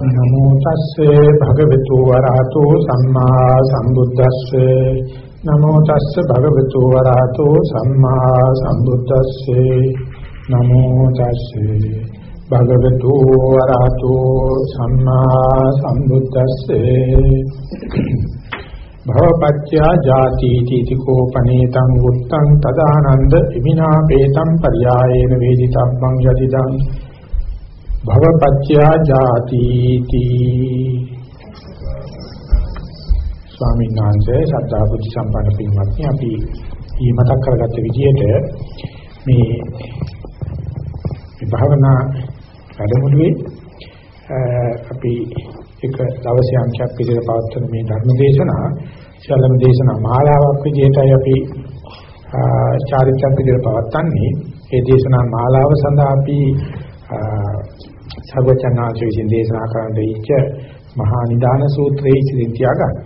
නමෝ තස්සේ භගවතු වරහතෝ සම්මා සම්බුද්දස්සේ නමෝ තස්සේ භගවතු වරහතෝ සම්මා සම්බුද්දස්සේ නමෝ තස්සේ භගවතු වරහතෝ සම්මා සම්බුද්දස්සේ භවපත්‍යා ජාති තීති කෝපනේතං උත්තං තදානන්ද ඉමිනා පේතං පරියායේන වේදිතබ්බං යතිදං භවපත්‍යා ජාති තී ස්වාමීන් වහන්සේ සද්ධා බුද්ධ සම්පන්න පින්වත්නි අපි ඊ මතක් කරගත්ත විදිහට මේ භාවනා වැඩමුළුවේ අපි එක දවසේ අංකයක් විදිහට පවත්වන මේ ධර්ම දේශනා ශාලම දේශනා මාලාවක් විදිහටයි අපි චාරිත්‍රාක් විදිහට පවත්වන්නේ. ඒ දේශනා මාලාව සඳහා අපි සර්වචනාච විසින් දේශනා කරන්න දීච්ච මහා නිදාන සූත්‍රයේ ඉතින් තියාගන්න.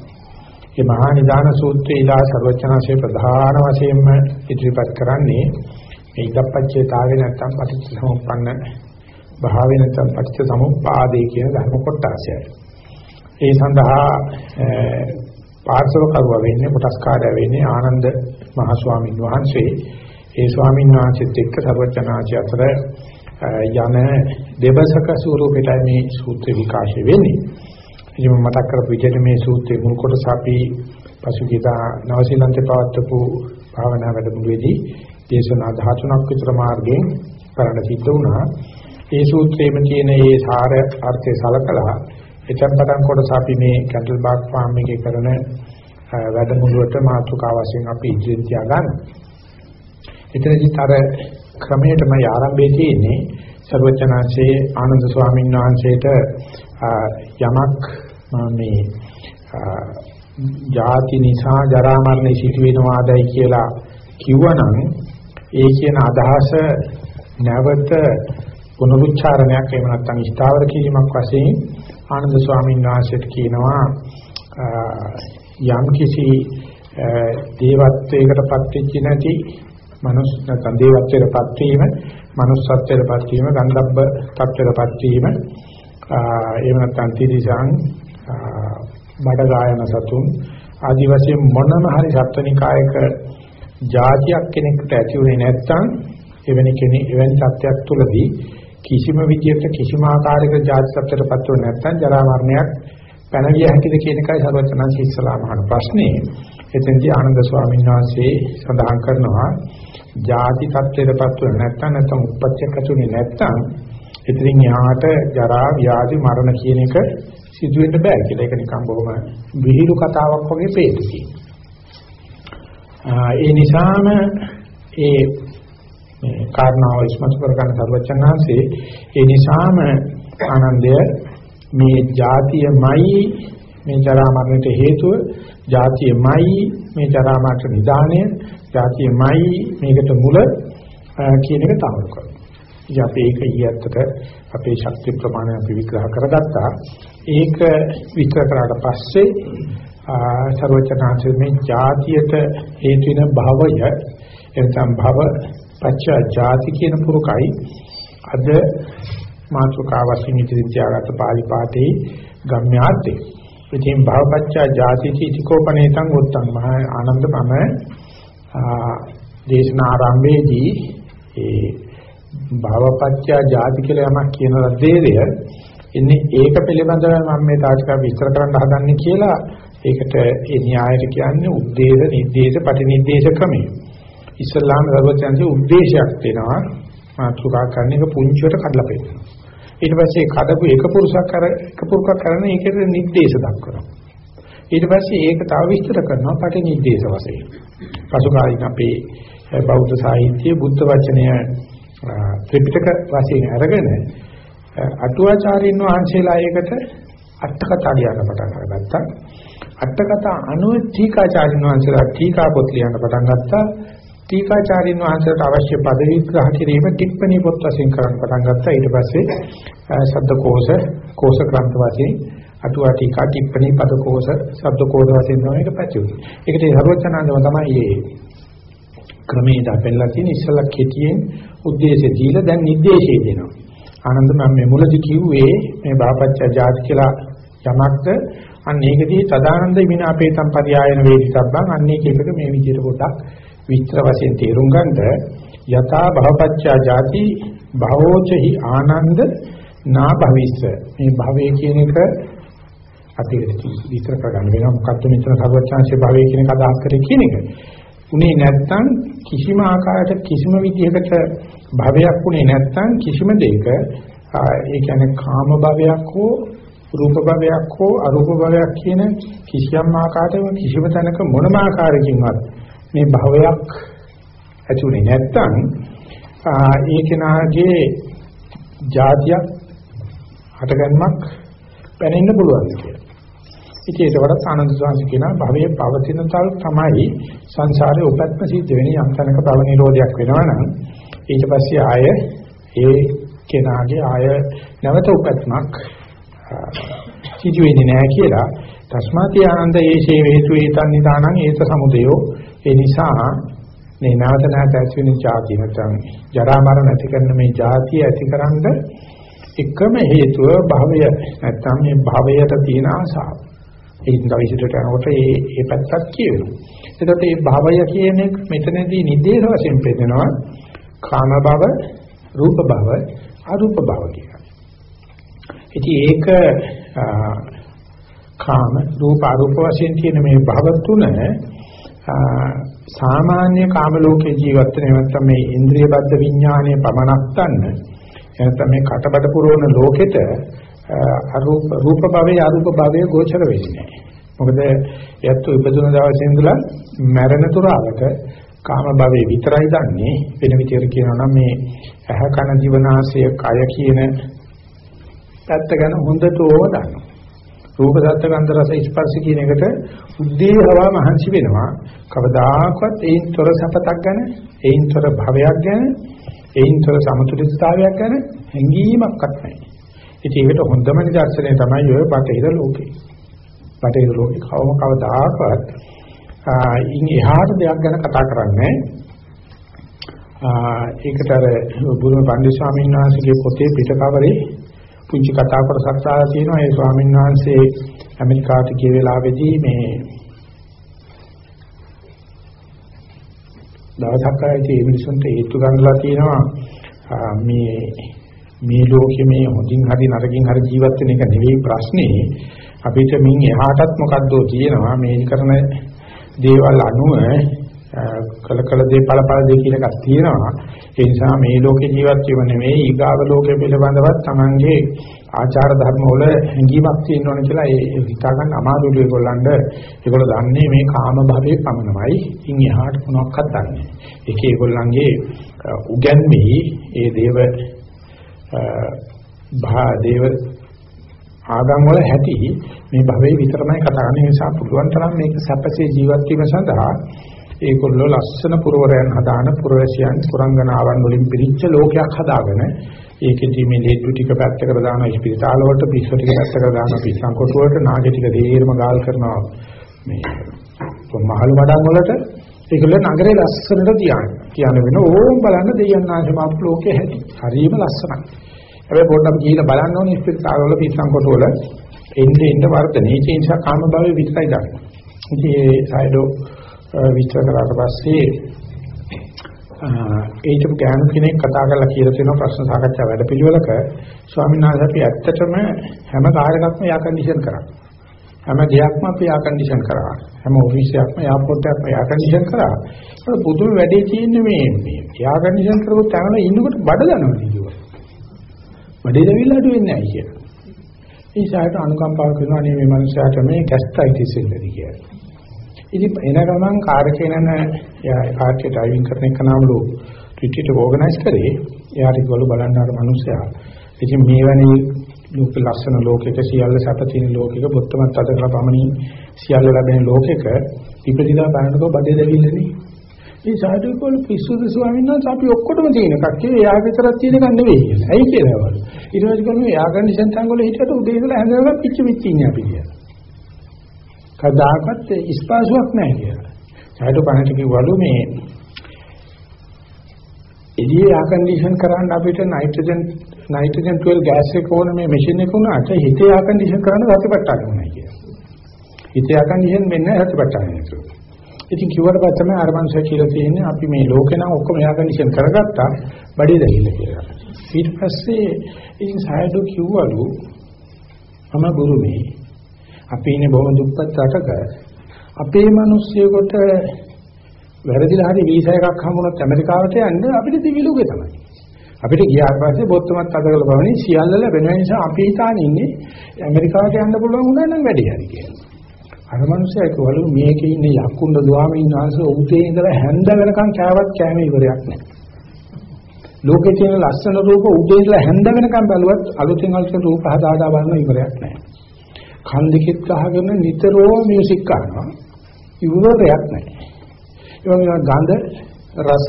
මේ මහා නිදාන සූත්‍රය ඉලා සර්වචනාචේ ප්‍රධාන වශයෙන්ම ඉදිරිපත් කරන්නේ මේ ඉදප්පච්චේතාවේ නැත්තම් පටිච්චසමුප්පන්න භාවේ නැත්තම් පටිච්චසමුප්පාදේ කියන ධර්ම කොටසයි. ඒ සඳහා පාර්ශව කරුවා වෙන්නේ කොටස්කාරය වෙන්නේ ආනන්ද මහ ස්වාමීන් වහන්සේ. ඒ ස්වාමීන් වහන්සේත් එක්ක සර්වචනාචේ අතර යන දෙබසක ස්වරූපයටයි මේ සූත්‍ර විකාශය වෙන්නේ. ඉතින් මම මතක් කරපු විදිහට මේ සූත්‍රයේ මුල් කොටස අපි පසුගියදා නවසීලන්තේ පවත්වපු භාවනා වැඩමුළුවේදී දේශනා 13ක් විතර මාර්ගයෙන් කරන්න සිද්ධ වුණා. ඒ සූත්‍රයේම තියෙන මේ සාර අර්ථය සලකලා එතන පටන් කොටස අපි මේ කැන්ඩල් බාග් ෆාම් එකේ කරන වැඩමුළුවට මාතෘකාව වශයෙන් අපි ඉදිරියට තියාගන්න. එතනදිත් අර ක්‍රමයටමයි ආරම්භයේ තියෙන්නේ සර්වචනාංශයේ ආනන්ද ස්වාමීන් වහන්සේට යමක් මේ ජාති නිසා ජරා මරණ සිදු වෙනවාදයි කියලා කිව්වනම් ඒ කියන අදහස නැවත පුනරුච්චාරණයක් එහෙම නැත්නම් ස්ථාවර කිරීමක් වශයෙන් ආනන්ද ස්වාමීන් වහන්සේට කියනවා යම් කිසි දේවත්වයකටපත් වෙච්ච නැති මනුස්ස නැත්නම් දේවත්වයටපත් වීම, manussත්වයටපත් වීම, ගන්ධබ්බ තත්වයටපත් වීම, එහෙම නැත්නම් තිරිසං, බඩ ගායන සතුන් ආදි වශයෙන් මොනම හරි සත්වනිකායක જાතියක් කෙනෙකුට ඇති උනේ නැත්නම් එවැනි කෙනෙක් එවැනි සත්‍යයක් තුළදී කිසිම විදියක කිසිම ආකාරයක ಜಾති සත්‍යයටපත් වෙන්නේ නැත්නම් ජරා මරණයක් පැනවිය හැකිද කියන එකයි සර්වචනංශ ඉස්සලාම අහන ප්‍රශ්නේ. එතෙන්දී ආනන්ද ස්වාමීන් වහන්සේ සඳහන් කරනවා ජාති තත්ත්වයටපත් වෙන්නේ නැත්නම් නැත්නම් උපච්චකතුනේ නැත්නම් ඉතින් යාට ජරා ව්‍යාධි මරණ කියන එක සිදු වෙන්න බෑ කියලා. ඒක නිකන් බොහොම විහිළු කතාවක් වගේ පේනවා. ඒ නිසාම ඒ මේ කාරණාව ඉස්මතු කර ගන්න සර්වචනාංශේ ඒ නිසාම ආනන්දය මේ જાතියමයි මේ ජරා මරණයට හේතුව જાතියමයි මේ ජරා මාත්‍ර නිදාණය જાතියමයි මේකට මුල කියන එක තහවුරු කරනවා. ඉතින් අපි ඒක ඊයත්තට අපේ ශක්ති ප්‍රමාණය අපි විග්‍රහ කරගත්තා. ඒක විස්තර කරාට පස්සේ සර්වචනාංශයේ જાතියට හේතු වෙන භවය එතන භව පච්චා જાති කියන පුරුකයි අද මාතෘකාව වශයෙන් ඉදිරිපත් ආගත පාලි පාඨයේ ගම්‍යාර්ථේ ඉතින් භවපච්චා ජාතිති ඉතිකෝපනේතං උත්තං මහ ආනන්ද මම දේශනා ආරම්භයේදී ඒ භවපච්චා ජාති කියලා යමක් කියන දෙය ඉන්නේ ඒක පිළිබඳව මම මේ තාජිකා විස්තර කරන්න හදන්නේ කියලා ඒකට ඒ න්‍යායයට කියන්නේ උද්දේශ නිද්දේශ ප්‍රතිනිද්දේශ ක්‍රමය. ඉස්ලාම් රබචන්සේ උද්දේශයක් වෙනවා මාතුකා කන්නේක පුංචියට කඩලා පෙන්නනවා. ඊට පස්සේ කඩපු එක පුරුෂක් අර එක පුරුකක් කරන ඒකේ නිर्देश දක්වනවා. ඊට පස්සේ ඒක තව විස්තර කරනවා පටි නිर्देश වශයෙන්. පසුකාලීන අපේ බෞද්ධ සාහිත්‍යයේ බුද්ධ වචනය ත්‍රිපිටක වශයෙන් අරගෙන අටුවාචාරින් වහන්සේලා ඒකට අටකතා ලියන්න පටන් අරගත්තා. අටකතා අනුව ටීකාචාරින් වහන්සේලා ටීකා පොත් ලියන්න පටන් ගත්තා. ටීකාචාරින් වහන්සේට අවශ්‍ය පද විග්‍රහ කිරීම ටිප්පණී පොත් වශයෙන් කරන්න පටන් ගත්තා. ඊට පස්සේ ශබ්ද කෝෂ කෝෂ ක්‍රාන්ත වශයෙන් අටුවා ටීකා ටිප්පණී පද කෝෂ ශබ්ද කෝෂ වශයෙන් තමයි ඒක පැතිරුනේ ඒකට හරවචනාන්දම තමයි මේ ක්‍රමේ දාපෙන්ලා තියෙන ඉස්සලා කෙටියෙන් ಉದ್ದೇಶය දීලා දැන් නිर्देशය දෙනවා. ආනන්ද මම මේ මුලදී කිව්වේ මේ බාපච්චා ජාති කියලා යමක්ද? අන්න ඒකදී සදානන්ද විනාපේතම් පරියායන වේදි සබ්බං අන්න ඒකේක මේ විදිහට පොඩක් විස්තර වශයෙන් තේරුම් ගන්නද? යථා භවපච්චා ජාති භවෝචහි ආනන්ද නා භවිස්ස මේ භවයේ කියන එක අතිවිත විස්තර කරගන්න වෙනවා. මොකක්ද මෙතන සර්වචාන්සේ භවයේ කියන එක අදහස් කරේ කියන එක. උනේ නැත්තම් කිසිම ආකාරයකට කිසිම විදිහකට භවයක් උනේ නැත්තම් කිසිම දෙයක ඒ කියන්නේ කාම භවයක් හෝ රූප භවයක් හෝ අරූප භවයක් කියන කිසියම් ආකාරයක කිසිම තැනක මොනම ආකාරයකින්වත් මේ භවයක් ඇතුලේ නැත්තම් ඒ කෙනාගේ જાතියක් හටගන්මක් පැනෙන්න පුළුවන් කියලා. ඉතින් ඒකට ආනන්ද සාංශ කියන භවයේ පවතින තල් තමයි සංසාරේ උපත්ම සිද්ධ වෙන්නේ යම් තැනක භව නිරෝධයක් වෙනවා නම් ඊට පස්සේ ආය ඒ කෙනාගේ ආය නැවත උපත්මක් සිදු වෙන්නේ නැහැ කියලා තස්මාති ආනන්ද ඒෂේ හේතු ඒතන් නිදානං ඒත සමුදයෝ ඒ නිසා මේ නැවත නැවත ඇති වෙන જાති නැත්නම් ජරා මරණ ඇති කරන මේ જાතිය ඇතිකරන්න එකම හේතුව භවය නැත්නම් මේ භවයට තියෙන ආසාව ඒකින් ගවිසිතට යනකොට ඒ ඒ පැත්තක් කියවෙනවා. එතකොට මේ භවය කියන එක මෙතනදී නිදේශ වශයෙන් පෙන්නනවා කාම භව, රූප භව, අරූප භව කියලා. ඉතින් ඒක කාම, රූප, අරූප වශයෙන් තියෙන මේ භව තුන සාමාන්‍ය කාම ලෝකේ ජීවත් වෙන නැත්නම් මේ ඉන්ද්‍රිය බද්ධ විඥානයේ පමණක් ගන්න නැත්නම් මේ කටබඩ පුරවන ලෝකෙට අරූප රූප භවයේ අරූප භවයේ ගෝචර වෙන්නේ නැහැ. මොකද යැත්තු ඉපදුන දවසේ ඉඳලා මැරෙන තුරාලක කාම භවයේ විතරයි දන්නේ වෙන විදියට කියනවා නම් මේ ඇහ කන දිවනාසය කය කියන පැත්ත ගැන හොඳටම දන්නවා. රූප දත්ත ගන්ධ රස ස්පර්ශ කියන එකට උද්දේහවා මහන්සි වෙනවා. කවදාකවත් ඒන්තර සපතක් ගැන, ඒන්තර භවයක් ගැන, ඒන්තර සමතුලිතතාවයක් ගැන හැඟීමක්වත් නැහැ. ඉතින් ඒකට හොඳම නිදර්ශනය තමයි ඔය බටහිර ලෝකේ. බටහිර ලෝකේ කවම කවදාකවත් ඉන් එහාට දෙයක් ගැන කතා කරන්නේ ඒකට අර බුදුම පණ්ඩිත ස්වාමීන් වහන්සේගේ පොතේ පිටකවරේ පුංචි කතා කොටසක් දාලා තියෙනවා. ඒ ස්වාමීන් වහන්සේ ඇමරිකාවට ගිය වෙලාවේදී මේ දවසක් ආයේ මේ මිනිසුන්ට හේතු ගන්නලා තියෙනවා. මේ මේ ලෝකෙ මේ හොඳින් හරි නරකින් හරි ජීවත් වෙන එක නෙවෙයි ප්‍රශ්නේ. අපිට මින් එහාටත් මොකද්දෝ තියෙනවා. මේ කරන දේවල් අනුව කල කල දේ ඵල ඵල දේ කියන එකක් තියෙනවා. ඒ නිසා මේ ලෝකේ ජීවත් වීම නෙවෙයි ඊගාව ලෝකයේ පිළිබඳවත් Tamange ආචාර ධර්ම වල හැඟීමක් තියෙනවනේ කියලා ඒ හිතා ගන්න අමාරුයි ඒගොල්ලන්ට ඒගොල්ලෝ දන්නේ මේ කාම භවයේ පමණමයි. ඉන් එහාට මොනවක්වත් දන්නේ ඒක ඒගොල්ලන්ගේ උගන්මේ ඒ දේව භා දේව ආගම් වල හැටි මේ භවයේ විතරමයි කතා කරන්නේ. නිසා පුළුවන් තරම් මේක සැපසේ ජීවත් වීම සඳහා ඒගොල්ලෝ ලස්සන පුරවරයන් හදාන පුරවැසියන් පුරංගනාවන් වලින් පිරිච්ච ලෝකයක් හදාගෙන ඒකෙදි මේ ලේඩ්ඩු ටික පැත්තකට දානවා ඉස්පිරිතාල වලට පිස්සු ටික පැත්තකට දානවා පිස්සන් කොටු වලට නාග ටික දේරම ගාල් කරනවා. මේ මහලු මඩම් වලට ඒකල නගරේ ලස්සනට තියාගෙන තියාගෙන වෙන ඕම් බලන්න දෙයයන් ආශමාප ලෝකේ හැටි. හරිම ලස්සනයි. හැබැයි පොඩ්ඩක් ගිහිල්ලා බලන්න ඕනේ ඉස්පිරිතාල වල පිස්සන් කොටු වල. එන්නේ එන්න වර්ධනේ ඒ නිසා කාම භාවයේ විතරයි ගන්න. ඉතින් ඒ සයිඩෝ විස්තර කරාට පස්සේ ඒකම ගෑනු කෙනෙක් කතා කරලා කියලා තියෙනවා ප්‍රශ්න සාකච්ඡා වැඩපිළිවෙලක ස්වාමීන් වහන්සේ අපි ඇත්තටම හැම කාර්යයක්ම යා කන්ඩිෂන් කරා. හැම දෙයක්ම අපි යා කන්ඩිෂන් කරා. හැම ඔෆිස් එකක්ම එයාපෝට් එකක්ම යා කන්ඩිෂන් කරා. ඒක පුදුම වැඩේ තියෙන්නේ මේ මේ යා කන්ඩිෂන් කරපු තැනල ඉන්නකොට බඩ දනවනේ කිව්වා. බඩේ දෙවිලා අඩු වෙන්නේ නැහැ කියලා. ඒ සායට අනුකම්පාව කරනවා නේ මේ මනුස්සයාට මේ ගැස්ට්‍රයිටිස් වෙන්නේ කියලා. ඉතින් එන ගමන් කාර් එකේ නන කාර් එකේ ඩ්‍රයිවිං කරන එක නම්ලු ටිකට් ඕගනයිස් කරේ එයාට ගොළු බලන්න අර මිනිස්සයා ඉතින් මේ වැනි ලෝක ලස්සන ලෝකයක සියල්ල සැපතින ලෝකයක බොත්තමත් අද කරලා පමණින් සියල්ල ලැබෙන ලෝකයක ඉපදිලා බලනකොට බඩේ දැවිල්ලනේ මේ සාදුකෝල පිස්සුද ස්වාමීන් වහන්සේ අපි ඔක්කොටම තියෙන එකක් ඒ එයා විතරක් තියෙන එකක් නෙවෙයි කියලා. ඇයි කියලා වල. ඊට පස්සේ කොහොමද එයා කන්ඩිෂන් තංග වල හිටියට උදේ ඉඳලා හැඳගෙන පිච්ච පිච්ච ඉන්නේ අපි කියලා. කදාකත් ස්පාසුවක් නැහැ කියලා. සායතු පණට කිව්වලු මේ එළියේ ආ කන්ඩිෂන් කරන්න අපිට නයිට්‍රජන් නයිට්‍රජන් 12 ගෑස් එක ඕන මේ මැෂින් එක උනාට හිතේ ආ කන්ඩිෂන් කරන්න සතිපට්ඨාන උනායි කියලා. හිතේ ආ කන්ඩිෂන් වෙන්නේ සතිපට්ඨාන නේද? ඉතින් කිව්වට පස්සේ තමයි අර මනුස්සය කියලා තියෙන්නේ අපි මේ ලෝකේ නම් ඔක්කොම ආ කන්ඩිෂන් කරගත්තා බඩේ දැහිල්ල කියලා. ඊට පස්සේ ඉතින් සායදු කිව්වලු මම ගුරුමේ අපි ඉන්නේ බොහොම දුප්පත් රටක අපේ මිනිස්සුයෙකුට වැරදිලා හරි වීසා එකක් හම්බුනොත් ඇමරිකාවට යන්න අපිට දිවි ලෝකේ තමයි. අපිට ගියාට පස්සේ බොත්තමත් අදකල බවනේ සියල්ල ලැබෙන නිසා අපි හිතාන ඉන්නේ ඇමරිකාවට යන්න පුළුවන් වුණා නම් වැඩි හරි කියලා. අර මිනිස්සයා කිව්වලු මේකේ ඉන්නේ යක්කුන්ද ස්වාමීන් වහන්සේ උදේ ඉඳලා හැන්ද වෙනකන් කෑවත් කෑමේ ඉවරයක් නැහැ. ලෝකේ තියෙන ලස්සන රූප උදේ ඉඳලා හැන්ද වෙනකන් බැලුවත් අලුතෙන් අලුතෙන් රූප හදාදා බලන ඉවරයක් නැහැ. කන් දෙකෙත් ගහගෙන නිතරම මියුසික් අහනවා. ඉවරයක් නැහැ. ඒ වගේම ගඳ රස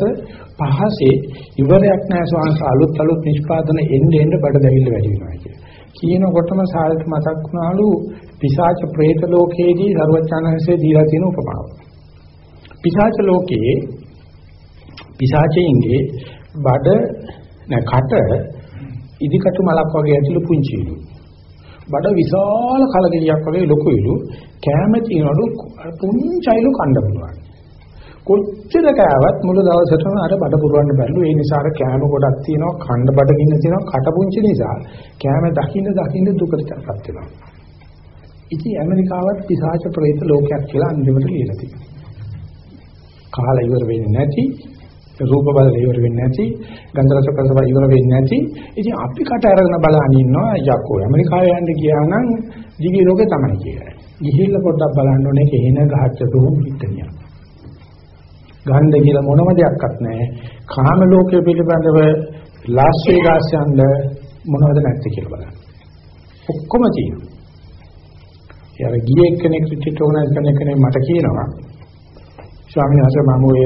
පහසේ ඉවරයක් නැහැ ස්වාංශ අලුත් අලුත් නිෂ්පාදන එන්න එන්න බඩ දැවිල්ල වැඩි වෙනවා කිය. කියනකොටම සාල්ට මතක් වුණාලු පිසාච പ്രേත ලෝකයේදී සර්වචානන්සේ දීලා තියෙන උපමාව. පිසාච ලෝකයේ පිසාචයින්ගේ බඩ නැ කට ඉදිකටු මලක් වගේ ඇතුළු පුංචිලු. බඩ විශාල කලගෙඩියක් වගේ ලොකුයිලු කැම තියනලු පුංචයිලු කන්න පුළුවන්. කොච්චර කෑවත් මුළු දවසටම අර බඩ පුරවන්න බැරිලු. ඒ නිසා අර කෑම ගොඩක් තියෙනවා, කන්න බඩගින්න තියෙනවා, කට පුංචි නිසා කෑම දකින්න දකින්න දුකටපත් වෙනවා. ඉතින් ඇමරිකාවත් පිසාච ප්‍රේත ලෝකයක් කියලා අන්තිමට ලියලා තියෙනවා. කාලා ඉවර වෙන්නේ නැති, රූප බල ඉවර වෙන්නේ නැති, ගන්ධ රස පරසව ඉවර වෙන්නේ නැති. ඉතින් අපි කට අරගෙන බලන ඉන්නවා යකෝ ඇමරිකාවේ යන්න ගියා නම් දිවි රෝගේ තමයි කියලා. ගිහිල්ලා පොඩ්ඩක් බලන්න ඕනේ කේන ගහච්ච දුම් පිටනියක්. ගන්න කියලා මොනම දෙයක්වත් නැහැ. කාම ලෝකයේ පිළිබඳව ලාස් වේගාස් යන්න මොනවද නැත්තේ කියලා බලන්න. ඔක්කොම තියෙනවා. යාර ගියේ කෙනෙක් රිට්‍රීට් ඕනයිස් කරන කෙනෙක් මට කියනවා ස්වාමීන් වහන්සේ මම ඔය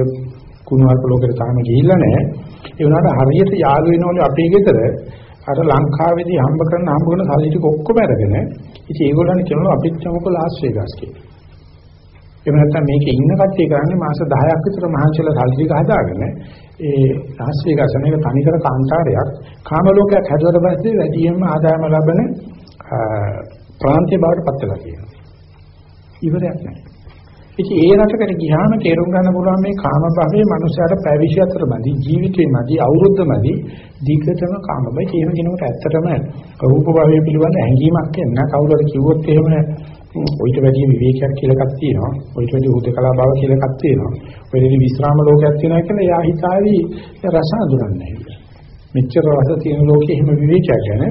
කුණුවල්ප ලෝකෙට තාම ගිහිල්ලා නැහැ. ඒ වුණාට හරියට යාළු වෙනවලු අපේ ගෙදර අර ලංකාවේදී හම්බ කරන හම්බ කරන සල්ලි ටික ඔක්කොම අරගෙන ඉතින් ඒගොල්ලන් කියනවා අපිත් යමුක ලාස් වේගාස් කියලා. එහෙම නැත්නම් මේකේ ඉන්න කට්ටිය කරන්නේ මාස 10ක් විතර මහන්සිලා සල්ලි ටික හදාගෙන ඒ ලාස් වේගාස් මේක තනිකර කාන්තාරයක් කාම ලෝකයක් හැදුවට පස්සේ වැඩියෙන්ම ආදායම ලබන ප්‍රාන්තිය බවට පත් වෙලා කියනවා. ඉවරයක් නැහැ. ඉතින් ඒ රටකට ගියාම තේරුම් ගන්න පුළුවන් මේ කාම භවයේ මනුස්සයාට පැවිෂයතර මදි ජීවිතේ මදි අවුරුද්ද මදි දීකටම කාම භවය කියන කෙනෙකුට ඇත්තටම රූප භවය පිළිබඳ ඇඟීමක් එන්න කවුරුහරි කිව්වොත් එහෙම ඔයිට වැඩි විවේකයක් කියලා එකක් තියෙනවා. ඔයිට වැඩි උදකලා භව කියලා එකක් තියෙනවා. ඔයිට විස්රාම ලෝකයක් තියෙනවා කියලා එයා හිතාවි රස අඳුරන්නේ. මෙච්චර රස තියෙන ලෝකෙ එහෙම විවේකයක් ගැන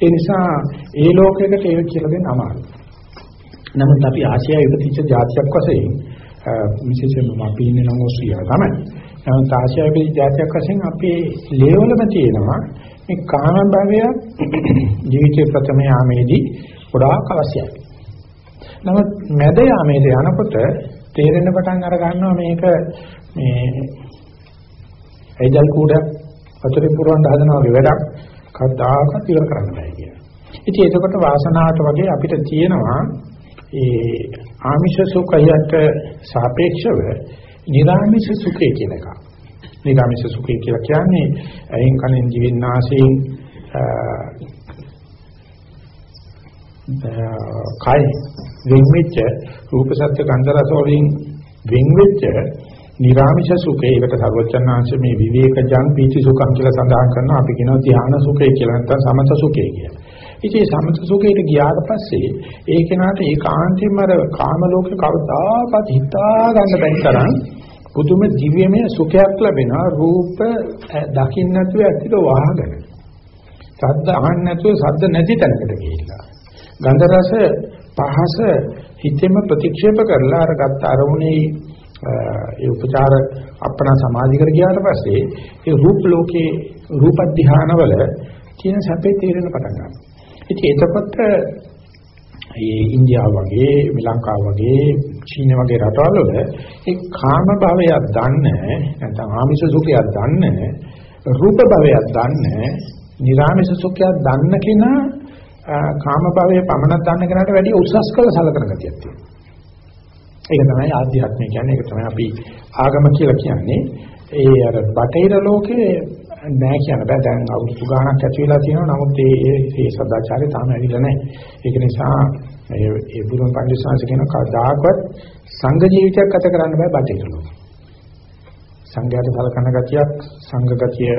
ඒ නිසා ඒ ලෝකයකට ඒක කියලා දෙන්න අමාරුයි. නමුත් අපි ආසියාවේ ඉපදිච්ච ජාතියක් වශයෙන් විශේෂයෙන්ම අපි ඉන්නේ නම් ඕස්ට්‍රේලියාව තමයි. නමුත් ආසියාවේ ඉපදිච්ච ජාතියක් වශයෙන් අපේ ලේවලම තියෙනවා මේ කාම භවය ජීවිතේ ප්‍රථම යාමේදී ගොඩාක් අවශ්‍යයි. නමුත් මැද යාමේදී යනකොට තේරෙන පටන් අර ගන්නවා මේක මේ එජල් කූඩක් වතුරේ පුරවන්න හදනවා වගේ වැඩක් කවදාකවත් ඉවර කරන්න බෑ කියලා. ඉතින් එතකොට වාසනාවට වගේ අපිට තියෙනවා ඒ ආමිෂ සුඛයට සාපේක්ෂව නිර්ආමිෂ සුඛය කියන එක. නිර්ආමිෂ සුඛය කියලා කියන්නේ ඇයින් කනෙන් දිවෙන් නාසයෙන් කයි වෙන්වෙච්ච රූප සත්‍ය ගන්ධ රස වලින් වෙන්වෙච්ච නිර්ආමිෂ සුඛය ඒකට සර්වචන්නාංශ මේ විවේකජං පීති සුඛං කියලා සඳහන් කරනවා අපි කියනවා ධානා සුඛය කියලා නැත්නම් සමත සුඛය කියලා. ඉතින් සමත සුඛයට ගියාට පස්සේ ඒ කෙනාට ඒකාන්තයෙන්ම අර කාම ලෝකේ කවදාකවත් හිතා ගන්න බැරි තරම් පුදුම දිව්‍යමය සුඛයක් ලැබෙනවා රූප දකින්න නැතුව ඇත්තට වහගෙන. ශබ්ද අහන්න නැතුව ශබ්ද නැති තැනකට ගිහිල්ලා. ගන්ධ රස පහස හිතෙම ප්‍රතික්ෂේප කරලා අර ගත්ත අරමුණේ ඒ උපචාර අපනා සමාධි කර ගියාට පස්සේ ඒ රූප ලෝකේ රූප ධානවල තියෙන සැපේ තේරෙන පටන් ගන්නවා. ඉතින් එතකොට මේ ඉන්දියාව වගේ ලංකාව වගේ චීන වගේ රටවල් වල ඒ කාම භවයක් දන්නේ නැත්නම් ආමිෂ සුඛයක් දන්නේ රූප භවයක් දන්නේ නිර්ආමිෂ සුඛයක් දන්න කෙනා කාම භවයේ පමණක් දන්න කෙනාට වැඩිය උසස් කළ සලකන ගතියක් තියෙනවා. ඒක තමයි ආධ්‍යාත්මය කියන්නේ ඒක තමයි අපි ආගම කියලා කියන්නේ. ඒ අර බටහිර ලෝකේ නෑ කියන බෑ. දැන් අවුරුදු ගාණක් ඇති වෙලා තියෙනවා. නමුත් ඒ ඒ සදාචාරය තාම ඇවිල්ලා නැහැ ඒක නිසා ඒ ඒ බුදුන් පඬිස්සංශ කියන කවදාකවත් සංඝ ජීවිතයක් ගත කරන්න බෑ බටහිර ලෝකේ. සංඝයාට සලකන ගතියක් සංඝ ගතිය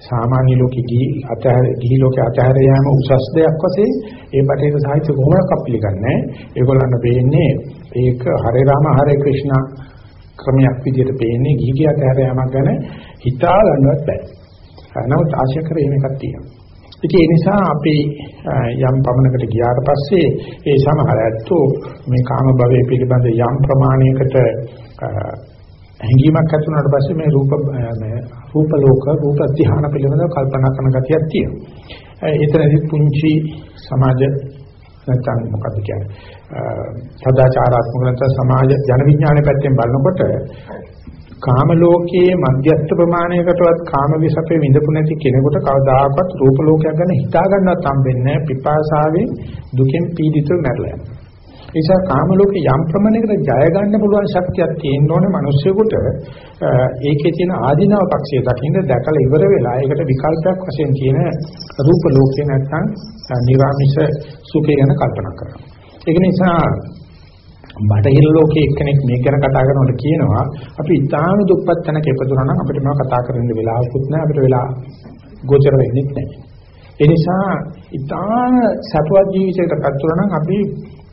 සාමාන්‍ය ලෝකෙ ගිහි අතහැර ගිහි ලෝකේ අතහැර යාම උසස් දෙයක් වශයෙන් ඒ බටහිර සාහිත්‍ය කොහොමද අපිලිකන්නේ ඒගොල්ලන්ට වෙන්නේ ඒක හරේ රාම හරේ ක්‍රිෂ්ණ ක්‍රමයක් විදිහට පේන්නේ ගිහි ගිය අතහැර යාමක් ගැන හිතා ගන්නවත් බෑ. නමුත් ආශය කර එහෙම එකක් තියෙනවා. ඉතින් ඒ නිසා අපි යම් පමණකට ගියාට පස්සේ ඒ සමහර ඇත්තෝ මේ කාම භවයේ පිළිබඳ යම් ප්‍රමාණයකට හැඟීමක් ඇති වුණාට පස්සේ මේ රූප මේ රූප ලෝක රූප ධ්‍යාන පිළිබඳව කල්පනා කරන ගතියක් තියෙනවා. ඒතරදී පුංචි සමාජ නැත්නම් මොකක්ද කියන්නේ? සදාචාරාත්මක නැත්නම් සමාජ ජන විඥානයේ පැත්තෙන් බලනකොට කාම ලෝකයේ මධ්‍යස්ථ ප්‍රමාණයකටවත් කාම විසපේ විඳපු නැති කෙනෙකුට කවදාකවත් රූප ලෝකයක් ගැන හිතා ගන්නවත් හම්බෙන්නේ නැහැ පිපාසාවෙන් දුකෙන් පීඩිතව මැරලා යනවා. ඒ නිසා කාම ලෝකේ යම් ප්‍රමාණයකට ජය ගන්න පුළුවන් ශක්තියක් තියෙන්න ඕනේ මිනිස්සුෙකුට ඒකේ තියෙන ආධිනව පක්ෂය දකින්න දැකලා ඉවර වෙලා ඒකට විකල්පයක් වශයෙන් තියෙන රූප ලෝකේ නැත්තම් නිර්ාමිෂ සුඛය ගැන කල්පනා කරනවා. ඒක නිසා බටහිර ලෝකයේ එක්කෙනෙක් මේක ගැන කතා කරනකොට කියනවා අපි ඉතාම දුප්පත් තැනක ඉපදුනා නම් අපිට මේව කතා කරන්න වෙලාවකුත් නැහැ අපිට වෙලා ගෝචර වෙන්නේ නැහැ. ඒ නිසා ඉතාම සතුට ජීවිතයකට පත් වුණා නම් අපි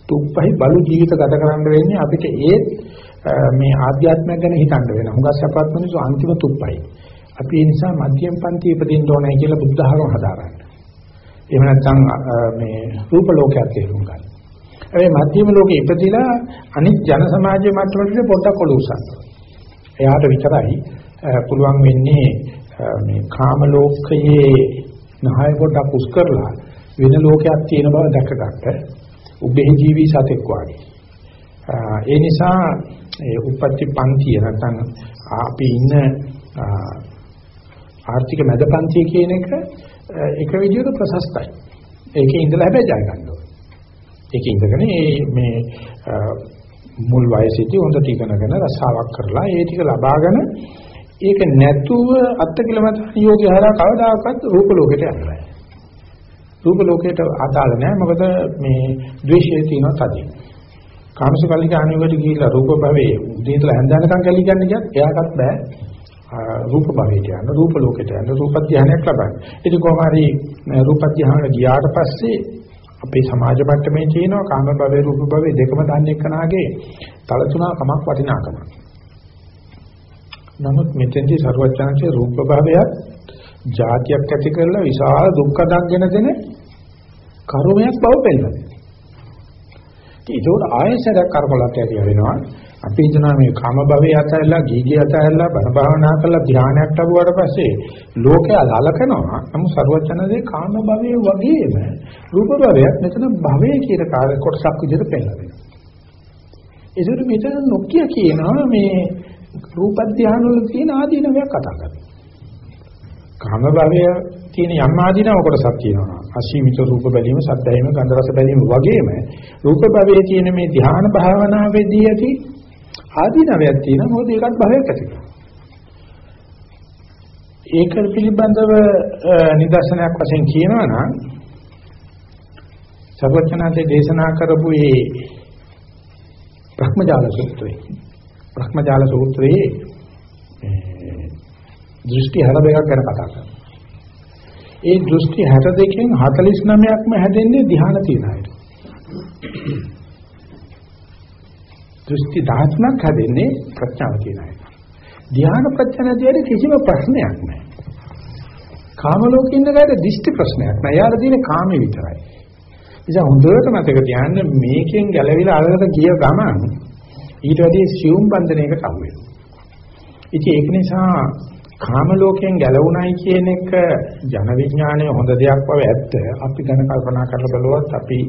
තුප්පහයි බලු ජීවිත ගත කරන්න වෙන්නේ අපිට ඒ මේ ආධ්‍යාත්මයක් ගැන හිතන්න වෙනවා. හුඟක් සපවත් මිනිස්සු අන්තිම තුප්පහයි. අපි ඒ නිසා මධ්‍යම පන්ති ඉපදින්න ඕනේ කියලා බුද්ධ ධර්ම හදාගන්න. එහෙම නැත්නම් මේ රූප ලෝකයක් තේරුම් ගන්න. ඒ මධ්‍යම ලෝකෙ ඉපදිලා අනිත් ජන සමාජයේ මට්ටමට පොඩ්ඩක් ඔලුසන්. එයාට විතරයි පුළුවන් වෙන්නේ මේ කාම ලෝකයේ නහය පොඩ්ඩක් උස් කරලා වෙන ලෝකයක් තියෙන බව දැක ගන්න. උබේ ජීවි සතෙක් වාගේ. ඒ නිසා ඒ උපත්ති පන්තිය නැත්නම් අපි ඉන්න ආර්ථික මැද පන්තිය කියන එක එක විදිහට ප්‍රශස්තයි. ඒකේ ඉඳලා හැබැයි ජය ගන්න ඕනේ. ඒකේ ඉඳගෙන මේ මුල් වයසේදී හොඳට ඉගෙනගෙන රසාවක් කරලා ඒ ටික ලබාගෙන ඒක නැතුව අත්කිලමත් යෝගය හරහා කවදාකවත් රූප ලෝකෙට යන්නේ නැහැ. රූප ලෝකයට අදාළ නැහැ මොකද මේ ද්වේෂය තියෙනවා තදින්. කාමසුකල්ලික ආනියෝගයට ගිහිල්ලා රූප භවයේ උදේ ඉඳලා හැන්දනකම් කැලි ගන්න ගියත් එයාටත් බෑ රූප භවයට යන්න රූප ලෝකයට යන්න රූප ධානයක් ලබන්න. ඉතින් කොහොම හරි රූප ධානය ගියාට පස්සේ අපේ සමාජ මට්ටමේ තියෙනවා කාම භවයේ රූප භවයේ දෙකම දන්න එකනාගේ තලතුණකමක් වටිනාකමක්. නමුත් මෙතෙන්දී ਸਰවඥාන්සේ රූප භවයත් જાතියක් ඇති කරලා විශාල දුක්ඛ දඟගෙන දෙන කර්මයක් බව පෙන්නනවා. ඒක උඩ ආයෙසරක් කර්මලක් ඇතිය වෙනවා. අපි හිතනවා මේ කාම භවයේ අතහැරලා ගීගේ අතහැරලා බණ භාවනා කරලා ධානයක් ලැබුවාට පස්සේ ලෝකය ලලකනවා. නමුත් ਸਰවඥනදී කාම භවයේ වගේම රූප භවයක් මෙතන භවයේ කියන කාර්ය කොටසක් විදිහට පෙන්නනවා. ඒකට මෙතන නොකිය කියනවා මේ රූප ධානය වල තියෙන ආදීනවයක් කතා කරනවා. කාම භවය තියෙන යම් ආදීනව කොටසක් තියෙනවා. අසීමිත රූප බැලීම, සද්දැයීම, ගන්ධ රස බැලීම වගේම රූප භවයේ තියෙන මේ ධ්‍යාන භාවනාවේදී ඇති ආදීනවයක් තියෙනවා. මොකද ඒකත් භවයක් ඇති ඒක පිළිබඳව නිදර්ශනයක් වශයෙන් කියනවා නම් සර්වඥාන්සේ දේශනා කරපු මේ භ්‍රමජාල සූත්‍රය. භ්‍රමජාල සූත්‍රයේ දෘෂ්ටි 62ක් ගැන කතා කරනවා. ඒ දෘෂ්ටි 62කින් 49ක්ම හැදෙන්නේ ධ්‍යාන තියන අයට. දෘෂ්ටි 13ක් හැදෙන්නේ ප්‍රඥාව තියන අයට. ධ්‍යාන ප්‍රඥා තියන කිසිම ප්‍රශ්නයක් නැහැ. කාම ලෝකේ ඉන්න කාට දිෂ්ටි ප්‍රශ්නයක් නැහැ. යාළ තියෙන කාමේ විතරයි. ඉතින් හොඳට මතක තියාගන්න මේකෙන් ගැලවිලා අල්ලකට ගිය ගමන් ඊට වැඩි සියුම් බන්ධනයකට අහු වෙනවා. ඉතින් ඒක නිසා කාම ලෝකයෙන් ගැලවුණයි කියන එක ජන විඥානයේ හොඳ දෙයක් බව ඇත්ත. අපි ගැන කල්පනා කරලා බලුවත් අපි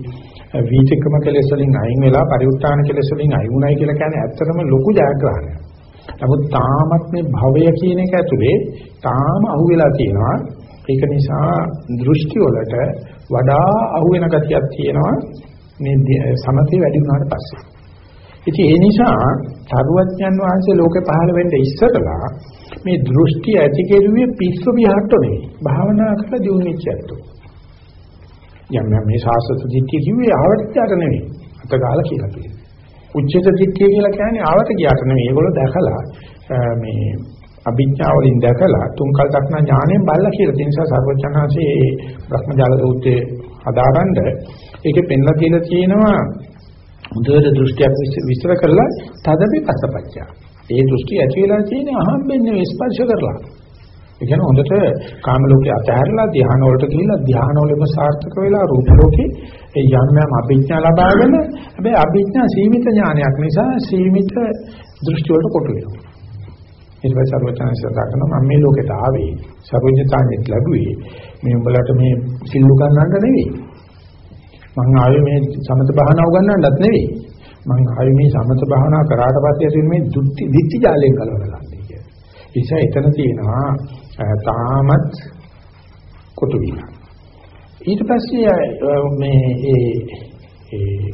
වීතිකම කෙලෙස් වලින් අයින් වෙලා පරිඋත්ථාන කෙලෙස් වලින් අයින් වුණයි කියලා කියන්නේ ඇත්තටම ලොකු ජයග්‍රහණයක්. නමුත් තාමත් මේ භවය කියන එක ඇතුලේ තාම අහුවෙලා තියෙනවා. ඒක නිසා දෘෂ්ටි වලට වඩා අහුවෙන ගතියක් තියෙනවා මේ සමතේ වැඩි වුණාට පස්සේ. ඉතින් ඒ නිසා සරුවත්යන් වහන්සේ ලෝකේ පහළ වෙන්න ඉස්සරලා මේ දෘෂ්ටි ඇති කෙරුවේ පිස්සු විහට්ට නෙවෙයි. භාවනා කරලා දියුණුවෙච්ච ඇත්තෝ. යම් යම් මේ සාසත දිට්ඨිය කිව්වේ ආවර්තයට නෙවෙයි. අතගාලා කියලා කියන්නේ. උච්චත දිට්ඨිය කියලා කියන්නේ ආවට ගියාට නෙවෙයි. ඒගොල්ලෝ දැකලා මේ අභිඥා වලින් දැකලා තුන්කල් දක්නා ඥාණයෙන් බල්ලා කියලා තියෙන නිසා සර්වචනාංශයේ ඒ බ්‍රහ්මජාල සූත්‍රයේ හදාගන්න ඒකේ පෙන්ලා කියලා තියෙනවා හොඳට දෘෂ්ටියක් විස්තර කරලා තදපි පස්සපච්චය. ඒ දෘෂ්ටි ඇති වෙලා තියෙන්නේ අහම්බෙන් නෙවෙයි ස්පර්ශ කරලා. ඒ කියන්නේ හොඳට කාම ලෝකේ අතහැරලා ධ්‍යාන වලට ගිහිල්ලා ධ්‍යාන වලම සාර්ථක වෙලා රූප ලෝකේ ඒ යම් යම් අභිඥා ලබාගෙන හැබැයි අභිඥා සීමිත ඥානයක් නිසා සීමිත දෘෂ්ටි වලට කොටු වෙනවා. ඊට පස්සේ සර්වචනස දක්වන මම මේ ලෝකෙට ආවේ සර්වඥතාන්ෙත් ලැබුවේ මේ උඹලට මේ සිල්ලු ගන්නන්න නෙවෙයි. මං ආවේ මේ සමත භාවනා උගන්නන්නත් නෙවෙයි. මං ආවේ මේ සමත භාවනා කරාට පස්සේ ඇති මේ දුක්ති දික්ටි ජාලයෙන් කලවලා ගන්න කියන්නේ. ඒ නිසා එතන තියෙනවා තාමත් කොටු වීම. ඊට පස්සේ මේ ඒ ඒ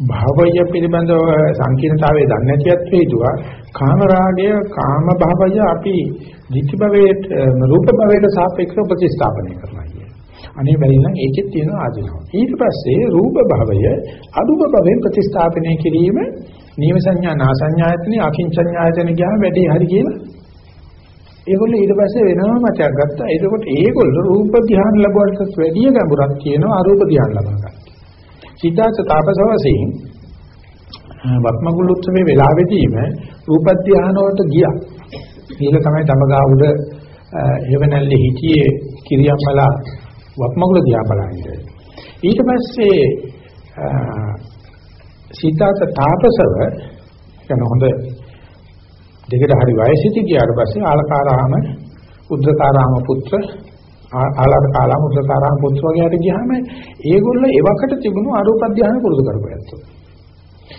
භාවය පිළිබඳව සංකීර්ණතාවය දන්නේ නැතිවත් හේතුව කාම රාගය කාම භාවය අපි ධිට්ඨි භවයට රූප භවයට සාපේක්ෂව ප්‍රතිස්ථාපනය කරනවා කියන්නේ. අනේ බැරි නම් ඒකෙත් තියෙන ආධිනව. ඊට පස්සේ රූප භවය අරූප භවයෙන් ප්‍රතිස්ථාපනය කිරීම නීව සංඥා නාසඤ්ඤායතනෙ අකින්චඤ්ඤායතනෙ ගියාම වැඩේ හරි කියලා. ඒගොල්ලෝ ඊට පස්සේ වෙනම මතයක් ගත්තා. එතකොට ඒගොල්ලෝ රූප ධ්‍යාන ලැබුවට වැඩිය ගැඹුරක් කියනවා අරූප ධ්‍යාන ලබා ගන්න. සිතාර්ථ තාපසවසීන් වත්මගුල් උත්සවයේ වෙලාවෙදීම රූප ධ්‍යාන වලට ගියා. ඊළ තමයි තමගා උඩ හේවණල්ලේ හිටියේ කිරියම්බලා වත්මගුල දිහා බලන්නේ. ඊට පස්සේ සිතාර්ථ තාපසව යන හොඳ දෙකට හරි වයසෙදි ගියාට පස්සේ ආලකාරාම උද්දකාරාම පුත්‍ර ආලාරකාලාම උද්දකාරාම පුත්‍ර වගේ හරි ගියාම ඒගොල්ලෝ එවකට තිබුණු අරූප ධානය පුරුදු කරපුවාත්.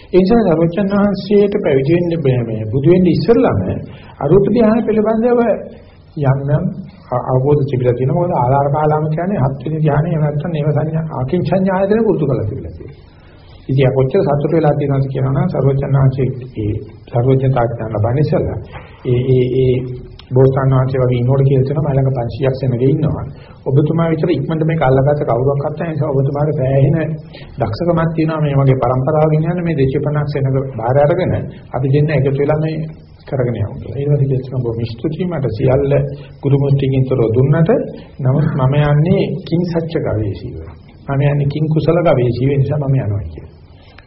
ඒ නිසා සර්වචන් වහන්සේට පැවිදි වෙන්න මේ බුදු වෙන්න ඉස්සෙල්ලාම අරූප ධානය පිළිබඳව යම් යම් අවබෝධ තිබිලා තියෙනවා. මොකද ආලාරකාලාම කියන්නේ හත් වෙනි ධානය එහෙම නැත්නම් නේව සංඥා ආකින්චඤ්ඤායතන පුරුදු කරලා තිබිලා තියෙනවා. ඉතින් අ කොච්චර සතුට වෙලා තියෙනවද කියනවා නම් සර්වචන්නාංශයේ ඒ සර්වඥතා ඥාන ලබන්නේ ඉස්සලා ඒ ඒ ඒ බෝසතාණන් වහන්සේ වගේ ඉන්නෝඩ කියලා තියෙනවා මලඟ 500ක් සෙනගෙ ඉන්නවා ඔබතුමා විතර ඉක්මනට මේක අල්ලගත්ත කවුරක්වත් නැහැ නිසා ඔබතුමාට සෑහෙන දක්ෂකමක් තියෙනවා මේ වගේ પરම්පරාවකින් යන මේ 250ක් සෙනග බාර අරගෙන අපි දෙන්න එකතු වෙලා මේ කරගෙන යමු කියලා. ඊට පස්සේ කියනවා බොහොම ස්තුතියි මට සියල්ල ගුරු මුත්‍තිකින්තර දුන්නට නමුත් මම යන්නේ කිං සත්‍ය ගවේෂීව. මම යන්නේ කිං කුසල ගවේෂීව නිසා මම යනවා කියලා.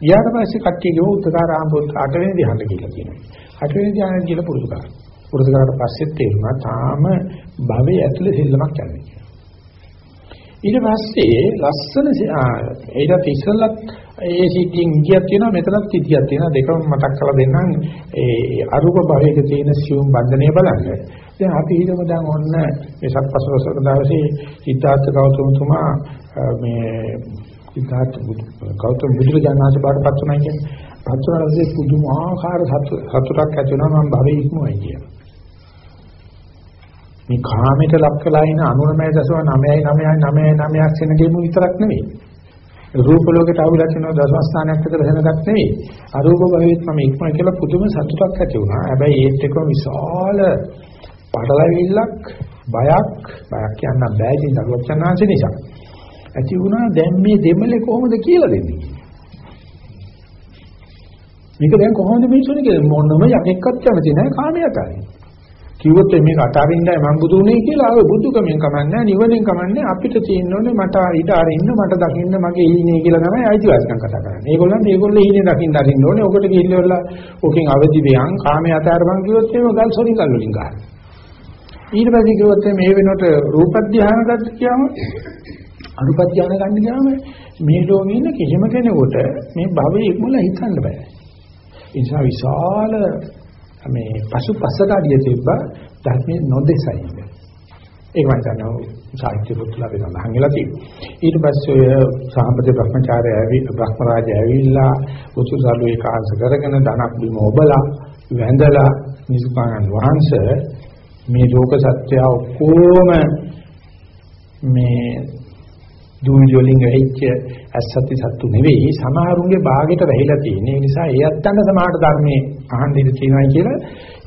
ඊට පස්සේ කට්ටිය ගිහුව උත්තකාරාම පොත් අටවෙනි ධ්‍යාන කියලා කියනවා. අටවෙනි ධ්‍යාන කියලා පුරුදු කරා. පුරුදු කරාට පස්සෙත් තේරුණා තාම භවයේ ඇතුලේ සෙල්ලමක් යන්නේ. ඊට පස්සේ ලස්සන ඒකට ඉස්සෙල්ලත් ඒ සිද්ධියෙන් ඉගියක් තියෙනවා මෙතනත් ඉගියක් තියෙනවා දෙකම මතක් කරලා දෙන්නම් ඒ අරූප භවයේ තියෙන සියුම් බන්ධනය බලන්න. දැන් අපි හිතමු දැන් ඔන්න මේ සත්පසවසක දවසේ සිද්ධාර්ථ ගෞතමතුමා මේ සිද්ධාර්ථ ගෞතම බුදුරජාණන් වහන්සේ බාටපත් වුණා කියන්නේ පත් වුණාට පුදුමාකාර සතුටක් ඇති වෙනවා මම භවයේ ඉක්මවයි කියලා. මේ කාමයට ලක් වෙලා ඉන 99.99999ක් වෙන ගෙමු විතරක් නෙවෙයි. රූප ලෝකයට ආවිලා තියෙන දසම ස්ථානයක් විතර වෙනගත් නෙවෙයි. අරූප භවෙත් මම ඉක්මන කියලා පුදුම සතුටක් ඇති වුණා. හැබැයි ඒත් එක්ක විශාල පටලවිල්ලක් බයක් බයක් කියන්න බෑ ඉතින් දරුවචනාංශ නිසා. ඇති වුණා දැන් මේ දෙමලේ කොහොමද කියලා දෙන්නේ? මේක දැන් කොහොමද මිනිස්සුනේ කියලා මොනම යකෙක්වත් කැමති නැහැ කාමයට ආවේ. කිව්වොත් මේක අතාරින්නයි මම බුදු උනේ කියලා ආව බුදුකමෙන් කමන්නේ නිවනෙන් කමන්නේ අපිට තියෙන්නේ මට ඊට අරින්න මට දකින්න මගේ ඊනේ කියලා තමයි අයිතිවාසිකම් කතා කරන්නේ. ඒගොල්ලන්ට ඒගොල්ලෝ ඊනේ දකින්න අරින්න ඕනේ. ඔකට ගිහිල්ලා ඔකෙන් අවදි වෙයන් කාමයේ අතාරපන් කිව්වොත් එහෙම ගල් සොරින් ගල් වලින් ගන්න. ඊට පස්සේ කිව්වොත් මේ වෙනකොට රූප ධානය ගත්ත කියම අනුපත් ධානය ගන්න ගියාම මේ ලෝකේ ඉන්න කිසිම කෙනෙකුට මේ භවයේ ඉක්මල හිතන්න බෑ. ඒ නිසා විශාල මේ පසුපසට අඩිය තිබ්බ ධර්මයේ නොදෙසයි. ඒක මම දන්නවා සාහිත්‍ය පුත්ලා වෙනවා හංගලා තියෙනවා. ඊට පස්සේ ඔය සාම්පති බ්‍රහ්මචාරය ඇවි බ්‍රහ්මරාජය ඇවිල්ලා උසුසලු ඒකාංශ කරගෙන ධනක් බිම ඔබලා වැඳලා නිසුකානන් වහන්සේ මේ ලෝක සත්‍ය ඔක්කොම මේ දූවිලි වලින් වෙච්ච ඇස්සති සත්තු නෙවෙයි සමහරුන්ගේ භාගයට වැහිලා තියෙන. ඒ නිසා ඒ අත්තන්න සමහරට ධර්මයේ අහන්න ඉඳ තියෙනවා කියලා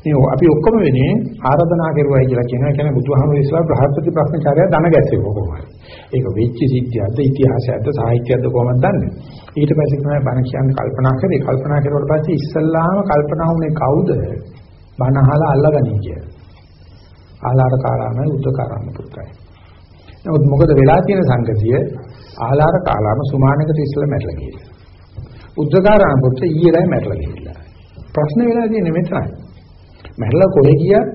මේ අපි ඔක්කොම වෙන්නේ ආරාධනා කරුවයි කියලා කියනවා. ඒ කියන්නේ බුදුහාමුදුරු ඉස්ලා බ්‍රහස්පති ප්‍රශ්නචාරය දන ගැස්සෙව කොහොමද? ඒක වෙච්ච සිද්ධියක්ද ඉතිහාසයක්ද සාහිත්‍යයක්ද කොහොමද දන්නේ? ඊට පස්සේ තමයි බණ කියන්නේ කල්පනා කරේ. කල්පනා කරුවාට පස්සේ ඉස්සල්ලාම කල්පනා වුණේ කවුද? බණ අහලා අල්ලගනි කියලා. ආලාර කාලාමයි උද්දකාරාම පුත්‍රයි. නමුත් මොකද වෙලා තියෙන සංගතිය ආලාර කාලාම සුමානකට ඉස්සලා මැරලා ගිහිල්ලා. උද්දකාරාම පුත්‍ර ඊයරයි මැරලා ගිහිල්ලා. ප්‍රශ්න වෙලා තියෙන්නේ මෙතනයි. මැරලා කොහෙ ගියත්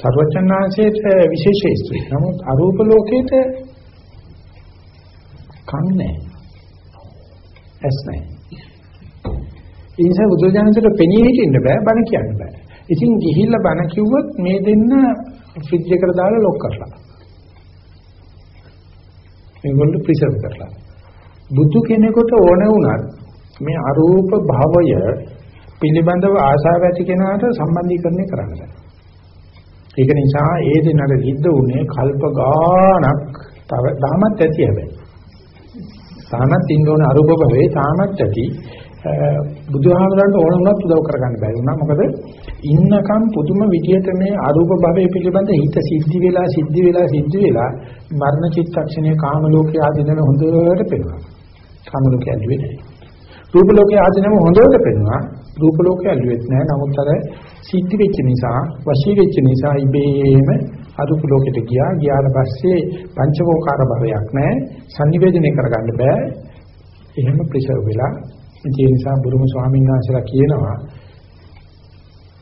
සර්වචන්නාංශයේ විශේෂ ස්ත්‍රී. නමුත් අරූප ලෝකේට කන් නැහැ. ඇස් නැහැ. ඒ නිසා බුදුජානකට පෙනී හිටින්න බෑ බණ කියන්න බෑ. ඉතින් ගිහිල්ලා බණ කිව්වොත් මේ දෙන්න ෆ්‍රිජ් එකට දාලා ලොක් කරලා. මේගොල්ලෝ ප්‍රිසර්ව් කරලා. බුදු කෙනෙකුට ඕන වුණත් මේ අරූප භවය පිළිබඳව ආශාව ඇති කෙනාට සම්බන්ධීකරණය කරන්න බෑ. ඒක නිසා ඒ දෙන්නට සිද්ධ වුණේ කල්ප ගාණක් තව තාමත් ඇති හැබැයි. තාමත් ඉන්න ඕන අරූප භවයේ තාමත් ඇති. බුදුහාමරන්ට ඕන වුණත් උදව් කරගන්න බැරි වුණා. මොකද ඉන්නකම් පුදුම විදියට මේ අරූප භවයේ පිළිබඳ හිත සිද්ධි වෙලා සිද්ධි වෙලා සිද්ධි වෙලා මරණ චිත්තක්ෂණයේ කාම ලෝකයේ ආදීනව හොඳට පෙනුවා. කාම ලෝකයේ ඇල්ලුවේ නැහැ. රූප ලෝකයේ ආදීනව හොඳට පෙනුවා. රූප ලෝකයේ ඇල්ලුවෙත් නැහැ. නමුත් අර සිද්ධි වෙච්ච නිසා, වශී වෙච්ච නිසා ඉබේම අරූප ලෝකෙට ගියා. ගියාට පස්සේ පංචවෝකාර භවයක් නැහැ. sannivedana කරගන්න බෑ. එහෙම ප්‍රිසර්ව් වෙලා ඒ නිසා බුදුම ස්වාමීන් වහන්සේලා කියනවා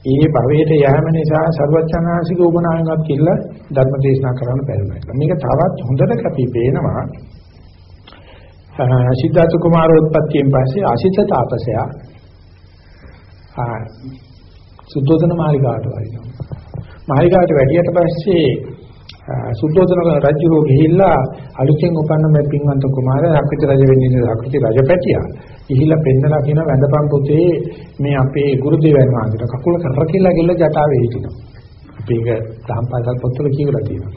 ඒ භවයට යෑම නිසා ਸਰවචනාසික උපනායමක් කියලා ධර්ම දේශනා කරන්න බැරිවෙනවා. මේක තවත් හොඳට කැපී පේනවා. සිද්ධාර්ථ කුමාරෝත්පත්තියෙන් පස්සේ අසිත තාපසයා ආ සුද්ධෝදන මාලිගාවට වරිනවා. මාලිගාවට වැඩියට පස්සේ සුද්ධෝදන රජුරෝ ගිහිල්ලා අලුතෙන් උපන්න මේ පින්වන්ත කුමාරයා අක්විත රජ වෙන්නේ අක්විත රජපැටියා. ගිහිල්ලා පෙන්නලා කියන වැඳපන් පුතේ මේ අපේ ගුරු දෙවියන් වහන්සේට කකුල කරකිලා ගිල්ල ජටාවේ හිටිනවා. අපි ඒක දහම්පාසල් පොත්වල කියවලා තියෙනවා.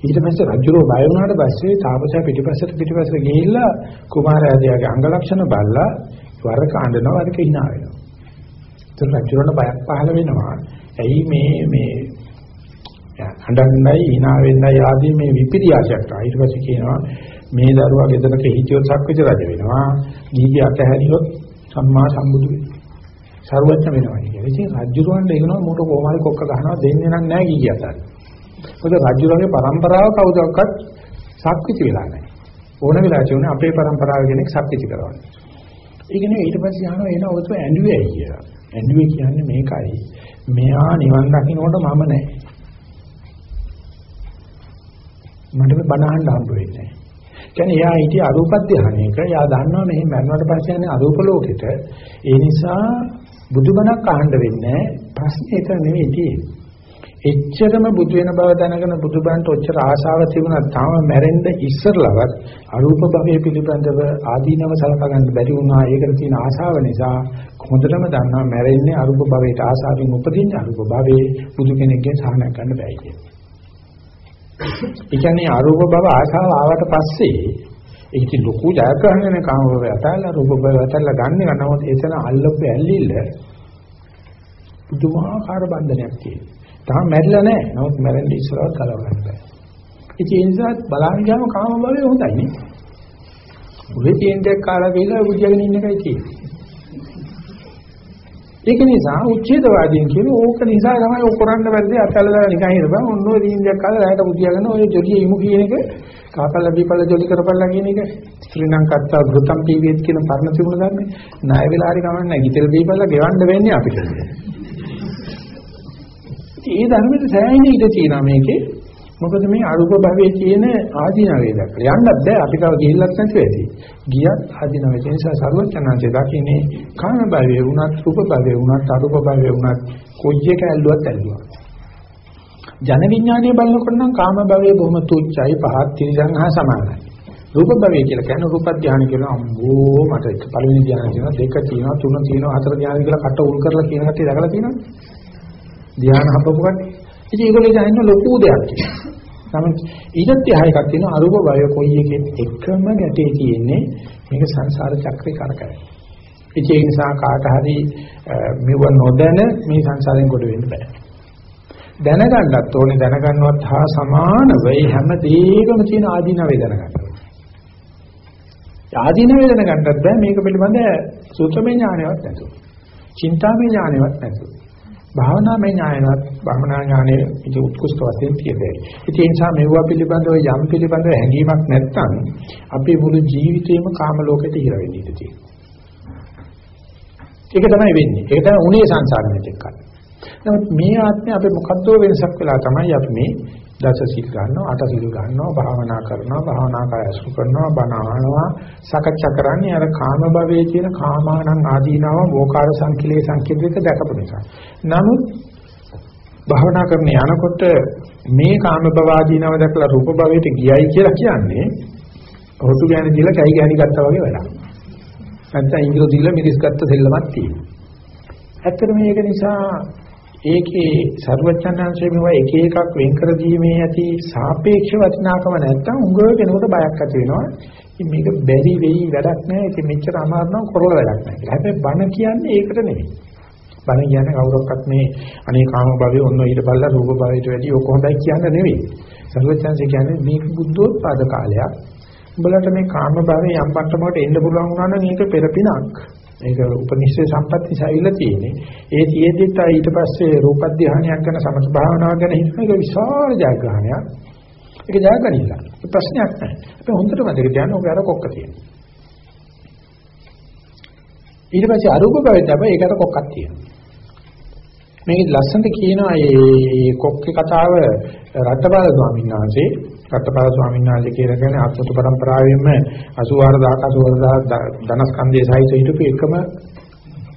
ඊට පස්සේ රජුරෝ බය වුණාට පස්සේ තාපසයා පිටිපස්සට පිටිපස්සට ගිහිල්ලා කුමාරයාගේ අංග ලක්ෂණ බලලා වරක අඬනවා වරක hina වෙනවා. ඒත් රජුරණ බයක් පහළ වෙනවා. ඇයි මේ මේ හඬන්නයි hina වෙන්නයි ආදී මේ විපිරියාශයක් ආ ඊට පස්සේ කියනවා මේ දරුවා ගෙදරක හිටියොත් සක්විත රජ වෙනවා. දීගේ අතහැරියොත් සම්මා සම්බුදු වෙනවා. සරුවච්ච වෙනවා. කියන්නේ ඉතින් රජුරවන්ට ඒනවා මොකට කොහොමරි කොක්ක ගහනවා දෙන්නේ නම් නැහැ ගිය අතන මොකද රජුරගේ પરම්පරාව කවුදක්වත් සක්විත වෙලා නැහැ ඕන වෙලාවට උනේ අපේ પરම්පරාව කෙනෙක් සක්විත කරවන්නේ. ඒ කියන්නේ ඊට පස්සේ අහනවා එනවා ඔතන ඇඬුවේ කියලා. ඇඬුවේ කියන්නේ මේකයි. මෙයා නිවන් දකින්නකොට මම නැහැ මට බණහන්න හම්බ වෙන්නේ නැහැ. කියන්නේ එයා හිටිය අරූප ධානයක එයා දන්නවා මෙහි මරණයට පස්සේ යන්නේ අරූප ලෝකෙට. ඒ නිසා බුදුබණක් අහන්න වෙන්නේ ප්‍රශ්නේ ඒක නෙවෙයි තියෙන්නේ. එච්චරම බුදු වෙන බව දැනගෙන බුදුබන්ට ඔච්චර ආශාව තිබුණා තාම මැරෙන්න ඉස්සරලවත් අරූප භවයේ පිළිබඳව ආදීනව සලකා ගන්න බැරි වුණා ඒකට තියෙන ආශාව නිසා හොඳටම දන්නවා මැරෙන්නේ අරූප භවයට ආශාවෙන් උපදින්න අරූප භවයේ බුදු කෙනෙක්ගෙන් සහනයක් ගන්න බෑ කියන්නේ. ඒ කියන්නේ අරූප භව ආශාව ආවට පස්සේ ඒක ලොකු ජයග්‍රහණයක් කාම භව අතල්ලා රූප භව අතල්ලා ගන්න නමුත් එතන අල්ලපු ඇල්ලිල්ල පුදුමාකාර බන්ධනයක් තියෙනවා. තාම මැරිලා නැහැ. නමුත් මැරෙන්න ඉස්සරහට කලව ගන්න බෑ. ඉතින් ඒ නිසා බලන්න ගියාම කාම භවය හොඳයි නේ. උලේ තියෙන දෙයක් කාලා ගිහලා බුද්ධගෙන ඉන්න එකයි තියෙන්නේ. ඒක නිසා උච්ඡේදවාදීන් කියන ඕක නිසා තමයි ඔය කරන්න බැරිද අතල්ලා නිකන් ඉරපන් ඔන්න ඔය දීන්දයක් කාලා රැයට බුදියාගෙන ඔය ජොලිය ඉමු කියන එක කාපල්ල බීපල්ල ජොලි කරපල්ලා කියන එක ශ්‍රී ලංකත්ත ගෘතම් පීවිත් කියන පරණ තිබුණ ගන්නේ ණය වෙලා හරි කමන්නේ නැහැ. ගිතර බීපල්ල ගෙවන්න වෙන්නේ අපිට. ඒ ධර්මෙට සෑහෙන ඉඩ තියෙනවා මේකේ. මොකද මේ අරූප භවයේ තියෙන ආධිනවේ දැක්කලා යන්නත් බෑ අපි තව ගිහිල්ලත් නැති වෙති. ගියත් ආධිනවේ ඒ නිසා සර්වඥාන්සේ දකින්නේ කාම භවයේ වුණත් රූප භවයේ වුණත් අරූප භවයේ වුණත් කොයි එක ඇල්ලුවත් ඇල්ලුවා. ජන විඥානය බලනකොට නම් කාම භවයේ බොහොම තුච්චයි පහත් තිරසං හා සමානයි. රූප භවය කියලා කියන්නේ රූප ධානය කියන අම්බෝ මට එක පළවෙනි ධානය තියෙනවා දෙක තියෙනවා තුන තියෙනවා හතර ධානය කියලා කට උල් කරලා කියන කට්ටිය දැකලා තියෙනවද? ධානය හපපු කට්ටිය. ඉතින් ඒගොල්ලෝ ඉතින් ලොකු දෙයක් කියනවා. නමුත් ඊටත් එහා එකක් තියෙනවා අරූප භවය කොයි එකෙත් එකම ගැටේ තියෙන්නේ මේක සංසාර චක්‍රේ කරකැවෙන. ඒ නිසා කාට හරි මෙව නොදැන මේ සංසාරයෙන් ගොඩ වෙන්න බෑ. දැනගන්නත් ඕනේ දැනගන්නවත් හා සමානව මේ හැම දෙයකම තියෙන ආධිනවේ දැනගන්න. ආධිනවේ දැනගන්නත් බෑ මේක පිළිබඳ සූත්‍රමය ඥානයක් නැතුව. චින්තාමය ඥානයක් නැතුව. භාවනාමය ඥානවත් භාවනා ඥානයේ ඉති උත්කෘෂ්ඨ වශයෙන් තියෙන්නේ. ඉතින් ඒ නිසා මෙවුවා පිළිබඳව යම් පිළිබඳව හැඟීමක් නැත්නම් අපේ මුළු ජීවිතේම කාම ලෝකෙට හිර වෙන්න ඉඩ තියෙනවා. ඒක තමයි වෙන්නේ. ඒක තමයි උනේ සංසාරෙ මෙතෙක් කල්. නමුත් මේ ආත්මේ අපි මොකද්ද වෙනසක් වෙලා තමයි අපි මේ දස සිල් ගන්නවා අට සිල් ගන්නවා භාවනා කරනවා භාවනා කය අසු කරනවා බණ අහනවා සකච්ඡා කරන්නේ අර කාම භවයේ තියෙන කාමානං ආදීනව මෝකාර සංකිලේ සංකේතයක දැකපු නිසා. නමුත් භාවනා කරන යනකොට මේ කාම භව ආදීනව දැකලා රූප භවයට ගියයි කියලා කියන්නේ හොටු ගෑණි දීලා කයි ගෑණි ගත්තා වගේ වැඩක්. නැත්නම් ඉංග්‍රීසි දීලා මිරිස් ගත්ත සෙල්ලමක් තියෙනවා. ඇත්තට මේක නිසා ඒකේ සර්වඥාන්සේ මේවා එක එකක් වෙන් කර දීමේ ඇති සාපේක්ෂ වටිනාකම නැත්තම් උඟ කෙනෙකුට බයක් ඇති වෙනවා. ඉතින් මේක බැරි වෙයි වැඩක් නැහැ. ඉතින් මෙච්චර අමාරු නම් කරලා වැඩක් නැහැ කියලා. හැබැයි බණ කියන්නේ ඒකට නෙමෙයි. බණ කියන්නේ කවුරක්වත් මේ අනේ කාම භවයේ ඔන්න ඊට බලලා රූප භවයට වැඩි ඔක හොඳයි කියන්න නෙවෙයි. සර්වඥාන්සේ කියන්නේ මේක බුද්ධෝත්පාද කාලයක්. උඹලට මේ කාම භවයේ යම් පට්ටමකට එන්න පුළුවන් වුණා නම් ඒක පෙරපිනක්. මේක උපනිෂේ සම්පatti සෛල තියෙන්නේ. ඒ තියෙද්දිත් ඊට පස්සේ රූප ධානයක් ගැන සමත භාවනාව ගැන හිතන එක විශාල ජයග්‍රහණයක්. ඒක ජයගනින්න. ඒ ප්‍රශ්නයක් නැහැ. අපි හොඳට මතක තියාගන්න ඕක අර කොක්ක තියෙනවා. ඊට පස්සේ අරූප භවෙත් තමයි ඒකට කොක්කක් තියෙනවා. මේක ලස්සනට කියනවා මේ කොක්කේ කතාව රටබාල ස්වාමීන් වහන්සේ රත්පාල ස්වාමීන් වහන්සේ කියලා කියන්නේ ආත්මතු පරම්පරාවෙම 84000 84000 ධනස්කන්ධය සහිත හිටපු එකම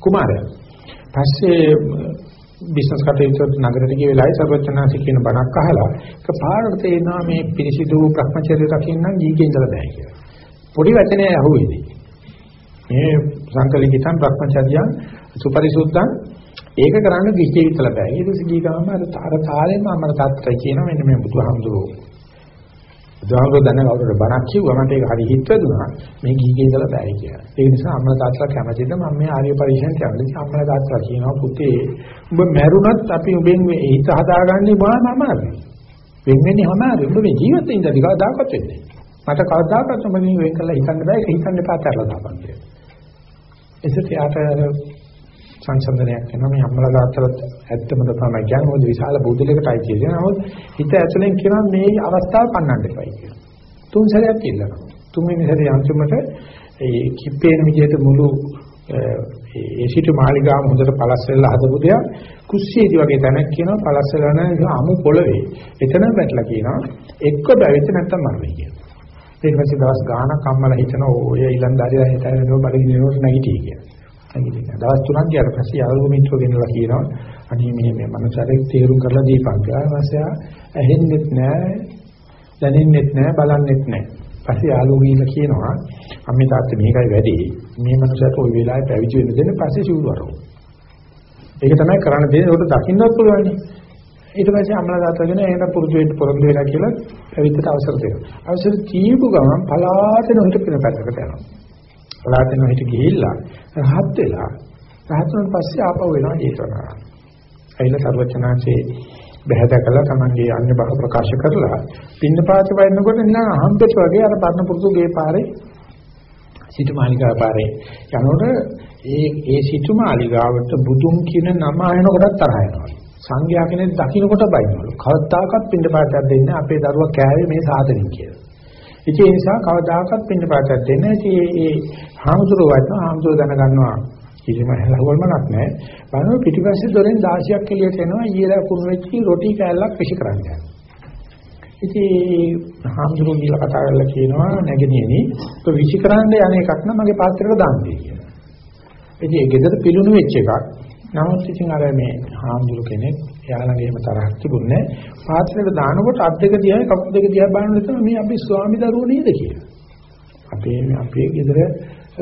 කුමාරයා. පස්සේ බිස්නස් කටයුතු නගරයට ගිය වෙලාවේ සර්වචනාසි කියන බණක් අහලා ඒක පාරට තේනවා මේ පිරිසිදු භ්‍රමචර්ය රකින්න ජීකේ ඉඳලා බෑ කියලා. පොඩි වචනය අහුවේදී. මේ සංකලිකිතං භ්‍රමචර්යයන් සුපරිසුද්ධං ඒක කරන්න ගිහින් ඉතලා බෑ. ඊට පස්සේ ගිය ගමන් අර තාරෙම අමර තාත්තයි කියනවා මෙන්න මේ බුදුහාමුදුරුවෝ බුදුහාමුදුරුවෝ දැන කවුරුද බණක් කිව්වා මට ඒක හරි හිත වැදුනා මේ ගීගේ ඉඳලා බෑ කියලා. ඒ නිසා අම්මලා තාත්තලා කැමතිද මම මේ ආර්ය පරිශ්‍රණ කරන්නේ අම්මලා තාත්තලා කියනවා පුතේ ඔබ මැරුණත් අපි ඔබෙන් හිත හදාගන්නේ මොනවාම අමාරුයි. වෙන වෙන්නේ අමාරුයි. ඔබ මේ ජීවිතේ ඉඳලා කවදාකවත් වෙන්නේ. මට කවදාකවත් ඔබ මේ වෙන් කළා හිතන්න බෑ ඒක හිතන්න එපා තරලා දාපන් කියලා. එසට යාට සංසන්දනයක් වෙනවා මේ අම්මලා තාත්තලා ඇත්තම තමයි කියන්නේ. මොකද විශාල බුදුලකටයි කියන්නේ නමුත් හිත ඇතුලෙන් කියනවා මේ අවස්ථාව පන්නන්න එපයි කියලා. තුන් සැරයක් කියනවා තුන්වෙනි සැරේ අන්තිමට ඒ කිප්පේන විදිහට මුළු ඒ සිටු මාලිගාව හොඳට පළස් වෙලා හදපු දෙයක් කුස්සියේදී වගේ තැනක් කියනවා. පළස් වෙලා නැහැ අමු පොළවේ. එතන වැටලා කියනවා එක්ක බැවිත නැත්තම් මරණය කියනවා ඊට පස්සේ දවස් ගාණක් අම්මලා හිතනවා ඔය ඊලන්දාරියා හිතන්නේ බඩගිනි නෝට නැගිටියි කියලා. නැගිටිනවා. දවස් තුනක් ගියාට පස්සේ යාළුවෝ මිත්‍රෝ ගෙනලා කියනවා අනේ මේ මේ මනසට තේරුම් කරලා දීපන් කියලා. ඊපස්සේ ඇහෙන්නෙත් නැහැ, දැනෙන්නෙත් නැහැ, බලන්නෙත් නැහැ. පස්සේ යාළුවෝ ගිහිල්ලා කියනවා අම්මේ තාත්තේ මේකයි වැඩි. මේ මනසට ওই වෙලාවේ පැවිදි වෙන්න දෙන්න පස්සේ සිවුරවරෝ. ඒක තමයි කරන්න දෙන්නේ. ඒකට දකින්නත් පුළුවන්. ඊට පස්සේ අම්මලා තාත්තගෙන එහෙනම් පුරුදු වෙන්න පුරුදු වෙලා කියලා පැවිද්දට අවසර දෙනවා. අවසර දීපු ගමන් පලාතෙන උහිට පින පැත්තකට යනවා. පලාතෙන් හිට ගිහිල්ලා රහත් වෙලා රහත් වුණාට පස්සේ ආපහු වෙනවා ජීතවනාරාම. ඇයිල සර්වචනාංශේ බහැදකලා තමන්ගේ අන්‍ය බහ ප්‍රකාශ කරලා පින්නපාත වයින්නකොට නිකන් අහම්බෙත් වගේ අර පරණ පුරුදු ගේ පාරේ සිටු මාලිගාව පාරේ යනකොට ඒ ඒ සිටු මාලිගාවට බුදුන් කියන නම අහනකොටත් තරහ යනවා. සංඝයා කෙනෙක් දකින්නකොට බයිනවලු. කවදාකවත් පින්නපාතයක් දෙන්නේ අපේ දරුවා කෑවේ මේ සාධනෙන් කියලා. ඉතින් ඒ නිසා කවදාකවත් පින්න පාතක් දෙන්නේ නැති ඒ හාමුදුරුවෝ වටන හාමුදුරුවෝ දැනගන්නවා කිසිම හැලවල්මක් නැහැ. බලන පිටිපස්සේ දොරෙන් 16ක් එළියට එනවා ඊයලා කුණු වෙච්ච රොටි කෑල්ලක් විශ් කරන්නේ. ඉතින් හාමුදුරුවෝ කියලා කතා කරලා කියනවා නැගණියනි ඔබ විශ් කරන්න යන එකක් නම් මගේ පාත්‍රයට දාන්න කියලා. ඉතින් ඒ ගෙදර පිළුණු වෙච්ච එකක්. නමුත් ඉතින් අර මේ හාමුදුරු කෙනෙක් එයාලගේ එහෙම තරහක් තිබුණේ පාත්‍රයට දානකොට අත් දෙක දිහා කකුල් දෙක දිහා බලනකොට තමයි මේ අපි ස්වාමි දරුවෝ නේද කියලා. අපේ අපේ ගෙදර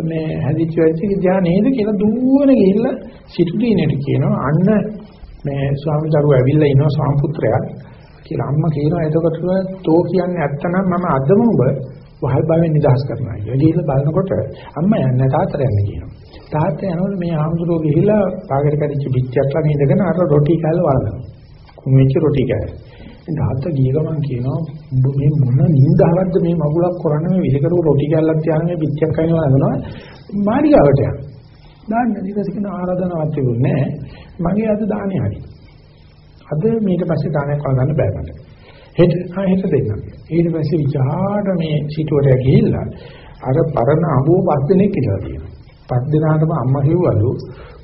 මේ හැදිච්ච වෙච්ච දිහා නේද කියලා දුවන ගිහිල්ලා සිටු දිනේට කියනවා අන්න මේ ස්වාමි දරුවෝ ඇවිල්ලා ඉනවා සාම්පුත්‍රයා කියලා අම්මා කියනවා එතකොට තෝ කියන්නේ ඇත්තනම් මම අදම ඔබ වහල් භාවයෙන් නිදහස් කරනවා කියලා. ගිහිල්ලා බලනකොට අම්මා යන්නේ තාත්තට යන්නේ කියනවා. තාත්තා යනකොට මේ ආම්දුරෝ ගිහිල්ලා පාගට කරිච්ච පිටියක් ළඟ ඉඳගෙන අර රොටි කෑල්ල වළඳනවා. කුමෙච්ච රොටි කෑල්ල. තාත්තා ගිය ගමන් කියනවා උඹ මේ මොන නින්දාවක්ද මේ මගුලක් කරන්නේ මේ විලකරු රොටි කෑල්ලක් තියාගෙන මේ පිටියක් කයින් වළඳනවා. මාඩිගාවට යනවා. දාන්න ඊට කියන ආරාධනාවක් තිබුණේ මගේ අද දානේ හරි. අද ඊට පස්සේ දානයක් වළඳන්න බෑ මට. හෙට ආ හෙට දෙන්නම්. ඊට පස්සේ විචාර මේ සිටුවට ගිහිල්ලා අර පරණ අහුව පස් දෙනෙක් ඉඳලා තියෙනවා. පස් දෙනාටම අම්මා කිව්වලු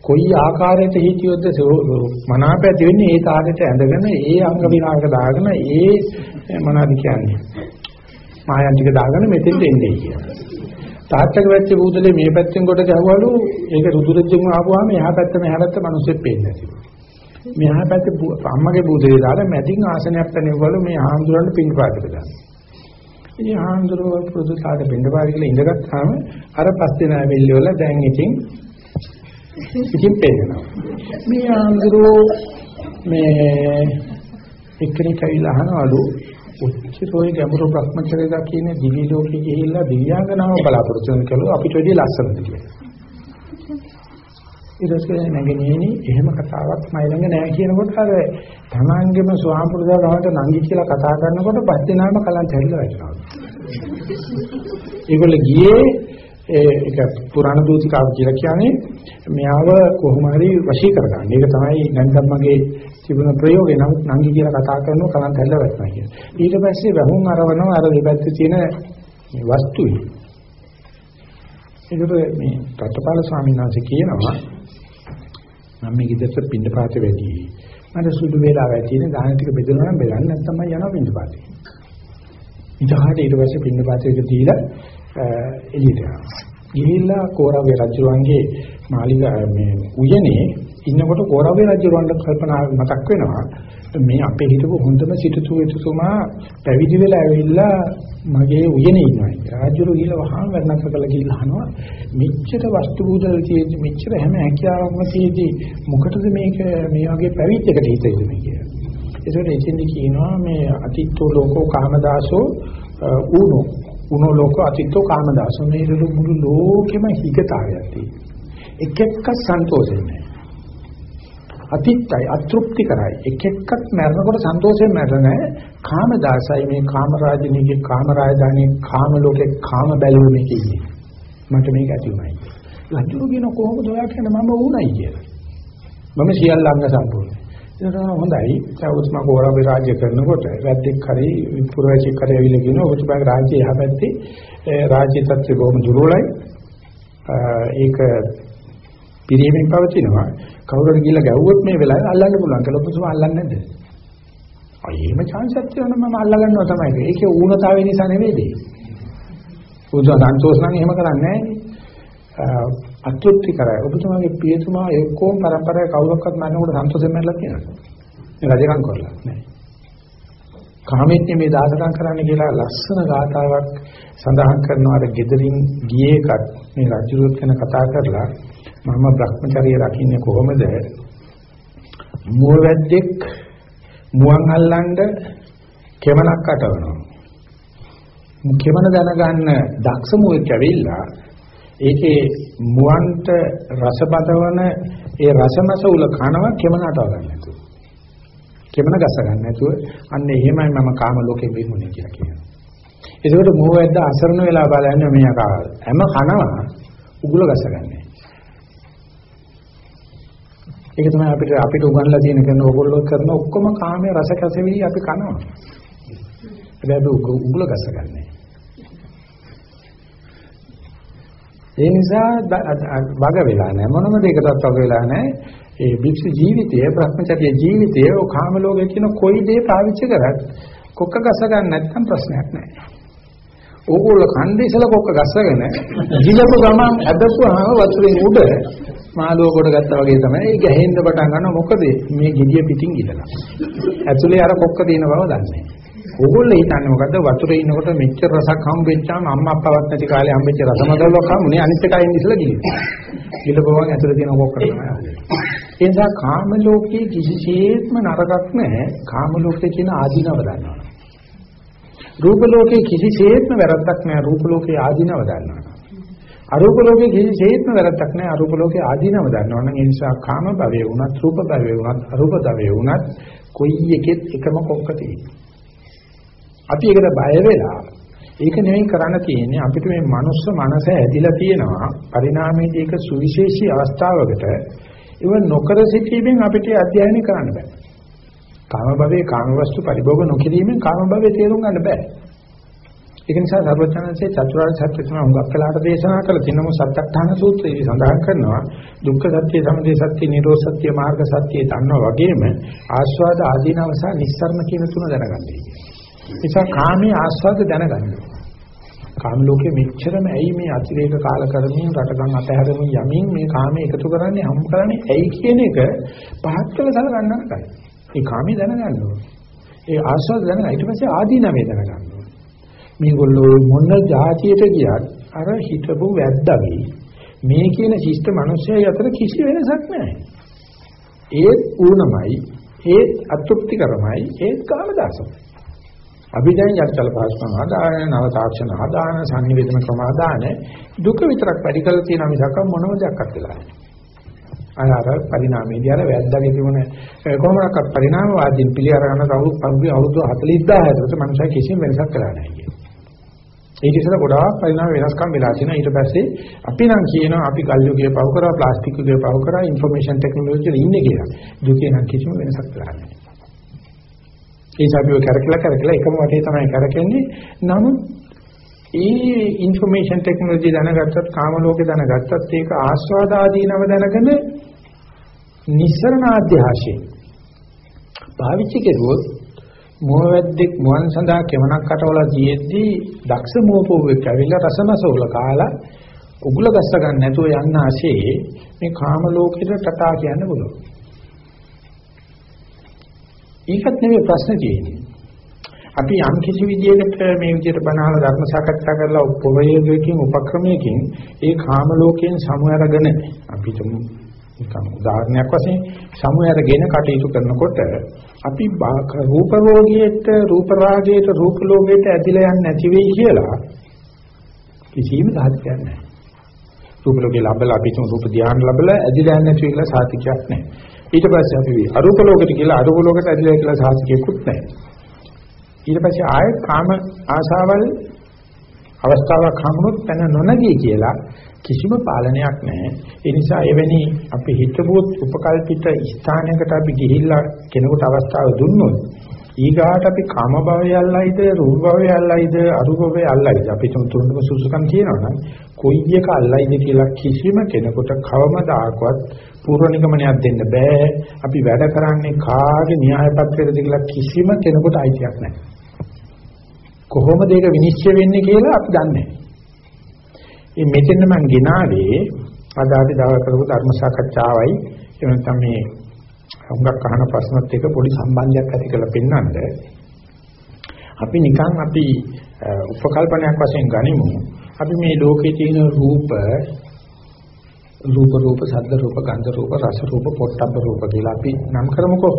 කොයි ආකාරයට හිතියොත්ද මනාප ඇති වෙන්නේ ඒ තාලෙට ඇඳගෙන ඒ අංග විනායක දාගෙන ඒ මොනවද කියන්නේ මායන් ටික දාගෙන මෙතෙන්ට එන්නේ කියලා. තාත්තක වැච්ච බුදුලේ මේ පැත්තෙන් කොට ගැහුවලු ඒක රුදුරජ්ජුන් ආපුවාම එහා පැත්ත මෙහා පැත්ත මිනිස්සෙක් පේන්නේ නැතිලු. මෙහා පැත්තේ අම්මගේ බුදුලේ දාලා මැදින් ආසනයක් පැනෙවලු මේ ආන්දුරන්ට පිං පාදක දාන. ඉතින් ආන්දුරව පුරුදුසාට පිං පාද කියලා ඉඳගත්තාම අර පස් දෙනා වෙල්ල වල දැන් ඉතින් ඉතින් පේනවා. මේ ආන්දුරෝ මේ එක්කෙනෙක් ඇවිල්ලා අහනවලු උච්චතෝයි ගැඹුරු භ්‍රමචර්යය කියන දිවි ලෝකෙ ගිහිල්ලා දිව්‍යාංගනාව බලාපොරොත්තු වෙන කළු අපිට වැඩි ලස්සනද කියලා. ඊට පස්සේ නැගෙනේනි එහෙම කතාවක් මයි ළඟ නැහැ කියනකොට අර තමන්ගේම ස්වාමපුරුෂයා ගාවට නංගි කියලා කතා කරනකොට පස්සේ නාම කලන්ත හැරිලා වැටෙනවා. ඒගොල්ලෝ ගියේ ඒක පුරාණ දූතිකාව කියලා කියන්නේ මෙයාව කොහොම හරි වශී කරගන්න. ඒක තමයි නැන්දම් මගේ තිබුණ ප්‍රයෝගේ නමුත් නංගි කියලා කතා කරනවා කලන්ත හැරිලා වැටෙනවා කියන. ඊට පස්සේ වැහුම් අරවනවා අර දෙපැත්තේ තියෙන වස්තුයි. ඒකට මේ රත්පාල ස්වාමීන් වහන්සේ කියනවා මම මේ ගෙදරට පින්න පාත වැඩි. මට සුදු වේලාව ඇති නේ දාන ටික බෙදනවා නම් බෙදන්න නැත්නම් මම යනවා පින්න පාතේ. ඉතහාට ඊට පස්සේ පින්න පාතේක දීලා එළියට යනවා. ගිහිල්ලා කෝරව්‍ය රජුවන්ගේ මාලිගා මේ උයනේ ඉන්නකොට කෝරව්‍ය රජුවන්ට කල්පනා මතක් වෙනවා මේ අපේ හිටපු හොඳම සිටුතු එතුතුමා පැවිදි වෙලා ඇවිල්ලා මගේ උයනේ ඉන්නවා කියලා. රාජ්‍යරු ගිහලා වහාම වැඩනක් කරලා ගිහලා අහනවා මෙච්චර වස්තු බුදල් තියෙදි මෙච්චර හැම හැකියාවක්ම තියෙදි මොකටද මේක මේ වගේ පැවිද්දකට හිත යොමුනේ කියලා. ඒසොට එතෙන්දි කියනවා මේ අතිත්තෝ ලෝකෝ කාමදාසෝ ඌනෝ ඌනෝ ලෝකෝ අතිත්තෝ කාමදාසෝ මේ මුළු ලෝකෙම හිගතාවයක් තියෙනවා. එක එක සන්තෝෂෙන්නේ අතිත්තයි අතෘප්ති කරයි. එක එක්කත් මරනකොට සන්තෝෂයෙන් මරන කාමදාසයි මේ කාමරාජිනීගේ කාමරාජධානී කාම ලෝකේ කාම බැලුව මේක ඉන්නේ. මට මේක ඇති උනායි ලජ්ජුරු කියන කොහොමද ඔයා කියන මම වුණයි කියලා. මම සියල්ල අංග සම්පූර්ණයි. ඒක හොඳයි චෞස්ම කෝරාවේ රාජ්‍ය කරනකොට වැද්දෙක් හරි පුරවැසියෙක් හරි ඇවිල්ලා කියනවා ඔබතුමාගේ රාජ්‍යය එහා පැත්තේ රාජ්‍ය තත්ත්වය බොහොම දුර්වලයි ඒක පිරීමෙන් පවතිනවා කවුරුහරි ගිහලා ගැව්වොත් මේ වෙලාවේ අල්ලන්න පුළුවන් කියලා ඔබතුමා අල්ලන්නේ නැද්ද? අය එහෙම chance එකක් තියෙනවා මම අල්ල ගන්නවා තමයි. ඒකේ ඌනතාවය නිසා නෙවෙයිද? උදා සන්තෝෂ නම් එහෙම කරන්නේ නැහැ. අතෘප්ති කරයි. ඔබතුමාගේ පියතුමා එක්කෝම පරම්පරාවේ කවුරක්වත් මන්නකොට සන්තෝෂයෙන් මැරලා තියෙනවා. මේ රජකම් කරලා නෑ. කාමෙත් මේ දාසකම් කරන්න කියලා ලස්සන ගාතාවක් සඳහන් කරනවා අර gederin ගියේ එකත් මේ රජුරුත් ගැන කතා කරලා මම Brahmacharya රකින්නේ කොහොමද? මුවවැද්දෙක් මුවන් අල්ලන්න කෙමනක් අටවනවා. කෙමන දැනගන්න දක්ෂ මුවෙක් ඇවිල්ලා ඒකේ මුවන්ට රස බදවන ඒ රසමස උල කනවා කෙමන අටව ගන්න නැතුව. කෙමන ගස ගන්න නැතුව අන්න එහෙමයි මම කාම ලෝකෙ බිමුනේ කියලා කියනවා. ඒකෝට මුවවැද්ද අසරණ වෙලා බලන්නේ මෙයා කාව. හැම කනවා උගුල ගස ගන්නෑ. ඒක තමයි අපිට අපිට උගන්ලා තියෙන කරන ඕගොල්ලෝ කරන ඔක්කොම කාමයේ රස කැසෙවිලි අපි කනවා. හැබැයි උගුල ගසගන්නේ. ඒ නිසා වග වෙලා නැහැ මොනම දෙයකටවත් වග වෙලා නැහැ. ඒ භික්ෂු ජීවිතය, භ්‍රමචර්ය ජීවිතය, ඔය කාම ලෝකයේ කියන කොයි දේ පාවිච්චි කරත් කොක්ක ගස ගන්න නැත්නම් ප්‍රශ්නයක් නැහැ. ඕගොල්ලෝ කන්දේ ඉසල කොක්ක ගස්සගෙන ජීලපු ගමන් ඇදපුවාම වතුරේ උඩ මාළුව කොට ගත්තා වගේ තමයි ඒ ගැහෙන්න පටන් ගන්නවා මොකද මේ gediya පිටින් ඉලලා. ඇතුලේ අර කොක්ක තියෙන බව දන්නේ. ඕගොල්ලෝ හිතන්නේ මොකද්ද වතුරේ ඉන්නකොට මෙච්චර රසක් හම්බෙච්චාම අම්මා අප්පාවත් නැති කාලේ හම්බෙච්ච රසමදල්ලක් හම්බුනේ අනිත් එකයි ඉඳලා ගිහින්. ගිලපුවම ඇතුලේ තියෙන කොක්ක තමයි. ඒ නිසා කාම ලෝකයේ කිසිසේත්ම නරකක් නැහැ. කාම ලෝකයේ කියන ආධිනව දන්නවා. රූප ලෝකයේ කිසිසේත්ම වැරද්දක් නැහැ. රූප ලෝකයේ ආධිනව දන්නවා. අරූප ලෝකයේ කිසිසේත්ම වැරද්දක් නැහැ. අරූප ලෝකයේ ආධිනව දන්නවා. නම් ඒ නිසා කාම භවයේ වුණත් රූප භවයේ වුණත් අරූප භවයේ වුණත් කොයි එකෙත් එකම කොක්ක තියෙනවා. අපි ඒකට බය වෙලා ඒක නෙවෙයි කරන්න තියෙන්නේ අපිට මේ මනුස්ස මනස ඇදිලා තියෙනවා පරිණාමයේදී ඒක සුවිශේෂී අවස්ථාවකට ඒව නොකර සිටීමෙන් අපිට අධ්‍යයනය කරන්න බෑ. කාම භවයේ කාම වස්තු පරිභෝග නොකිරීමෙන් කාම භවයේ තේරුම් ගන්න බෑ. ඒක නිසා සර්වඥාන්සේ චතුරාර්ය සත්‍ය තමයි හුඟක් කලකට දේශනා කළ තිනම සත්‍යඨාන සූත්‍රයේ සඳහන් කරනවා දුක්ඛ සත්‍ය, සමුදය සත්‍ය, නිරෝධ සත්‍ය, මාර්ග සත්‍ය දන්නා වගේම ආස්වාද ආදීනවස නිස්සරණ කියන තුන දැනගන්නේ. නිසා කාමයේ ආස්වාද දැනගන්න. කාම ලෝකෙ මෙච්චරම ඇයි මේ අතිරේක කාල කරමින් රටකම් අතහැරමින් යමින් මේ කාමයේ එකතු කරන්නේ හම් කරන්නේ ඇයි කියන එක පහත් කළ සලකන්න නරකයි. ඒ කාමයේ දැනගන්න ඕනේ. ඒ ආස්වාද දැනගන්න ඊට පස්සේ ආදීනවේ දැනගන්න ඕනේ. මේගොල්ලෝ මොන જાතියට ගියත් අර හිතපු වැද්දාගේ මේ කියන ශිෂ්ට මිනිස්සය අතර කිසි වෙනසක් නැහැ. ඒත් ඌනමයි ඒත් අතෘප්තිකරමයි ඒත් කාමදාසයි. අභිදන් යක්කල පහසුකම් ආදාන නව තාක්ෂණ ආදාන සංනිවේදන ක්‍රම ආදාන දුක විතරක් වැඩි කරලා තියෙන මිසක් මොනම දෙයක්වත් වෙලා නැහැ. අර පරිණාමයේදී අර වැද්දාගේ තිබුණ කොහොමරක්වත් පරිණාමවාදීන් පිළිඅරගෙන කවුරුත් පරිදි අවුරුදු 40000 ඇතුළත මනුෂයා කිසිම වෙනසක් කරලා නැහැ. ඒක ඉස්සර ගොඩාක් පරිණාම වෙනස්කම් වෙලා තිනවා ඊට පස්සේ අපි නම් කියනවා අපි ගල්යුගේ පව කරා ප්ලාස්ටික් යුගේ පව කරා ইনফরমේෂන් ටෙක්නොලොජි වල ඉන්නේ කියලා. දුකේ නම් කිසිම වෙනසක් කරලා නැහැ. ඒ සබිව කරකලා කරකලා එකම වටේ තමයි කරකන්නේ. නමුත් ඒ ইনফরমේෂන් ටෙක්නොලොජි දැනගත්තත් කාම ලෝකේ දැනගත්තත් ඒක ආස්වාදාදීනව දැනගෙන නිසරණාධ්‍යාශේ භාවිතා කෙරුවොත් මොහවැද්දෙක් මුවන් සඳහා කෙමනක් අටවලා ජීෙද්දී දක්ෂ මෝපෝවෙක් ඇවිල්ලා රසමසෝල කාලා උගුල ගස්ස ගන්න නැතුව යන්න ආසේ මේ කාම ලෝකෙට කතා කියන්න බලනවා. ඒකත් නෙමෙයි ප්‍රශ්නේ තියෙන්නේ. අපි යම් කිසි විදියකට මේ විදියට බණහල ධර්ම සාකච්ඡා කරලා උපවේගයකින් උපක්‍රමයකින් ඒ කාම ලෝකයෙන් සමු අරගෙන අපි තුමු නිකන් උදාහරණයක් වශයෙන් සමු අරගෙන කටයුතු කරනකොට අපි රූප රෝගියට රූප රාගයට රූප ලෝකයට ඇදිලා යන්නේ නැති වෙයි කියලා කිසිම සාධකයක් නැහැ. රූප ලෝකේ ලබලා අපි තුමු රූප ධානය ලබලා ඇදිලා යන්නේ නැති කියලා සාධකයක් නැහැ. ඊට පස්සේ අපි අරූප ලෝකෙට කියලා අරූප ලෝකෙට ඇදලා කියලා සාහිතිකුත් නැහැ. ඊට පස්සේ ආයෙත් කාම ආශාවල් අවස්ථාවක් හමුනොත් තන නොනගී කියලා කිසිම පාලනයක් නැහැ. ඒ නිසා එවැනි අපි හිතබුත් උපකල්පිත ස්ථානයකට අපි ගිහිල්ලා කෙනෙකුට අවස්ථාව දුන්නොත් ඊගාට අපි කාම භවය අල්ලයිද රූප භවය අල්ලයිද අරූප භවය අල්ලයිද? අපි තුන් තුනම සුසුකම් කියනවා නම් කොයි එක අල්ලයිද කියලා කිසිම කෙනෙකුට කවමදාකවත් පූර්ව නිගමනයක් දෙන්න බෑ. අපි වැඩ කරන්නේ කාගේ න්‍යාය පත්‍රයකද කියලා කිසිම කෙනෙකුට අයිතියක් නැහැ. කොහොමද ඒක විනිශ්චය වෙන්නේ කියලා අපි දන්නේ නැහැ. මේ මෙතන මම ගෙනාවේ අද අපි දවල් කරපු ධර්ම සාකච්ඡාවයි. එහෙම නැත්නම් මේ හුඟක් අහන ප්‍රශ්නත් එක්ක පොඩි සම්බන්ධයක් ඇති කරලා පෙන්වන්න අපි නිකන් අපි උපකල්පනයක් වශයෙන් ගනිමු. අපි මේ ලෝකේ තියෙන රූප රූප රූප ශබ්ද රූප ගන්ධ රූප රස රූප පොට්ටබ්බ රූප කියලා අපි නම් කරමුකෝ.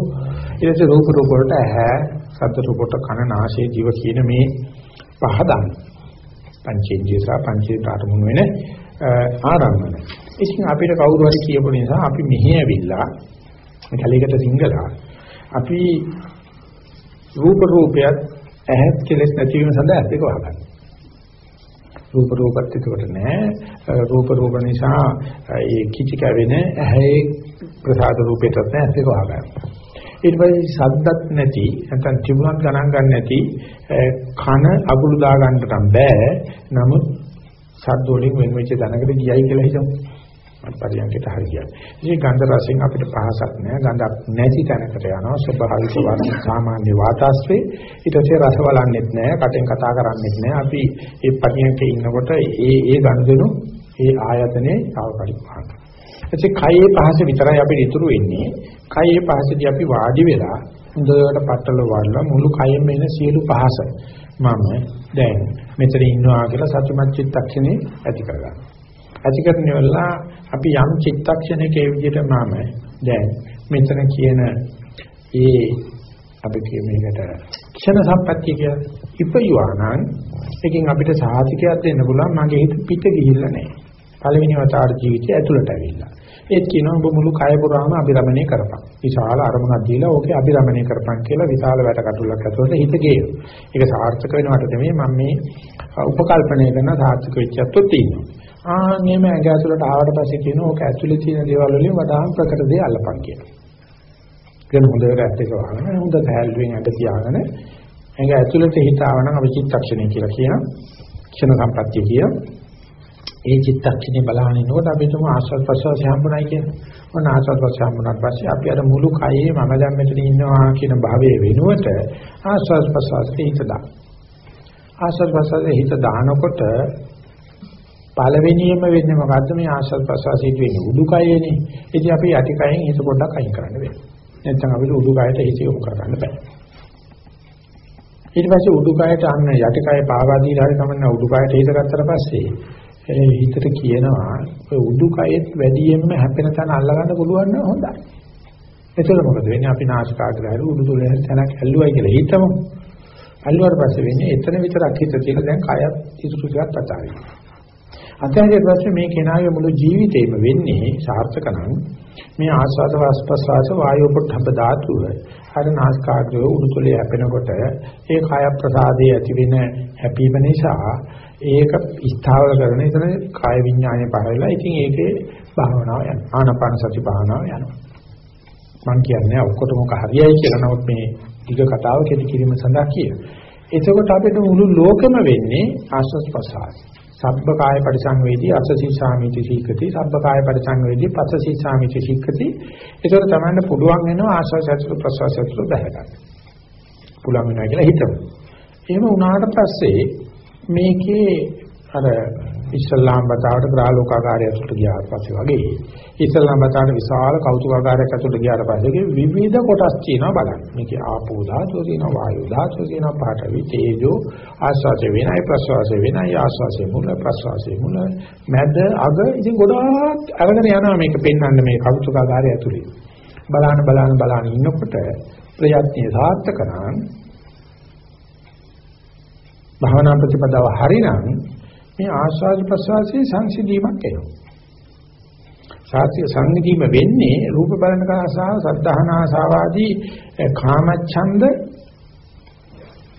ඊට පස්සේ රූප රූප වලට ඇහැ ශබ්ද රූප වලට කන නාසය දිව කියන මේ පහ දාන්න පංචේන්ද්‍රිය සහ පංචේන්ද්‍ර අරමුණු වෙන ආරම්භන. ඉතින් අපිට කවුරු හරි කියපු නිසා අපි මෙහි ඇවිල්ලා කැලේකට සිංගලා අපි රූප රූපයත් ඇහත් කෙලස් නැති වීම සඳහා ඇස් දෙක වහගන්න. රූප රූපත් එතකොට නෑ රූප රූප නිසා ඒ කිචි කැවෙන ඇහි ප්‍රසාද රූපයටත් නෑ ඇස් දෙක වහගන්න. ඊට පස්සේ ශබ්දත් නැති නැත්නම් තිබුණත් ගණන් ගන්න නැති කන අගුළු දා ගන්නට බෑ. නමුත් ශබ්ද වලින් වෙන වෙච්ච දැනකට ගියයි කියලා හිතමු. පරියන්කට හරියට. ඉතින් ගන්ධ රසෙන් අපිට පහසක් නෑ. ගඳක් නැති තැනකට යනවා. ස්වභාවික වර්ණ සාමාන්‍ය වාතාශ්‍රේ. ඊට පස්සේ රස බලන්නෙත් නෑ. කටෙන් කතා කරන්නෙත් නෑ. අපි මේ පරියන්කේ ඉන්නකොට ඒ ඒ ගන්ධනු ඒ ආයතනේ තාවකලික පහක්. එතකොට කයේ පහස විතරයි අපිට ඉතුරු වෙන්නේ. කයේ පහසදී අපි වාඩි වෙලා හොඳට පట్టල වඩලා මුළු කයෙම එන සියලු පහස මම දැන් මෙතන ඉන්නවා කියලා සතුටුමත් චිත්තක්ෂණේ ඇති කරගන්නවා. ඇති කරගෙන ඉවරලා අපි යම් චිත්තක්ෂණයක ඒ විදිහට මම දැන් මෙතන කියන ඒ අපි කිය මේකට ක්ෂණ සම්පත්තිය කියලා ඉපයුවා නම් එකකින් අපිට සාහිතිකයක් දෙන්න පුළුවන් මගේ හිත පිට ගිහිල්ලා නැහැ. පළවෙනි වතාවට ජීවිතය ඇතුළට ඇවිල්ලා. ඒත් කියනවා ඔබ මුළු කය පුරාම අභිරමණය කරපන්. විශාල අරමුණක් දීලා ඕකේ අභිරමණය කරපන් කියලා විශාල වැඩ කටුලක් ඇතුළට හිත ගේන. ඒක සාර්ථක වෙනවට නෙමෙයි මම මේ උපකල්පනය කරන සාර්ථක වෙච්චත් තියෙනවා. ආන්නේම ඇඟ ඇතුළට ආවට පස්සේ කියනවා ඕක ඇතුළේ තියෙන දේවල් වලින් වඩා ප්‍රකට දේ අල්ලපන් කියලා. කියන හොඳට ඇත්තක වහගෙන හොඳ සෑල්ුවෙන් ඇඟ තියාගෙන ඇඟ ඇතුළට හිත ආවනම් අපි චිත්තක්ෂණය කියලා කියන ක්ෂණ සම්පත්තිය කියන ඒ චිත්තක්ෂණේ බලහන් ඉන්නකොට අපි තුම ආස්වාද ප්‍රසවාස හම්බුනායි කියන. ඔන්න ආස්වාද ප්‍රසවාස හම්බුනාට පස්සේ අපි අර මුළු කයේ මම දැන් මෙතන ඉන්නවා කියන භාවයේ වෙනුවට ආස්වාද ප්‍රසවාසයේ හිත දාන. ආස්වාද ප්‍රසවාසයේ හිත දානකොට පළවෙනියම වෙන්නේ මොකද්ද මේ ආස්වාද ප්‍රසවාසයේ වෙන්නේ උඩුකයේනේ. ඉතින් අපි යටිකයෙන් හිත පොඩ්ඩක් අයින් කරන්න වෙනවා. නැත්නම් අපිට උඩුකයට හිත යොමු කරගන්න බෑ. ඊට පස්සේ උඩුකයට අන්න යටිකය පාවා දීලා හරි කමන්න උඩුකයට හිත ගත්තට පස්සේ ඒ හිතට කියනවා ඔය උඩුකයෙත් වැඩියෙන්ම හැපෙන තැන අල්ලගන්න පුළුවන් නම් හොඳයි. එතකොට මොකද වෙන්නේ අපි නාසිකාග්‍රය උඩු තුලේ තැනක් ඇල්ලුවයි කියලා හිතමු. ඇල්ලුවාට පස්සේ වෙන්නේ එතන විතරක් හිත තියලා දැන් කයත් ඉතුරු ටිකක් අතාරිනවා. අතහැරියට පස්සේ මේ කෙනාගේ මුළු ජීවිතේම වෙන්නේ සාර්ථක නම් මේ ආස්වාද වාස්පස්වාස වායෝ පොට්ටබ්බ ධාතුව හර නාස්කාග්‍රය උඩුතලයේ හැපෙනකොට ඒ කාය ප්‍රසාදයේ ඇති වෙන හැපීම නිසා ඒක ස්ථාවර කරන ඉතන කාය විඥානය පහළලා ඉතින් ඒකේ භාවනාව යන ආනපාන සති භාවනාව යනවා මම කියන්නේ ඔක්කොටම හරියයි කියලා නමුත් මේ ටික කතාව කෙටි කිරීම සඳහා කිය. එතකොට අපිට මුළු ලෝකෙම වෙන්නේ ආස්වාස් ප්‍රසාරය. සබ්බ කාය පරිසංවේදී අසසී සාමිති සීකති සබ්බ කාය පරිසංවේදී පසසී සාමිති සීකති ඒකට තමන්න පුළුවන් වෙනවා ආශාසයතුළු ප්‍රසවාසයතුළු බහැ ගන්න. පුළුවන් වෙනවා කියලා හිතමු. එහෙම වුණාට පස්සේ මේකේ අර ඉස්ලාම් බතාවට ග්‍රහලෝකාකාරය ඇතුළට ගියාට පස්සේ වගේ ඉස්ලාම් බතාවට විශාල කෞතුකාකාරයක් ඇතුළට ගියාට පස්සේ විවිධ කොටස් තියෙනවා බලන්න. මේකේ ආපෝ ධාතුව තියෙනවා වායෝ ධාතුව තියෙනවා පාඨවි තේජෝ ආස්වාසේ වෙනයි ප්‍රස්වාසේ වෙනයි ආස්වාසේ මුල ප්‍රස්වාසේ මුල මැද අග ඉතින් ගොඩාක් අරගෙන යනවා මේක පෙන්වන්න මේ කෞතුකාකාරය ඇතුළේ. බලන්න බලන්න බලන්න ඉන්නකොට ප්‍රයත්නය සාර්ථක නම් භාවනා ප්‍රතිපදාව හරිනම් මේ ආස්වාද ප්‍රසවාසයේ සංසිඳීමක් එනවා. සාත්‍ය සංනිධීම වෙන්නේ රූප බලන කාසාව සද්ධාහන ආසාවාදී කාමච්ඡන්ද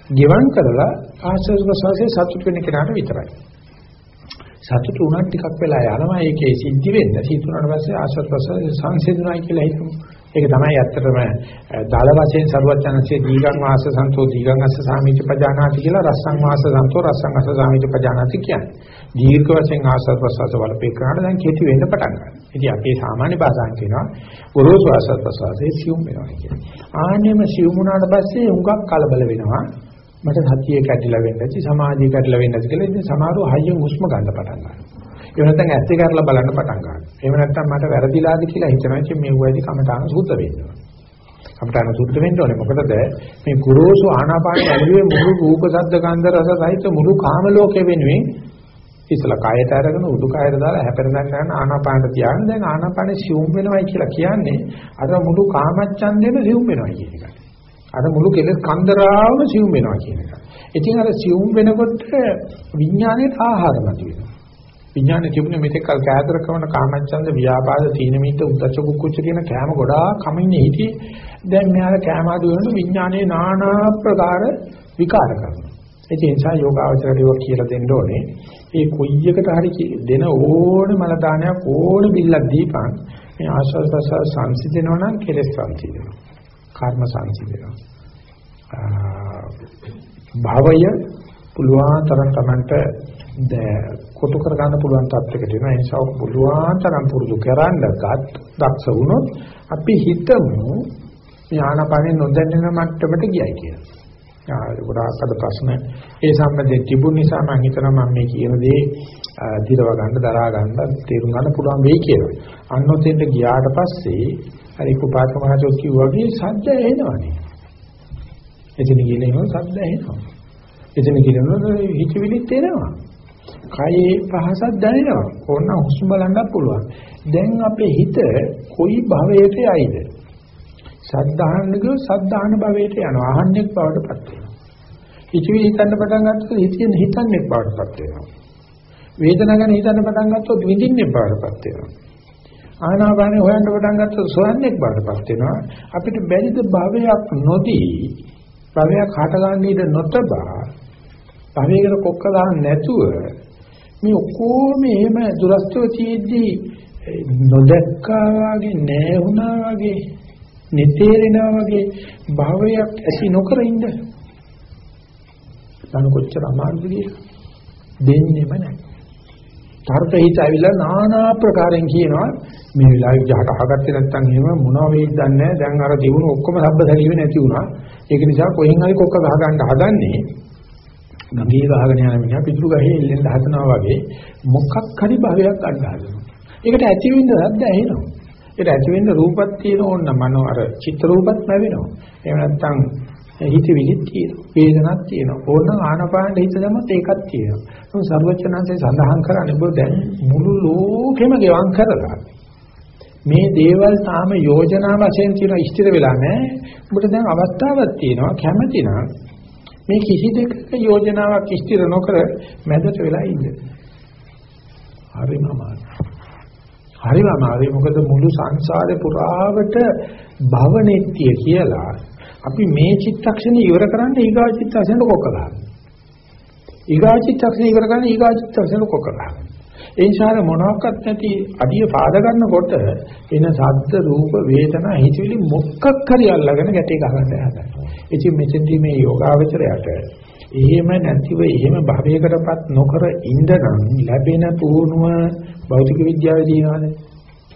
ගෙවන් කරලා ආස්වාද ප්‍රසවාසයේ සතුට වෙන කෙනාට විතරයි. සතුට උනත් ටිකක් වෙලා යනවා ඒකේ සිද්ධි වෙන්න. සිද්ධුනාට පස්සේ ආස්වාද ප්‍රසවාසයේ සංසිඳුනායි කියලා හිතමු. ඒක තමයි ඇත්තටම දල වශයෙන් සරුවචනසේ දීගං වාස සන්තෝ දීගං අස්ස සාමිච්ච පජානාති කියලා රස්සං වාස සන්තෝ රස්සං අස්ස සාමිච්ච පජානාති කියන්නේ. දීර්ඝ වශයෙන් ආස්වාද ප්‍රසවාස වලපේ කරාට දැන් කෙටි වෙන්න පටන් ගන්නවා. ඉතින් අපේ සාමාන්‍ය භාෂාවෙන් කියනවා ගොරෝසු ආස්වාද ප්‍රසවාසයේ සියුම් වෙනවා කියලා. ආනෙම සියුම් වුණාට පස්සේ හුඟක් කලබල වෙනවා. මට සතිය කැඩිලා වෙන්න ඇති සමාධිය කැඩිලා වෙන්න ඇති කියලා ඉතින් සමහරව හයියෙන් හුස්ම ගන්න පටන් ගන්නවා. එහෙම නැත්නම් ඇස් දෙක අරලා බලන්න පටන් ගන්නවා. එහෙම නැත්නම් මට වැරදිලාද කියලා හිතනවා ඉතින් මේ වගේ කමඨාන සුද්ධ වෙනවා. කමඨාන සුද්ධ වෙන්න ඕනේ මොකටද මේ ගුරුසු ආනාපාන ඇලුවේ මුළු රූප ශබ්ද ගන්ධ රස සහිත මුළු කාම ලෝකෙ වෙනුවෙන් ඉතලා කායයට අරගෙන උඩු කායයට දාලා හැපෙන දැන් ගන්න ආනාපානට තියාගෙන දැන් ආනාපානෙ සියුම් වෙනවයි කියලා කියන්නේ අර මුළු කාමච්ඡන්දෙම සියුම් වෙනවා කියන එක. අර මුළු කෙලෙස් කන්දරාවම සියුම් වෙනවා කියන එක. ඉතින් අර සියුම් වෙනකොට විඥාණයට ආහාර මතුවෙනවා. විඥානේ තිබුණේ මෙතෙක් කල් කෑදර කරන කාමච්ඡන්ද ව්‍යාපාද තීන මිද්ද උද්දච්ච කුක්කුච්ච කියන කෑම ගොඩාක් කමින්නේ හිටියේ දැන් මෙයාලා කෑම ආදු වෙනකොට විඥානේ নানা ප්‍රකාර විකාර කරනවා. ඒ නිසා යෝගාවචරයට ඒක කියලා දෙන්න ඕනේ ඒ කොයි එකට හරි දෙන ඕන මල දානයක් ඕන බිල්ලක් දීපන් මේ ආශ්වාස ප්‍රශ්වාස සංසිඳනවා නම් කෙලෙස් සංසිඳනවා. කර්ම සංසිඳනවා. භවය පුළුවන් තරම් Tamanට කොටු කර ගන්න පුළුවන් තත්යකට එනවා. ඒ නිසා පුළුවන් තරම් පුරුදු කරන්නගත් දක්ෂ වුණොත් අපි හිතමු ඥානපණේ නොදැනෙන මට්ටමට ගියයි කියලා. ආ ගොඩාක් අද ප්‍රශ්න ඒ සම්බන්ධයෙන් තිබුණ නිසා මම හිතනවා මම මේ කියන දේ දිරව ගන්න දරා ගන්න තේරුම් ගන්න පුළුවන් වෙයි කියලා. අන්නොතෙන්ට ගියාට පස්සේ හරි කුපාක මහතෝ කිව්වා වගේ සද්ද එනවනේ. එතන ගිහින් එනවා සද්ද එනවා. එතන ගිහින් හිතවිලිත් එනවා. කයේ පහසක් දැනෙනවා. ඕන හුස්ම බලන්නත් පුළුවන්. දැන් අපේ හිත කොයි භවයට යයිද? සද්ධාහන ගියෝ සද්ධාහන භවයට යනවා. අහන්නේක් බවට පත් වෙනවා. හිතවිලි හිතන්න පටන් ගත්තොත් හිතෙන් හිතන්නේක් බවට පත් වෙනවා. වේදනාව ගැන හිතන්න පටන් ගත්තොත් විඳින්නෙක් බවට පත් වෙනවා. ආනාපානෙ හොයන්න පටන් ගත්තොත් සොයන්නෙක් බවට පත් වෙනවා. අපිට බැරිද භවයක් නොදී භවයක් හට ගන්න ඉඩ නොතබා භවයකට කොක්ක දාන්න නැතුව මේ ඔක්කොම එහෙම දුරස්තව තියෙද්දී නොදැක්කා වගේ නැහුණා වගේ නිතේරෙනා වගේ භාවයක් ඇති නොකර ඉන්න. තන කොච්චර අමාරුද දෙන්නේම නැහැ. තර්ක හිත ඇවිල්ලා নানা ආකාරයෙන් කියනවා මේ වෙලාවේ ජහට අහගත්තේ නැත්නම් එහෙම මොනවා වෙයිද දන්නේ නැහැ. දැන් අර දිනුන ඔක්කොම සබ්බ සැලීම නැති වුණා. ඒක නිසා කොහෙන් හරි කොක්ක ගහ ගන්න හදන්නේ ගඟේ ගහගෙන යන මිනිහා පිටුරු ගහේ එල්ලෙන්න හදනවා වගේ මොකක් හරි භවයක් ගන්න හදනවා. ඒකට ඇති වෙන්න රද්ද ඇහෙනවා. ඒකට ඇති වෙන්න රූපත් තියෙන ඕන මනෝ අර චිත්ත රූපත් ලැබෙනවා. එහෙම නැත්නම් හිතවිලිත් තියෙනවා. වේදනක් තියෙනවා. ඕනනම් ආනපාන හිත දැම්මත් ඒකත් තියෙනවා. ඒක සර්වචනන්සේ සඳහන් කරන්නේ බෝ දැන් මුළු ලෝකෙම ගෙවම් කරලා මේ දේවල් තාම යෝජනා වශයෙන් තියෙන ස්ථිර වෙලා නැහැ. ඔබට දැන් අවස්ථාවක් තියෙනවා කැමැති නම් මේ කිසි දෙයක යෝජනාවක් ස්ථිර නොකර මැදට වෙලා ඉන්න. හරිම අමාරුයි. හරිම අමාරුයි මොකද මුළු සංසාරේ පුරාවට භවනෙත්‍ය කියලා අපි මේ චිත්තක්ෂණය ඉවර කරන්න ඊගා චිත්තක්ෂණයට කොක්ක ගන්නවා. ඊගා චිත්තක්ෂණය ඉවර කරන්න ඊගා චිත්තක්ෂණයට කොක්ක ගන්නවා. ඒ නිසා මොනවාක්වත් නැති අඩිය පාද ගන්නකොට එන ශබ්ද රූප වේදනා හිතවිලි මොකක් හරි අල්ලගෙන ගැටේ ගහන්න හදනවා. ඉතින් මෙතෙන්දී මේ යෝගාවචරයට එහෙම නැතිව එහෙම භවයකටපත් නොකර ඉඳනම් ලැබෙන පුහුණුව භෞතික විද්‍යාවේ තියනවාද?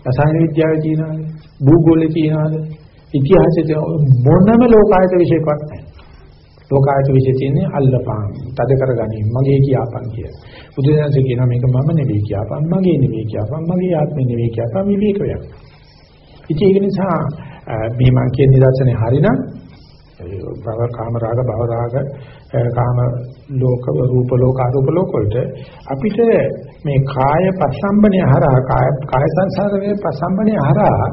රසායන විද්‍යාවේ තියනවාද? භූගෝලයේ තියනවාද? ඉතිහාසයේ මොනම ලෝකායත විශේෂයක් නැහැ. ලෝකායත විශේෂ තියෙන්නේ අල්ලපං, තද කරගනින්, මගේ කියාපන් කිය. බුදුදහමේ කියනවා මේක මම නෙවෙයි කියාපන්, මගේ නෙවෙයි කියාපන්, මගේ ආත්මෙ නෙවෙයි කියාපන් විවේකයක්. ඉතින් ඒක නිසා මේ මං කියන නිදර්ශනේ හරිනම් භව කාම රාග භව රාග කාම ලෝක රූප ලෝක අරූප ලෝක වලට අපිට මේ කාය පස්සම්බනේ හරහා කාය කාය සංසාරයේ පස්සම්බනේ හරහා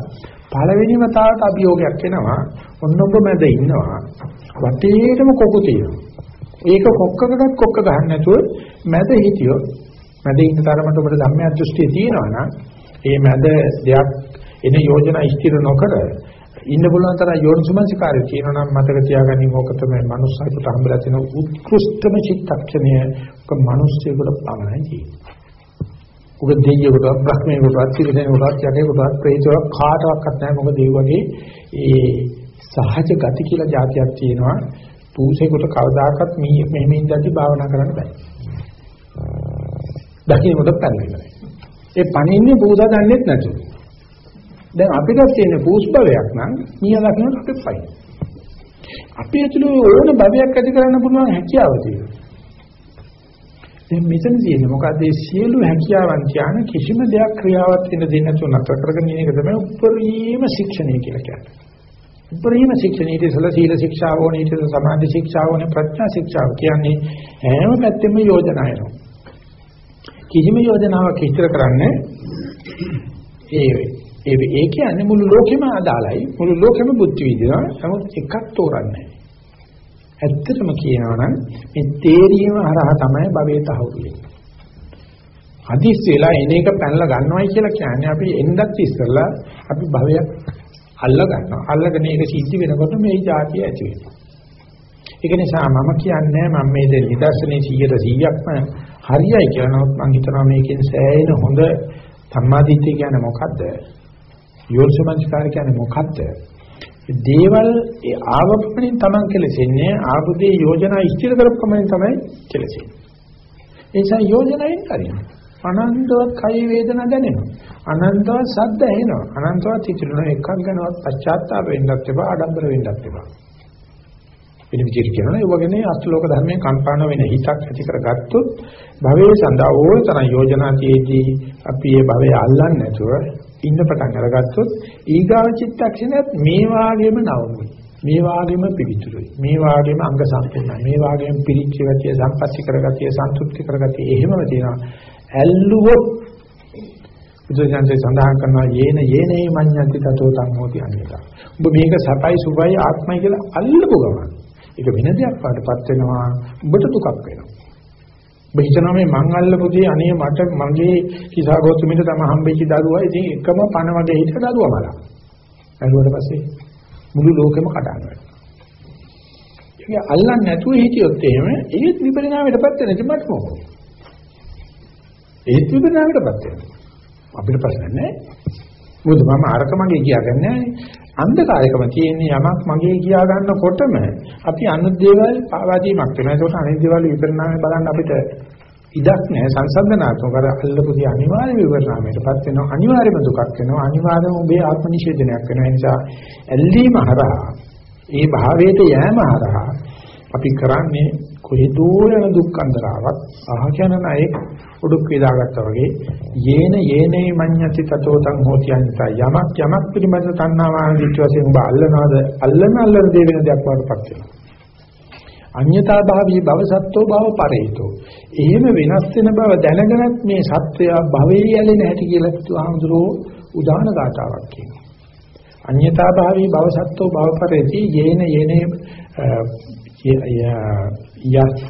පළවෙනිම තාවට අභියෝගයක් එනවා. ඔන්නොබ මැද ඉන්නවා. වටේටම කොකු තියෙනවා. ඒක කොක්කකටත් කොක්ක ගහන්න නැතුව මැද හිටියොත් මැද ඉන්න තරමට ඔබට ධම්මයක් දෘෂ්ටිය තියෙනවා නම් ඒ මැද දෙයක් එන යෝජනා ස්ථිර නොකර ඉන්න පුළුවන් තරම් යෝනිසමංසකාරය කියනවා නම් මතක තියාගන්න ඕක තමයි මනුස්සයෙකුට හම්බලා තියෙන උත්කෘෂ්ඨම චිත්තක්ෂණය. ඔක මිනිස්සුෙකුට පමණයි තියෙන්නේ. ඔක දෙයියෙකුට බ්‍රහ්මයෙකුට තිරිසනෙකුට යකෙකුට ප්‍රේතයෙකුට කාටවත් නැහැ මොකද ඒ වගේ ඒ සහජ ගති කියලා જાතියක් තියෙනවා. පූසෙකුට කවදාකවත් මේ මෙහෙම ඉඳලා භාවනා කරන්න බෑ. දකින්නකොට පැනලා ඒ පණින්නේ පූසා දන්නේත් නැතුව. දැන් අපිට තියෙන පූස් භවයක් නම් මීයා දකින්න අපිට පයි. අපි ඇතුළේ ඕන භවයක් ඇති කරන්න පුළුවන් හැකියාව තියෙනවා. දැන් මෙතන තියෙන්නේ මොකද්ද මේ සියලු හැකියාවන් කියන කිසිම දෙයක් ක්‍රියාවත් වෙන දෙන්න නැතුව නතර කරගෙන ඉන්න එක තමයි උපරිම ශික්ෂණය කියලා කියන්නේ. උපරිම ශික්ෂණය ඉතිසල සීල ශික්ෂාව ඕනේ ඉතිසල සමාධි ශික්ෂාව ඕනේ ප්‍රඥා ශික්ෂාව කියන්නේ හැම පැත්තෙම යෝජනා එනවා. කිසිම යෝජනාවක් ඉස්තර කරන්නේ ඒ ඒ ඒ කියන්නේ මුළු ලෝකෙම අදාළයි මුළු ලෝකෙම බුද්ධ විදිනවා නමුත් එකක් තෝරන්නේ ඇත්තටම කියනවා නම් මේ තේරීම හරහා තමයි භවයේ තහවුරු වෙන්නේ. හදිස් වෙලා එන එක පැනලා ගන්නවයි කියලා කියන්නේ අපි එන්නත් ඉස්සෙල්ලා අපි භවයක් අල්ල ගන්නවා. අල්ලගෙන ඒක සිද්ධ වෙනකොට මේ જાතිය ඇති වෙනවා. ඒක නිසා මම කියන්නේ මම මේ දෙ නිදර්ශනේ 100%ක්ම හරියයි කියලා නමුත් මම හිතනවා මේකෙන් සෑහෙන හොඳ සම්මාදිට්ඨිය කියන්නේ මොකද්ද? යෝනිසමංස්කාර කියන්නේ මොකද්ද? දේවල් ඒ ආවපමණින් Taman කෙලෙසෙන්නේ ආපුදේ යෝජනා ඉස්තිර කරපමණින් තමයි කෙලෙසෙන්නේ. ඒ නිසා යෝජනාවෙන් හරියන්නේ. අනන්තවත් කය වේදනා දැනෙනවා. අනන්තවත් සද්ද ඇහෙනවා. අනන්තවත් හිතෙනවා එකක් ගැනවත් පශ්චාත්තාප වෙන්නත් එපා, ආඩම්බර වෙන්නත් එපා. වෙන විදිහට කියනවා ඒ වගේනේ අෂ්ටලෝක ධර්මයේ කම්පාණ වෙන හිතක් ඇති කරගත්තොත් භවයේ සඳහා ඕන තරම් යෝජනා තියේදී අපි මේ භවය අල්ලන්නේ නැතුව ඉන්න පටන් අරගත්තොත් ඊගාව චිත්තක්ෂණයත් මේ වාගේම නවමුයි. මේ වාගේම පිළිතුරුයි. මේ වාගේම අංග සම්පූර්ණයි. මේ වාගේම පිරිච්ච ගතිය, සම්පත්‍ති කරගතිය, සන්තුෂ්ටි කරගතිය එහෙමම තියෙනවා. ඇල්ලුවොත් බුදුසසුනේ සඳහන් කරනවා යේන යේනේ මඤ්ඤන්ති තතෝ තං හෝති අනිතා. ඔබ මේක සපයි සුභයි ආත්මයි කියලා අල්ලපු ගමන් ඒක වෙන දෙයක් වඩපත් වෙනවා. ඔබට දුකක් වෙනවා. ඔබ හිතනවා මේ මං අල්ලපු දේ අනේ මට මගේ කිසා ගෞතමිට තම හම්බෙච්ච දරුවා ඉතින් එකම පණ වගේ හිට දරුවා මලා. ඇරුවට පස්සේ මුළු ලෝකෙම කඩාන වෙනවා. ඒක අල්ලන්නේ නැතුව හිටියොත් එහෙම ඒත් විපරිණාමයටපත් වෙන ඉතින් මට මොකද? ඒත් විපරිණාමයටපත් වෙනවා. අපිට ප්‍රශ්න නැහැ. මොකද මම අරක මගේ කියාගන්නේ නැහැ. අන්ධකාරයකම තියෙන යමක් මගේ කියා ගන්නකොටම අපි අනුත් දේවල් පාවාදීමක් වෙනවා. ඒකට අනිත් දේවල් විපරිණාමය බලන්න අපිට ඉඩක් නැහැ. සංසන්දනාත්මක අර අල්ලපු දී අනිවාර්ය විවරණයටපත් වෙනවා. අනිවාර්යම දුකක් වෙනවා. අනිවාර්යම ඔබේ ආත්ම නිෂේධනයක් වෙනවා. ඒ නිසා ඇල්ලීම හරහා ඒ භාවයට යෑම හරහා අපි කරන්නේ කොහෙදෝ යන දුක්ඛන්දරාවක්? අහගෙන නැයෙක් උඩුක් වේදාගත්තා වගේ යේන යේනේ මඤ්ඤති තතෝතං හෝති අනිත යමක් යමක් පිළිබඳ තණ්හාමාන දිට්ඨි වශයෙන් ඔබ අල්ලනවාද? අල්ලන අල්ලන දේ වෙන දෙයක් වඩපත් වෙනවා. අඤ්‍යතා භාවී භව සත්ත්ව භව පරේතෝ එහෙම වෙනස් වෙන බව දැනගෙනත් මේ සත්වය භවයේ යැලෙන හැටි කියලා බුදුහාමුදුරෝ උදාන ගාතාවක් කියනවා අඤ්‍යතා භාවී භව සත්ත්ව භව පරේති යේන යේනේ යස්ස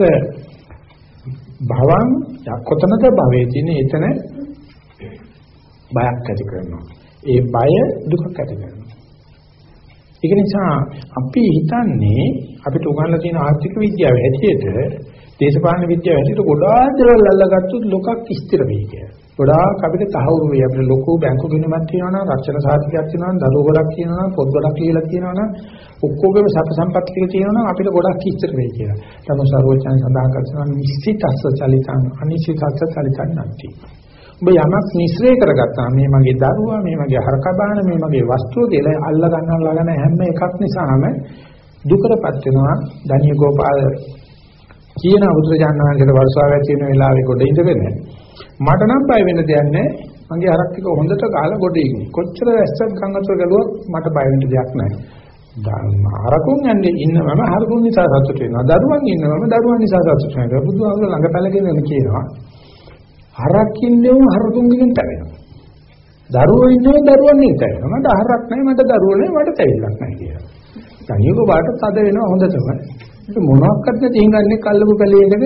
භවං කොතනද භවයේ තියෙන එතන බයක් ඇති කරනවා. ඒ බය දුකක් ඇති කරනවා. ඒක නිසා අපි හිතන්නේ අපිට උගන්ලා තියෙන ආර්ථික විද්‍යාව හැටියට දේශපාලන විද්‍යාව හැටියට ගොඩාක් දේවල් අල්ලගත්තොත් ලොකක් ස්ථිර වෙයි කියලා. ගොඩාක් අපිට තහවුරු වෙයි. අපිට ලොකු බැංකු ගිණුමක් තියෙනවා නම්, රක්ෂණ සාධකයක් තියෙනවා නම්, දරුවෝ ගොඩක් තියෙනවා නම්, පොත් ගොඩක් ලියලා තියෙනවා නම්, ඔක්කොගේම සප සම්පත් ටික තියෙනවා නම් අපිට ගොඩක් ඉස්තර වෙයි කියලා. තමයි සර්වචන් සඳහන් කරනවා නිශ්චිතස්ස චලිතං අනිශ්චිතස්ස චලිතං නැති. ඔබ යමක් නිස්සරේ කරගත්තා මේ මගේ දරුවා මේ මගේ හරකබාන මේ මගේ වස්තුව කියලා අල්ල ගන්නවා ළඟන හැම එකක් නිසාම දුකටපත් වෙනවා දනිය ගෝපාල කියන බුදුරජාණන් වහන්සේට වර්ෂාවක් තියෙන වෙලාවේ ගොඩ ඉඳගෙන මට නම් බය වෙන්න දෙයක් නැහැ මගේ හරක් ටික හොඳට ගාලා ගොඩ ඉන්නේ කොච්චර වැස්සක් ගංගතර ගලුවක් මට බය වෙන්න දෙයක් නැහැ හරකුන් යන්නේ ඉන්නවම හරකුන් නිසා සතුට වෙනවා. දරුවන් ඉන්නවම දරුවන් නිසා සතුට වෙනවා. බුදුහාමුදුර ළඟ පැලගෙන කියනවා. හරක් ඉන්නවම හරකුන්ගෙන් තැවෙනවා. දරුවෝ ඉන්නවම දරුවන් තැවෙනවා. මට හරක් නැහැ මට දරුවෝ නැහැ මට තැවිල්ලක් නැහැ කියලා. සංයෝග බාට තද වෙනවා හොඳටම. ඒක මොනවාක්වත් නැති හිඟන්නේ කල්ලපු පැලේ ඉඳගෙන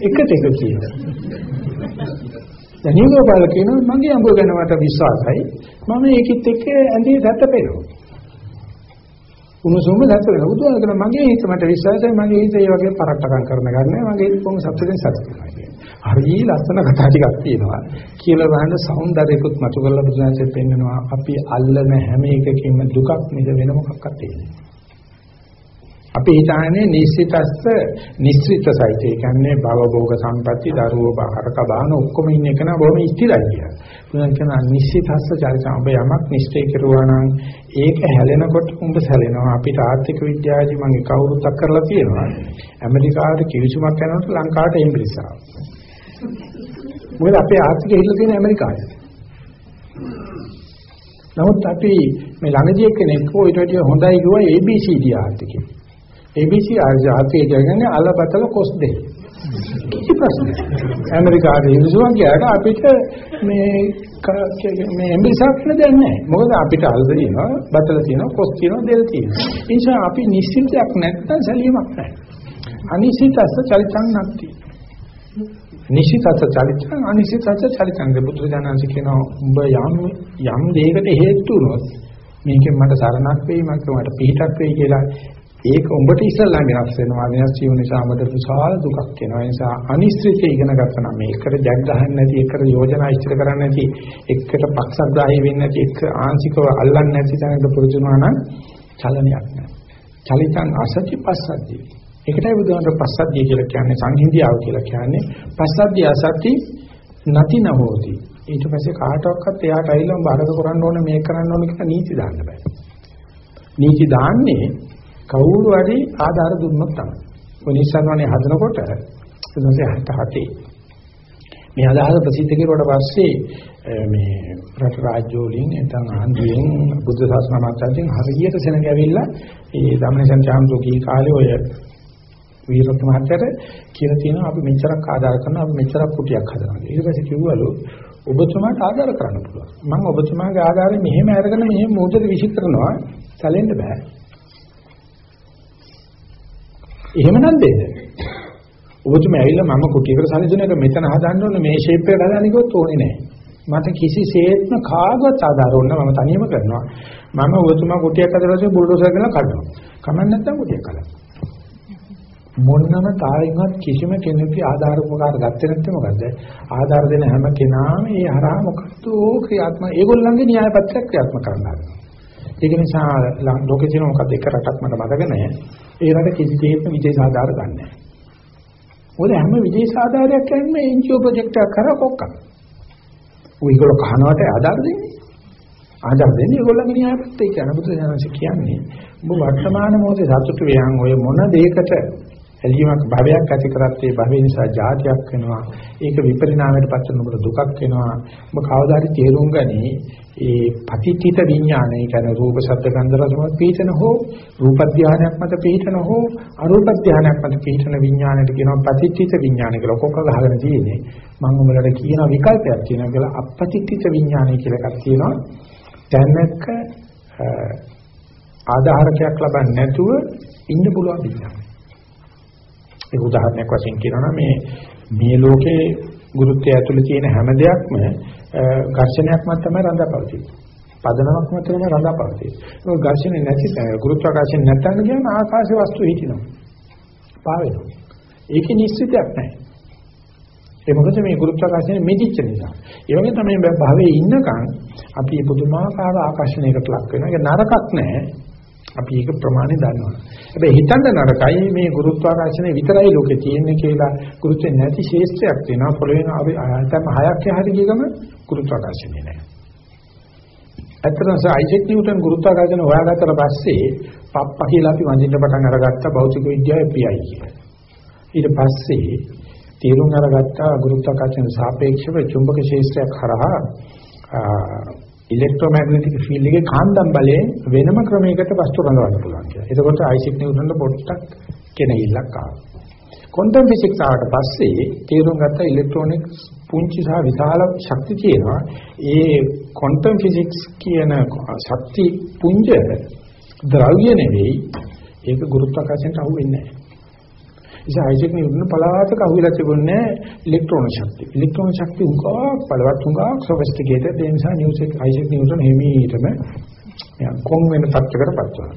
එකට එක කියනවා. සංයෝග බාල කියනවා මගේ අඹ ගැන මට විශ්වාසයි. මම ඒකිට එක්ක ඇඳේ සැතපෙනවා. උණුසුම නැත වෙනවා. බුදුහාම කියන මගේ හිත මට විශ්වාසයි මගේ හිත ඒ වගේ පරට්ටකම් කරන ගන්නේ මගේ හිත කොහොම සතුටින් සතුටුයි කියන්නේ. හරි ලස්සන කතා ටිකක් තියෙනවා. කියලා බලන්න సౌందර්යකුත් මතු කරලා බුදුහාමසේ පෙන්නනවා අපි අල්ලන හැම එකකින්ම දුකක් මිද වෙන මොකක්වත් තියෙන්නේ. අපි හිතන්නේ නිශ්චිතස්ස නිශ්චිත සයිත ඒ කියන්නේ භව භෝග සම්පatti දරුවෝ බහරක බාන ඔක්කොම ඉන්න එක නා බොහොම ස්ථිරයි කියලා. බුදුන් කියන නිශ්චිතස්ස චරිතය ඔබ යමක් නිශ්චය කරුවා නම් ඒක හැලෙනකොට උඹ සැලෙනවා. අපිට ආර්ථික විද්‍යාවේදී මම කවුරුත් කරලා තියෙනවා. ඇමරිකාවට කිවිසුමක් යනකොට ලංකාවට එම්බ්‍රිසාව. මොකද අපේ ආර්ථිකය හිටලා තියෙන ඇමරිකාවේ. නමුත් අපි මේ ළඟදී එක්කෙනෙක් ඊට වඩා හොඳයි කිව්වා ABCD ආර්ථිකය. ABC ආර්ථිකය කියන්නේ අලබතල කොස් දෙක. කිසි ප්‍රශ්නයක්. ඇමරිකාවේ ඉරිසුවන් ගියාට අපිට මේ මේ එම්බිසක් දෙයක් නැහැ. මොකද අපිට අල්ද තියෙනවා, බතල තියෙනවා, කොස් තියෙනවා, දෙල් තියෙනවා. ඒ නිසා අපි නිශ්චිතයක් නැත්නම් සැලීමක් නැහැ. අනිශ්චිතස්ස චලිතං නැති. නිශ්චිතස්ස චලිතං අනිශ්චිතස්ස චලිතං බුදුරජාණන් කියනවා. උඹ යම් යම් දෙයකට හේතු වුණොත් මේකෙන් මට සරණක් වෙයි මට පිහිටක් වෙයි කියලා ඒක උඹට ඉස්සල්ලා වෙනස් වෙනවා. වෙනස් වීම නිසා අපට විශාල දුකක් එනවා. ඒ නිසා අනිශ්චිතය ඉගෙන ගන්න නම් මේකට ජග් ගහන්න නැති එකට යෝජනා ඉදිරි කරන්න නැති එකට පක්ෂග්‍රාහී වෙන්නේ නැති එක ආංශිකව අල්ලන්නේ නැති තැනකට පුරුදුනා නම් චලනයක් නැහැ චලිතං අසති පස්සද්ධි ඒකටයි බුදුහාමර පස්සද්ධිය කියලා කියන්නේ සංහිඳියාව කියලා කියන්නේ. පස්සද්ධිය අසති නැති නහෝති. ඊට පස්සේ කාටවත් එයාට ඇවිල්ලා බාරක කරන්න ඕනේ මේක කරන්න ඕනේ කියලා නීති දාන්න බෑ. නීති දාන්නේ කවුරු හරි ආධාර දුන්නොත් තමයි. ඔය නිස්සාරණේ හදනකොට 1967 මේ අදහස ප්‍රසිද්ධ කෙරුවට පස්සේ මේ රට රාජ්‍ය වලින් නැත්නම් ආන්දියෙන් බුද්ධ ශාසන මාත්‍යයෙන් හරියට සෙනග ඇවිල්ලා ඒ ධම්මසන් චාම්තුකී කාලේ ඔය වීරත් මහත්තයට කියලා තියෙනවා අපි මෙච්චරක් ආදාර කරනවා අපි මෙච්චරක් කුටියක් හදනවා. ඊට පස්සේ කිව්වලු ඔබතුමාට ආදාර කරන්න පුළුවන්. මම ඔබතුමාගේ ආදාරේ මෙහෙම අරගෙන මෙහෙම මොහොතේ විශ්ි කරනවා සැලෙන්න බෑ. එහෙමනම් දෙන්න. ඔබතුමා ඇවිල්ලා මම කුටියකට සල්ලි දුන්න එක මෙතන හදන්න ඕනේ මේ ෂේප් එකට හදන්න කිව්වොත් ඕනේ නෑ. මට කිසිසේත්ම කාගවත් ආධාර ඕන මම තනියම කරනවා. මම ඔබතුමා කුටියක් හදලා බුල්ඩෝසර් කරලා කඩනවා. කමන්න නැත්නම් කුටියක් කඩනවා. මොන්නම තායින්වත් කිසිම කෙනෙකුගේ ආධාර උපකාර ගත්තේ නැත්නම් මොකද්ද? ආධාර දෙන හැම කෙනාම ඒ හරහා මොකද්ද ක්‍රියාත්මක ඒගොල්ලන්ගේ න්‍යාය පත්‍රයක් ක්‍රියාත්මක කරනවා. ඒක නිසා ලෝකේ තියෙන මොකද්ද එක රටක් මට මතක නැහැ. ඒ රට කිසිසේත්ම විදේශ ආධාර ගන්න නැහැ. මොකද හැම විදේශ ආධාරයක් කියන්නේ NGO ප්‍රොජෙක්ට් එකක් කරා කොක්ක. උයිගොල්ලෝ කහනවට ආධාර දෙන්නේ. ආධාර දෙන්නේ ඒගොල්ලන්ගේ න්‍යාය පත්‍රය කියන බුදු දහමසේ කියන්නේ. ඔබ වර්තමාන මොහොතේ සතුටු වෙයන් ඔය මොන දෙයකට ඇලීමක් භවයක් ඇති කරත් ඒ භවය නිසා જાතියක් වෙනවා. ඒක විපරිණාමයට පත් වෙනකොට දුකක් වෙනවා. ඔබ කවදා හරි තේරුම් ගනි ඒ පතිත්‍ිත විඥානය කියන්නේ රූප ශබ්ද ගන්ධ රස මත පිහිටන හෝ රූප ධානයක් මත පිහිටන හෝ අරූප ධානයක් මත පිහිටන විඥානයට කියනවා පතිත්‍ිත විඥානය කියලා. කොක්ක ගහගෙන තියෙන්නේ. මම උඹලට කියන විකල්පයක් තියෙනවා කියලා අපතිත්‍ිත විඥානය කියලා එකක් තියෙනවා. දැනක ආධාරකයක් ලබන්නේ නැතුව ඉන්න පුළුවන් විඥානය. ඒක උදාහරණයක් වශයෙන් කියනවා මේ මේ ලෝකේ ගුරුත්වය ඇතුළේ තියෙන හැම දෙයක්ම ඝර්ෂණයක් මත තමයි රඳාපවතින්නේ. පදනමක් මත තමයි රඳාපවතින්නේ. ඒක ඝර්ෂණේ නැති ගුරුත්වාකර්ෂණ නැත්නම් කියන ආකාශයේ වස්තු හිටිනවා. පාවෙනවා. ඒකේ නිශ්චිතයක් නැහැ. ඒ මොකද මේ ගුරුත්වාකර්ෂණය මෙදිච්ච නිසා. ඒ වගේ තමයි භවයේ ඉන්නකන් අපි පුදුමාකාර ආකර්ෂණයකට ලක් වෙනවා. ඒක නරකක් නැහැ. අපි ඒක ප්‍රමාණය දන්නවා. හැබැයි හිතන්න නරකයි මේ ගුරුත්වාකර්ෂණය විතරයි ලෝකේ තියෙන්නේ කියලා ගුරුත්වය නැති ශේෂ්ත්‍රයක් තියෙනවා පොළොවේ අපි ආයතන හයක් යහට ගියගම ගුරුත්වාකර්ෂණය නැහැ. ඇත්තටම අයිසෙක් නිව්ටන් ගුරුත්වාකර්ෂණ හොයාගත්තට පස්සේ පප්පා කියලා අපි වඳින්න පටන් අරගත්ත භෞතික විද්‍යාවේ ප්‍රියයි කියලා. ඊට පස්සේ තීරුම් අරගත්ත ගුරුත්වාකර්ෂණ සාපේක්ෂව චුම්බක ශේෂ්ත්‍රයක් හරහා ඉලෙක්ට්‍රෝමැග්නටික් ෆීල්ඩ් එකේ කාන්දම් බලයෙන් වෙනම ක්‍රමයකට වස්තු රඳවන්න පුළුවන් කියලා. එතකොට අයිසෙක් නිව්ටන්ට පොඩ්ඩක් කෙනෙහිල්ලක් ආවා. ක්වොන්ටම් ෆිසික්ස් ආවට පස්සේ තේරුම් ගත්ත ඉලෙක්ට්‍රොනික පුංචි සහ විශාල ශක්ති තියෙනවා. ඒ ක්වොන්ටම් ෆිසික්ස් කියන ශක්ති පුංජ ද්‍රව්‍ය නෙවෙයි ඒක ගුරුත්වාකර්ෂණයට අහු වෙන්නේ නැහැ. නිසා අයිසෙක් නිව්ටන් පලාතක අහුවෙලා තිබුණේ ඉලෙක්ට්‍රෝන ශක්තිය. ඉලෙක්ට්‍රෝන ශක්තිය උගා බලවත් උගා සොෆිස්ටිකේටඩ් ඒ නිසා නිව්සෙක් අයිසෙක් නිව්ටන් හිමීටම කොන් වෙන තත්ත්වයකටපත් වුණා.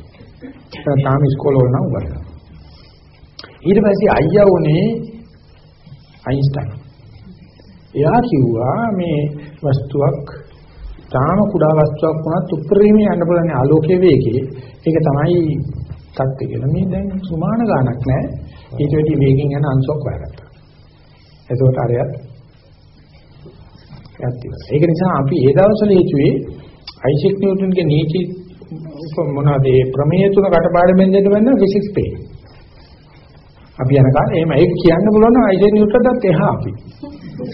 ඒක තාම ඉස්කෝලේ වල නම් උගන්වනවා. ඊට පස්සේ අයියා උනේ අයින්ස්ටයින්. එයා කිව්වා මේ වස්තුවක් තාම කුඩා වස්තුවක් වුණත් උපරිමයෙන් යන්න පුළුවන් ආලෝකයේ වේගයේ ඒක තමයි තත්ත්වය කියලා. මේ දැන් සුමාන ගාණක් නැහැ. ඊට වැඩි වේගෙන් යන අංශයක් හොයාගත්තා. එතකොට අරයත් ඒක නිසා අපි ඒ දවස්වල හිතුවේ අයිසෙක් නිව්ටන්ගේ නීති මොනවාද ඒ ප්‍රමේය තුන කටපාඩම්ෙන් දෙන්න වෙන ෆිසික්ස් පේ. අපි යන කාලේ එහෙම ඒක කියන්න පුළුවන් නම් අයිසෙක් නිව්ටන්ටත් එහා අපි.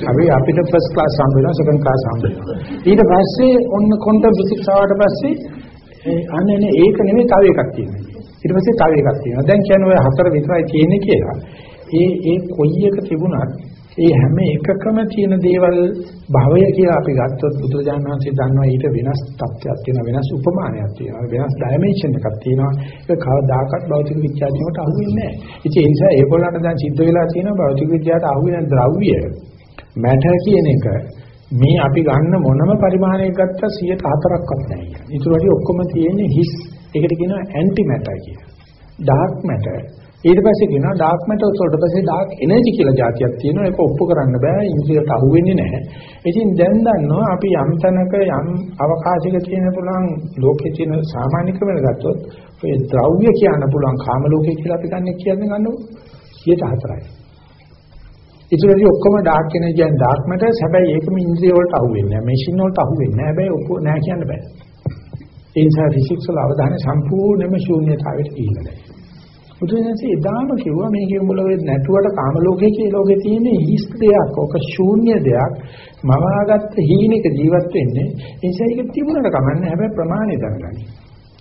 අපි අපිට ෆස්ට් ක්ලාස් හම්බ වෙනවා සෙකන්ඩ් ක්ලාස් හම්බ වෙනවා. ඊට පස්සේ ඔන්න ක්වොන්ටම් ෆිසික්ස් ආවට පස්සේ අනේ ඒක නෙමෙයි තව එකක් තියෙනවා. ඊට පස්සේ තව එකක් තියෙනවා. දැන් කියන්නේ ඔය හතර විතරයි තියෙන්නේ කියලා. ඒ ඒ කොයි එක තිබුණත් ඒ හැම එකකම තියෙන දේවල් භවය කියලා අපි ගත්තොත් බුදුරජාණන් වහන්සේ දන්නවා ඊට වෙනස් තත්ත්වයක් තියෙනවා වෙනස් උපමානයක් තියෙනවා වෙනස් ඩයිමන්ෂන් එකක් තියෙනවා ඒක කවදාකවත් භෞතික විද්‍යාවට අහු වෙන්නේ නැහැ. ඉතින් ඒ නිසා ඒගොල්ලන්ට දැන් සිද්ධ වෙලා තියෙනවා භෞතික විද්‍යාවට අහු වෙන ද්‍රව්‍ය මැටර් කියන එක මේ අපි ගන්න මොනම පරිමාණයක ගත්ත 104ක්වත් නැහැ කියන්නේ. ඊට වඩා ඔක්කොම තියෙන්නේ හිස් ඒකට කියනවා ඇන්ටි මැටර් කියලා. Dark matter. ඊට පස්සේ කියනවා ඩාර්ක් මැටර් වලට පස්සේ ඩාර්ක් එනර්ජි කියලා જાතියක් තියෙනවා. ඒක ඔප්පු කරන්න බෑ. ඉන්ද්‍රියට අහු වෙන්නේ නැහැ. ඉතින් දැන් දන්නවා අපි යම් තැනක යම් අවකාශයක තියෙන පුළුවන් ලෝකයේ තියෙන සාමාන්‍ය ක්‍රමයකට ගත්තොත් ඔය ද්‍රව්‍ය කියන්න පුළුවන් කාම ලෝකය කියලා අපි ගන්න කියන්නේ ගන්නකො 104යි. ඉතින් ඔක්කොම dark energy and dark matters හැබැයි ඒකම ඉන්ද්‍රිය වලට අහු වෙන්නේ නැහැ. මැෂින් වලට අහු වෙන්නේ නැහැ. හැබැයි ඔක්කොම නැහැ කියන්න බෑ. ඒ නිසා ෆිසික්ස් වල අවධානය සම්පූර්ණයෙන්ම ශූන්‍යතාවයට ගිහිල්ලා නැහැ. බුදුසසුනේ එදාම කිව්වා මේකේ මුල වෙ නැතුවට කාම ලෝකේ කියලා ලෝකේ තියෙන හිස් දෙයක්, ඔක ශූන්‍ය දෙයක්, මවාගත්ත හීනෙක ජීවත් වෙන්නේ. ඒ නිසා ඒක තිබුණට කමන්නේ හැබැයි ප්‍රමාණය දැනගන්න.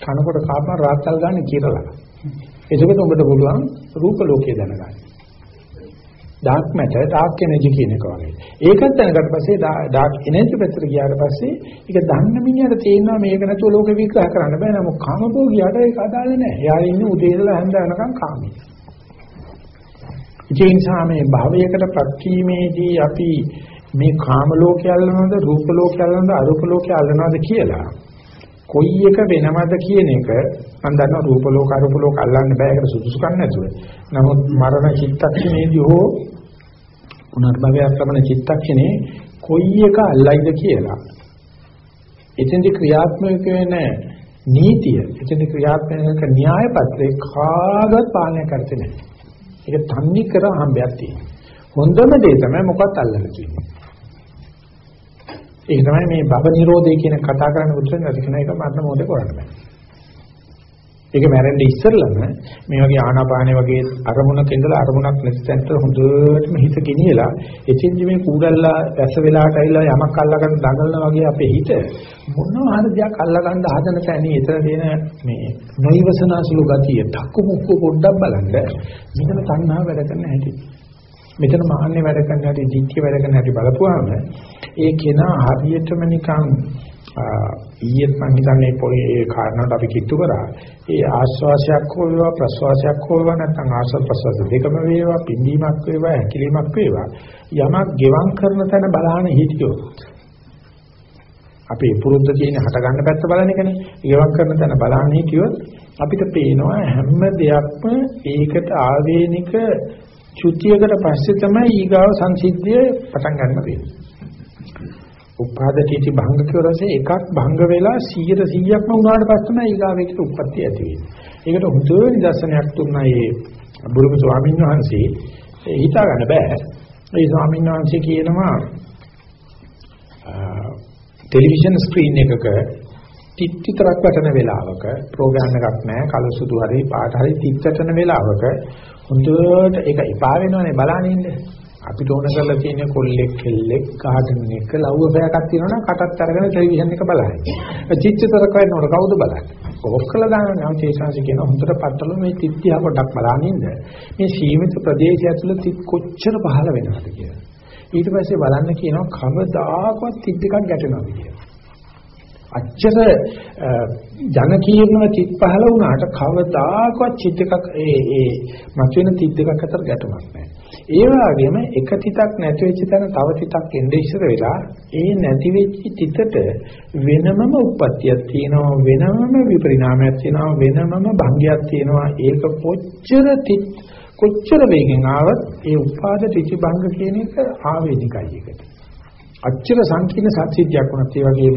කනකොට කාපන රාත්තල් ගන්න කියලා. එතකොට ඔබට පුළුවන් රූප ලෝකය දැනගන්න. Dark matter dark energy කියන එක වගේ. ඒකත් දැනගත්ත පස්සේ dark energy පැත්තට ගියාට පස්සේ ඒක දන්න මිනිහට තේරෙනවා මේක නැතුව ලෝකෙ විග්‍රහ කරන්න බෑ. නමුත් කාමභෝගියාට ඒක අදාළ නැහැ. එයා ඉන්නේ උදේ ඉඳලා හැන්ද වෙනකන් කාමී. ඒ නිසා මේ භවයකට ප්‍රතිමේදී අපි මේ කාම ලෝකය අල්ලනවද රූප ලෝකය අල්ලනවද අරූප ලෝකය අල්ලනවද කියලා කොයි එක වෙනවද කියන එක මම දන්නවා රූප ලෝක අරූප ලෝක අල්ලන්න බෑ ඒකට සුදුසුකම් නැතුව. නමුත් මරණ චිත්තක්ෂණයේදී හෝ පුනර්භවයක් ලබන චිත්තක්ෂණේ කොයි එක අල්ලයිද කියලා. එතෙන්දි ක්‍රියාත්මක වෙන නීතිය, එතෙන්දි ක්‍රියාත්මක න්‍යාය පත්‍රේ කාගවත් පාලනය කරতে නැහැ. ඒක තන්නේ කර හම්බයක් තියෙනවා. හොඳම දේ තමයි මොකක්ද අල්ලලා කියන්නේ. ඒක තමයි මේ භව නිරෝධය කියන කතා කරන්න උත්සන්න නැති කෙනා එක මරණ මොහොතේ කරන්න බෑ. ඒක මැරෙන්න ඉස්සෙල්ලම මේ වගේ ආනාපානෙ වගේ අරමුණක ඉඳලා අරමුණක් නැති තැනට හොඳටම හිත ගෙනියලා එචින්දි මේ කූඩල්ලා රැස් වෙලාට ඇවිල්ලා යමක් අල්ලගන්න දඟලන වගේ අපේ හිත මොනවා හරි දෙයක් අල්ලගන්න හදන තැනි එතන තියෙන මේ නොයිවසනාසුළු ගතිය ඩක්කු මුක්කු පොඩ්ඩක් බලන්න මෙතන තණ්හා වැඩ කරන හැටි මෙතන මාන්නේ වැඩ කරන හැටි දික්කේ වැඩ කරන හැටි බලපුවාම ඒ කෙනා හරියටම නිකන් ඊයේ මම හිතන්නේ පොයි ඒ කාරණාවට අපි කිට්ටු කරා. ඒ ආශ්වාසයක් හෝ වේවා ප්‍රශ්වාසයක් හෝ වේවා නැත්නම් ආශ්වාස ප්‍රශ්වාස දෙකම වේවා පිම්බීමක් වේවා හැකිලීමක් වේවා යමක් ගෙවම් කරන තැන බලහන හිටියොත් අපේ පුරුද්ද තියෙන හට ගන්න පැත්ත බලන එකනේ. ගෙවම් කරන තැන බලහන හිටියොත් අපිට පේනවා හැම දෙයක්ම ඒකට ආවේනික චුතියකට පස්සේ තමයි ඊගාව සංසිද්ධිය පටන් ගන්න වෙන්නේ. උපාද තීටි භංග කියවරසේ එකක් භංග වෙලා 100ට 100ක්ම වුණාට පස්සේ තමයි ඊගාවෙකට උප්පත්ති ඇති වෙන්නේ. ඒකට හොඳ නිදර්ශනයක් දුන්නා මේ බුරුම ස්වාමීන් වහන්සේ හිතා ගන්න බෑ. ඒ ස්වාමීන් වහන්සේ කියනවා ටෙලිවිෂන් ස්ක්‍රීන් එකක තිත් විතරක් වටන වෙලාවක ප්‍රෝග්‍රෑම් එකක් නැහැ කළු සුදු හරි පාට හරි තිත් වටන වෙලාවක හොඳට ඒක එපා වෙනවනේ බලන්න ඉන්නේ අපිට ඕන කරලා තියෙන කොල්ලෙක් කෙල්ලෙක් කාටන් එක ලව්ව පැයක් තියෙනවනම් කටත් අරගෙන ටෙලිවිෂන් එක බලන්නේ. චිත්තතරක වෙනකොට කවුද බලන්නේ? ඔක්කොලා දාන නම් චේසාංශ කියන හොඳට පట్టල මේ තිත්තිය පොඩ්ඩක් බලනින්ද මේ සීමිත ප්‍රදේශය ඇතුළත තිත් කොච්චර පහළ වෙනවද කියලා. ඊට පස්සේ බලන්න කියනවා කවදාකවත් තිත් එකක් ගැටෙනවා කියලා. අච්චර ජන කීර්ණව චිත් පහළ වුණාට කවදාකවත් චිත් එකක් ඒ ඒ මතුවෙන චිත් දෙකක් අතර ගැටුමක් නැහැ. ඒ වගේම එක තිතක් නැති වෙච්ච තැන තව තිතක් එන්නේ ඉස්සර වෙලා ඒ නැති වෙච්ච තිතට වෙනමම උප්පත්තියක් තියෙනවා වෙනමම විපරිණාමයක් තියෙනවා වෙනමම භංගයක් තියෙනවා ඒක කොච්චර තිත් කොච්චර වේගෙන් ආවත් ඒ උපාද තිචි භංග කියන එක ආවේනිකයි එකට අච්චර සංකීර්ණ සත්‍යයක් වුණත් ඒ වගේම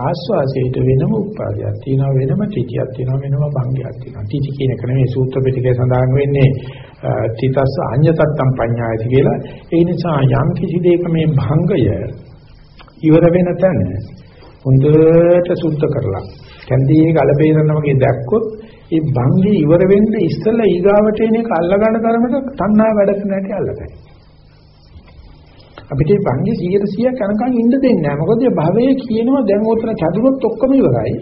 ආස්වාසයට වෙනම උපාදයක් තියෙනවා වෙනම තිතියක් තියෙනවා වෙනම භංගයක් තියෙනවා තිති කියන එක නෙමෙයි සූත්‍ර පිටකේ සඳහන් වෙන්නේ තිතස්ස අඤ්‍යතත්තම් පඤ්ඤායති කියලා ඒ නිසා යම් කිසි දෙයක මේ භංගය ඉවර වෙන තැන හොඳට සුද්ධ කරලා කැන්දියේ ගලපේරන වගේ දැක්කොත් ඒ භංගේ ඉවර වෙන්න ඉස්සෙල්ලා ඊගාවට එන එක අල්ල ගන්න තරමට තණ්හා වැඩ කරන හැටි අල්ලගන්න. අපිට මේ භංගේ 100% යනකම් ඉන්න දෙන්නේ නැහැ. මොකද භවයේ කියනවා දැන් උතන චතුරොත් ඔක්කොම ඉවරයි.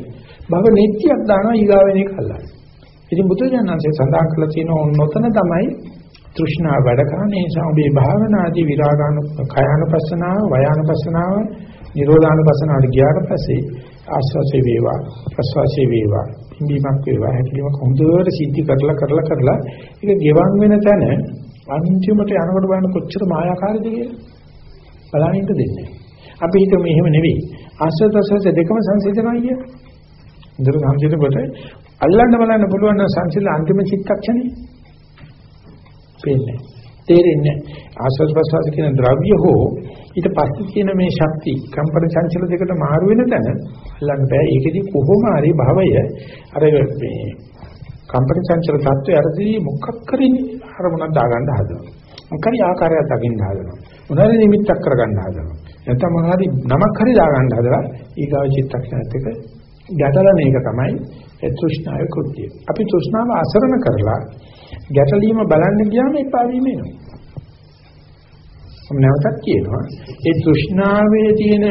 භව නිත්‍යයක් දානවා ඊගාවෙන එක අල්ලන්නේ. ඉතින් බුදුජානන්සේ සඳහන් කළ තියෙන ඔන්නොතන තමයි තෘෂ්ණා වැඩ කරන නිසා ඔබේ භාවනාදී විරාගාන කයානුපස්සනාව වයානුපස්සනාව නිරෝධානුපස්සනාවට ගියාට පස්සේ ආස්වාසේ වේවා ප්‍රස්වාසේ වේවා පිම්බීමක් වේවා හැකිලිමක් හොඳට සිද්ධි කරලා කරලා කරලා ඒක ගෙවන් වෙන තැන අන්තිමට යනකොට බලන්න කොච්චර මායාකාරීද කියලා බලන්න ඉන්න දෙන්නේ. අපි හිතමු එහෙම නෙවෙයි. ආස්වාද ප්‍රස්වාස දෙකම සංසිඳනවා කිය. ඉතින් සංසිඳනකොට අල්ලන්න බලන්න පුළුවන් නම් සංසිඳ අන්තිම චිත්තක්ෂණේ පේන්නේ. තේරෙන්නේ ආස්වාද ප්‍රසවාස කියන ද්‍රව්‍ය හෝ ඊට පස්සේ කියන මේ ශක්ති කම්පන චංචල දෙකට මාරු වෙන තැන අල්ලන්න බෑ. ඒකෙදි කොහොම හරි භවය අර මේ කම්පන චංචල தත්ත්වය අරදී මොකක් කරින් අරමුණක් දාගන්න හදනවා. මොකරි ආකාරයක් දකින්න හදනවා. මොනවාරි නිමිත්තක් කරගන්න හදනවා. නැත්නම් මොනවාරි නමක් හරි දාගන්න හදලා ඊගාව චිත්තක්ෂණත් එක ගැටලන එක තමයි තෘෂ්ණාවේ කෘත්‍යය. අපි තෘෂ්ණාව අසරණ කරලා ගැටලීම බලන්න ගියාම එපා වීම එනවා. මම නැවතත් කියනවා ඒ තෘෂ්ණාවේ තියෙන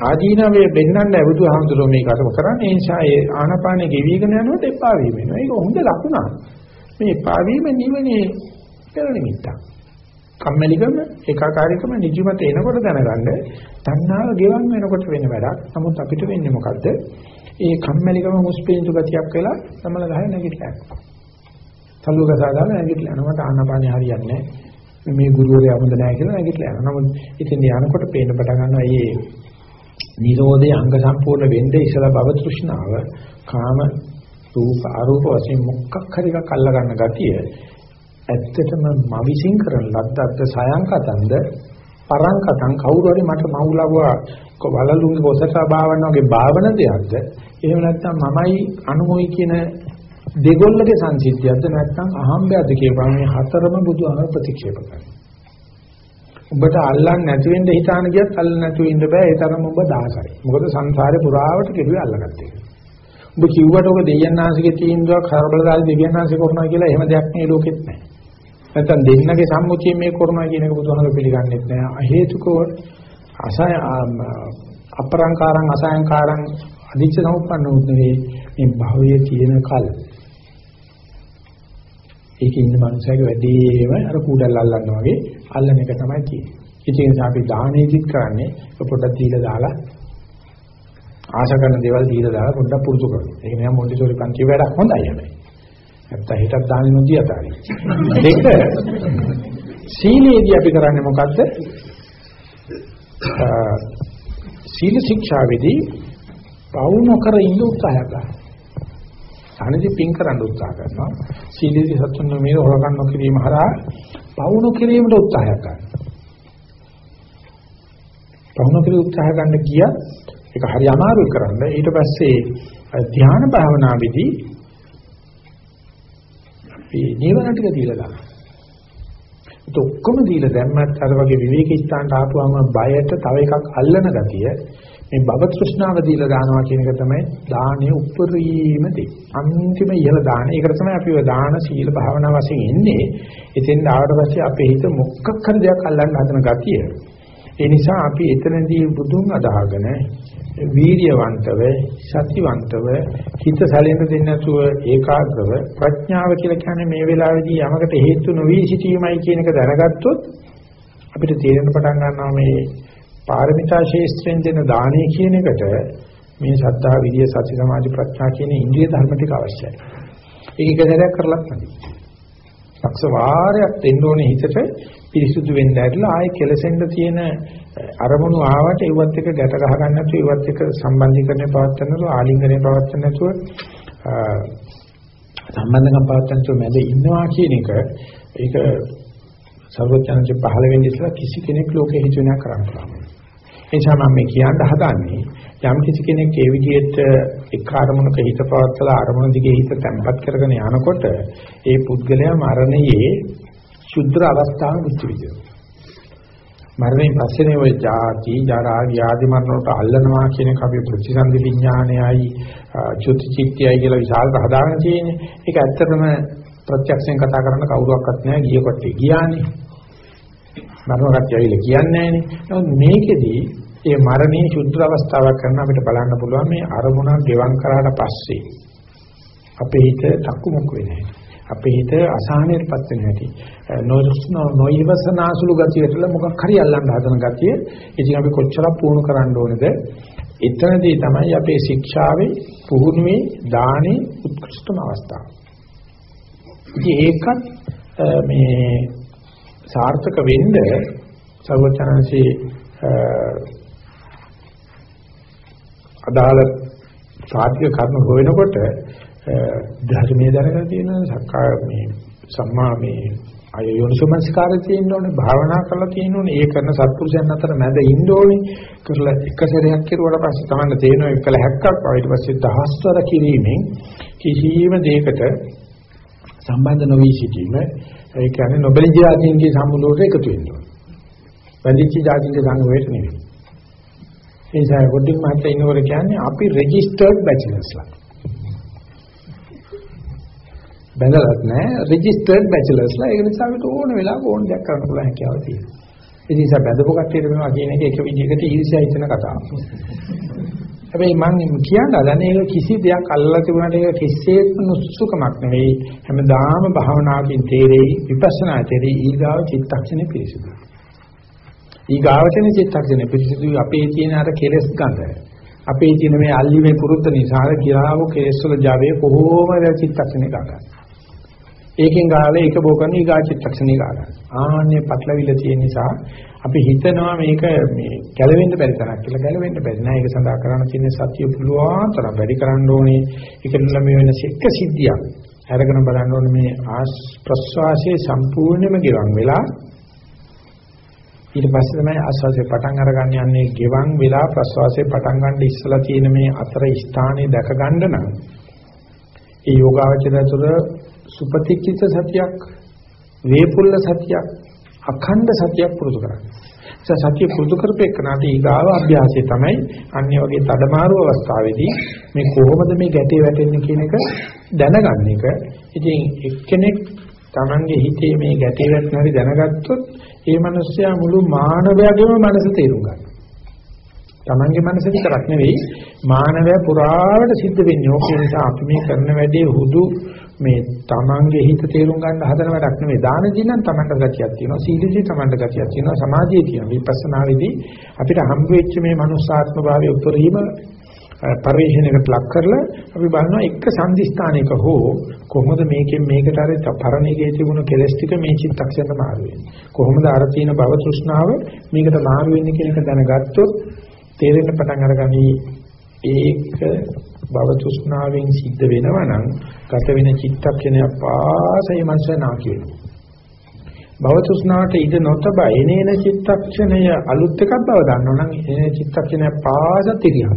ආදීනවේ බෙන්නන්න බුදුහාමුදුරුවෝ මේක අතම කරන්නේ ඒ නිසා ඒ ආනාපානෙ ගෙවිගෙන යනකොට එපා වීම එනවා. ඒක හොඳ ලකුණක්. මේ එපා වීම නිවනේ පෙර නිමිත්තක්. කම්මැලිකම ඒකාකාරීකම නිදිමත එනකොට දැනගන්න තණ්හාව ගෙවන් වෙනකොට වෙන වැඩක්. නමුත් අපිට වෙන්නේ මොකද්ද? ඒ කම්මැලිකම මුස්පීන්තු ගතියක් වෙලා තමල ගහන නැගිටලා යනවා. තල්ලු ගසාදාම නැගිටලා යනවා. ආනාපානෙ හරියන්නේ නැහැ. මේ ගුරුවරයා හොඳ නැහැ කියලා නැගිටලා යනවා. නමුත් ඉතින් යනකොට පේන්න පටන් ගන්නවා මේ නිරෝධයේ අංග සම්පූර්ණ වෙන්නේ ඉසලා භව තෘෂ්ණාව කාම රූප අරූප වශයෙන් මොකක් හරි එකක් අල්ල ගන්න ගතිය ඇත්තටම මම විශ්ින් කරන ලද්දත් සයන් කතන්ද පරං කතං කවුරු හරි මට මවුලවුවා වලලුන්ගේ කොසට භාවන වගේ භාවන දෙයක්ද? එහෙම නැත්නම් මමයි අනුමොයි කියන දෙගොල්ලගේ සංසිද්ධියක්ද? නැත්නම් අහම්බයක්ද කියපම මේ හතරම බුදුහාම ප්‍රතික්ෂේප කරනවා උඹට අල්ලන්නේ නැති වෙන්න හිතාන ගියත් අල්ල නැතුව ඉන්න බෑ. ඒ තරම උඹ දාසයි. මොකද සංසාරේ පුරාවට කෙරුවේ අල්ලගත්තේ. උඹ කිව්වට ඔක දෙයයන්ාංශගේ තීන්දුවක් හරබලදාලි දෙවියන්ාංශේ කරනවා කියලා එහෙම දෙයක් මේ ලෝකෙත් නැහැ. නැත්නම් දෙන්නගේ සම්මුතිය මේ කරනවා කියන එක බුදුහාම පිළිගන්නෙත් නැහැ හේතුකව අසය අපරංකාරං අසයන්කාරං අදිච්ච සමුප්පන්න උත්නේ මේ භවයේ තියෙන කල ඒකේ ඉන්න මනුස්සයගේ වැඩිම අර කුඩල් අල්ලනවා වගේ අල්ලන එක තමයි තියෙන්නේ. ඉතින් ඒ නිසා අපි දානෙදිත් කරන්නේ පොඩ්ඩක් දීලා දාලා ආශා කරන දේවල් දීලා දාලා පොඩ්ඩක් පුරුදු කරනවා. ඒක නෑ මොන්ටිසෝරි පන්ති වැඩක් හොඳයි හැබැයි. නැත්තම් හිතක් දාන්නේ නොදී අතාරි. දෙක සීලේදී අපි කරන්නේ මොකද්ද? සීල ශික්ෂාවේදී පවු නොකර ඉන්න උත්සාහය ගන්නවා. අනදි පින් කරන්න උත්සාහ කරනවා. සීලේදී සතුන් නොමේ හොරකම් නොකිරීම හරහා පවු නොකිරීමට උත්සාහයක් ගන්නවා. පවු නොකිරීම උත්සාහ ගන්න ගියත් ඒක හරි අමාරුයි කරන්න. ඊට පස්සේ ධ්‍යාන භාවනාවේදී අපි නීවරණ ටික දීලා දානවා. ඒක ඔක්කොම දීලා දැම්මත් අර වගේ විවේක ස්ථානට ආපුවම බයට තව එකක් අල්ලන ගතිය මේ භව තෘෂ්ණාව දීලා දානවා කියන එක තමයි දානයේ උප්පරීම දේ. අන්තිම ඉහළ දාන. ඒකට තමයි අපි ඔය දාන සීල භාවනා වශයෙන් එන්නේ. ඉතින් ආවට පස්සේ අපේ හිත මොකක් හරි දෙයක් අල්ලන්න හදන ගතිය. ඒ නිසා අපි එතනදී බුදුන් අදහගෙන වීර්යවන්තව සතිවන්තව හිත සැලෙන්න දෙන්නේ නැතුව ඒකාග්‍රව ප්‍රඥාව කියලා කියන්නේ මේ වෙලාවේදී යමකට හේතු නොවි සිටීමයි කියන එක දැනගත්තොත් අපිට තේරෙන්න පටන් ගන්නවා මේ පාරමිතා ශේස්ත්‍රයෙන් දෙන දානය කියන එකට මේ සද්ධා විරිය සති සමාධි ප්‍රඥා කියන ඉන්ද්‍රිය ධර්ම ටික අවශ්‍යයි. ඒක එක සැරයක් කරලත් නැති. ලක්ෂ වාරයක් දෙන්න ඕනේ හිතට පිරිසුදු වෙන්න ඇරලා ආයේ කෙලසෙන්න තියෙන අරමුණු ආවට ඒවත් එක ගැට ගහ ගන්න නැතුව ඒවත් එක සම්බන්ධීකරණය පවත්වන්න නැතුව ආලිංගනය පවත්වන්න නැතුව සම්බන්ධකම් පවත්වන්න නැතුව මැද ඉන්නවා කියන එක ඒක සර්වඥාන්සේ පහළ වෙන්නේ ඉස්සලා කිසි කෙනෙක් ලෝකෙ හිතුවේ නැහැ කරන්න පුළුවන්. ඒ නිසා මම මේ කියන්න හදන්නේ යම් කිසි කෙනෙක් ඒ විදිහට එක් අරමුණක හිත පවත්වලා අරමුණ දිගේ හිත තැම්පත් කරගෙන යනකොට ඒ පුද්ගලයා මරණයේ ශුද්ධ අවස්ථාව මුචි විදිනවා. මරණයෙන් පස්සේනේ ওই ජාති, ජරා, ව්‍යාධි මරණ වලට අල්ලනවා කියන කවි ප්‍රතිසන්දි විඥානයයි, චුති චිත්තයයි කියලා විශාල හදාගෙන තියෙන්නේ. ඒක ඇත්තටම ප්‍රත්‍යක්ෂයෙන් කතා කරන්න කවුරුවක්වත් නැහැ ගිය කොටේ ගියානේ. මරණ කට්ටිය ඇවිල්ලා කියන්නේ නැහනේ. මේකෙදී ඒ මරණයේ ශුද්ධ අවස්ථාවක් කරන අපිට බලන්න පුළුවන් මේ අරමුණක් ගෙවම් කරාට පස්සේ අපේ හිත තක්කුමුක් වෙන්නේ අපේ හිත අසහනයටපත් වෙන හැටි. නොසුන නොයවසනාසුළු ගතියටල මොකක් හරි අල්ලන්න හදන ගතිය. ඉතින් අපි කොච්චරක් පුහුණු කරන්න ඕනද? එතනදී තමයි අපේ ශික්ෂාවේ පුහුණුවේ දානේ උත්කෘෂ්ඨම අවස්ථාව. ඉතින් ඒකත් මේ සාර්ථක වෙන්න සර්වචනන්සේ අදාළ සාධික කර්ම හොයනකොට ධර්මයේ දැනගෙන තියෙන සක්කාය මේ සම්මා මේ අය යෝනිසෝමනස්කාරය තියෙන්න ඕනේ භාවනා කරලා තියෙන්න ඕනේ ඒ කරන සත්පුරුෂයන් අතර මැද ඉන්න ඕනේ කරලා එක සැරයක් කෙරුවට පස්සේ තමයි තේරෙනවා එකල හැක්කක් ඊට පස්සේ දහස්වර කිරීමෙන් කිසියම් දෙයකට සම්බන්ධ නොවි සිටීම ඒ කියන්නේ නොබෙලි ජාතින්ගේ සම්මුලෝට එකතු වෙන්න ඕනේ. වැඳිච්ච ජාතින්ගේ සංගමයට නෙවෙයි. ඒ නිසා ගොඩින් මහත්තයා ඉන්නකොට කියන්නේ අපි රෙජිස්ටර්ඩ් බැචලර්ස්ලා. බැලලත් නැහැ රෙජිස්ටර්ඩ් බැචලර්ස්ලා ඒක නිසා අපිට ඕන වෙලාවක ඕන දෙයක් කරන්න පුළුවන් හැකියාව තියෙනවා. ඒ නිසා බැඳපු කට්ටියට මේවා කියන එක එක විදිහකට ඊර්ෂ්‍යා හිතෙන කතාවක්. හැබැයි මම කියන්න හදන්නේ ඒක කිසි දෙයක් අල්ලලා තිබුණාට ඒක කිසිසේත්ම නුස්සුකමක් නෙවෙයි. හැමදාම භාවනාවකින් තේරෙයි විපස්සනා තේරෙයි ඊගාව චිත්තක්ෂණේ පිරිසිදුයි. ඊගාවචන චිත්තක්ෂණේ පිරිසිදුයි අපේ තියෙන අර කෙලස් ගඳ. අපේ තියෙන මේ අල්ලිමේ පුරුද්ද නිසා කියලාව කෙලස් වල Java කොහොමද චිත්තක්ෂණේ ගන්න. ඒකෙන් ගාලේ එක බෝ කරන ඊගා චිත්තක්ෂණේ ගන්න. ආන්නේ පටලවිල තියෙන නිසා අපි හිතනවා මේක මේ ගැලවෙන්න බැරි තරක් කියලා ගැලවෙන්න බැරි නෑ ඒක සඳහා කරන්න තියෙන සත්‍ය පුළුවන් තරම් වැඩි කරන්න ඕනේ ඒකෙන්ල මේ වෙන එක සිද්ධියක් අරගෙන බලන්න ඕනේ මේ ආස් ප්‍රස්වාසයේ සම්පූර්ණයෙන්ම ගෙවන් වෙලා ඊට පස්සේ තමයි ආස්වාසේ පටන් අරගන්න යන්නේ ගෙවන් වෙලා ප්‍රස්වාසයේ පටන් ගන්න ඉස්සලා තියෙන මේ අතර ස්ථානේ දැක ගන්න නම් ඒ යෝගාවචරය තුළ සුපතික්කිත සතියක් වේපුල්ල සතියක් අඛණ්ඩ සතියක් පුරුදු කරන්න. ඒ සතිය පුරුදු කරපේකනාට ඊගාව අභ්‍යාසය තමයි අන්‍ය වගේ තඩමාරු අවස්ථාවේදී මේ කොහොමද මේ ගැටේ වැටෙන්නේ කියන එක දැනගන්න එක. ඉතින් එක්කෙනෙක් Tamange හිතේ මේ ගැටේ වැටෙන හැටි දැනගත්තොත් ඒ මනුස්සයා මුළු මානවයාගේම මනස තේරුම් ගන්නවා. Tamange මනස විතරක් නෙවෙයි මානවය පුරාවට සිද්ධ වෙන්නේ. ඕක නිසා අපි මේ කරන වැඩේ හුදු මේ තමන්ගේ හිත තේරුම් ගන්න හදන වැඩක් නෙමෙයි දාන දී නම් තමන්ට ගතියක් තියෙනවා. සීලදී තමන්ට ගතියක් තියෙනවා. සමාධියේ තියෙනවා. විපස්සනාවේදී අපිට හම්බ වෙච්ච මේ මනුස්සාත්ම භාවයේ උත්තරීම පරිශීලනයකට ලක් කරලා අපි බලනවා එක සංදිස්ථානයක හෝ කොහොමද මේකෙන් මේකට අර පරණිකේ තිබුණු කෙලස් ටික මේ චිත්තක්ෂණයට මාරු වෙන්නේ කොහොමද අර තියෙන භව තෘෂ්ණාව මේකට මාරු වෙන්නේ කියන එක දැනගත්තොත් තේරෙන්න පටන් අරගනි ඒක භව තෘෂ්ණාවෙන් සිද්ධ වෙනවා නම් ගත වෙන චිත්තක්ෂණය පාසය මනස නාකි වෙනවා. භව තෘෂ්ණාවට ඉඳ නොතබ එනේන චිත්තක්ෂණය අලුත් එකක් බව දන්නවනම් එන චිත්තක්ෂණය පාස තිරියම්.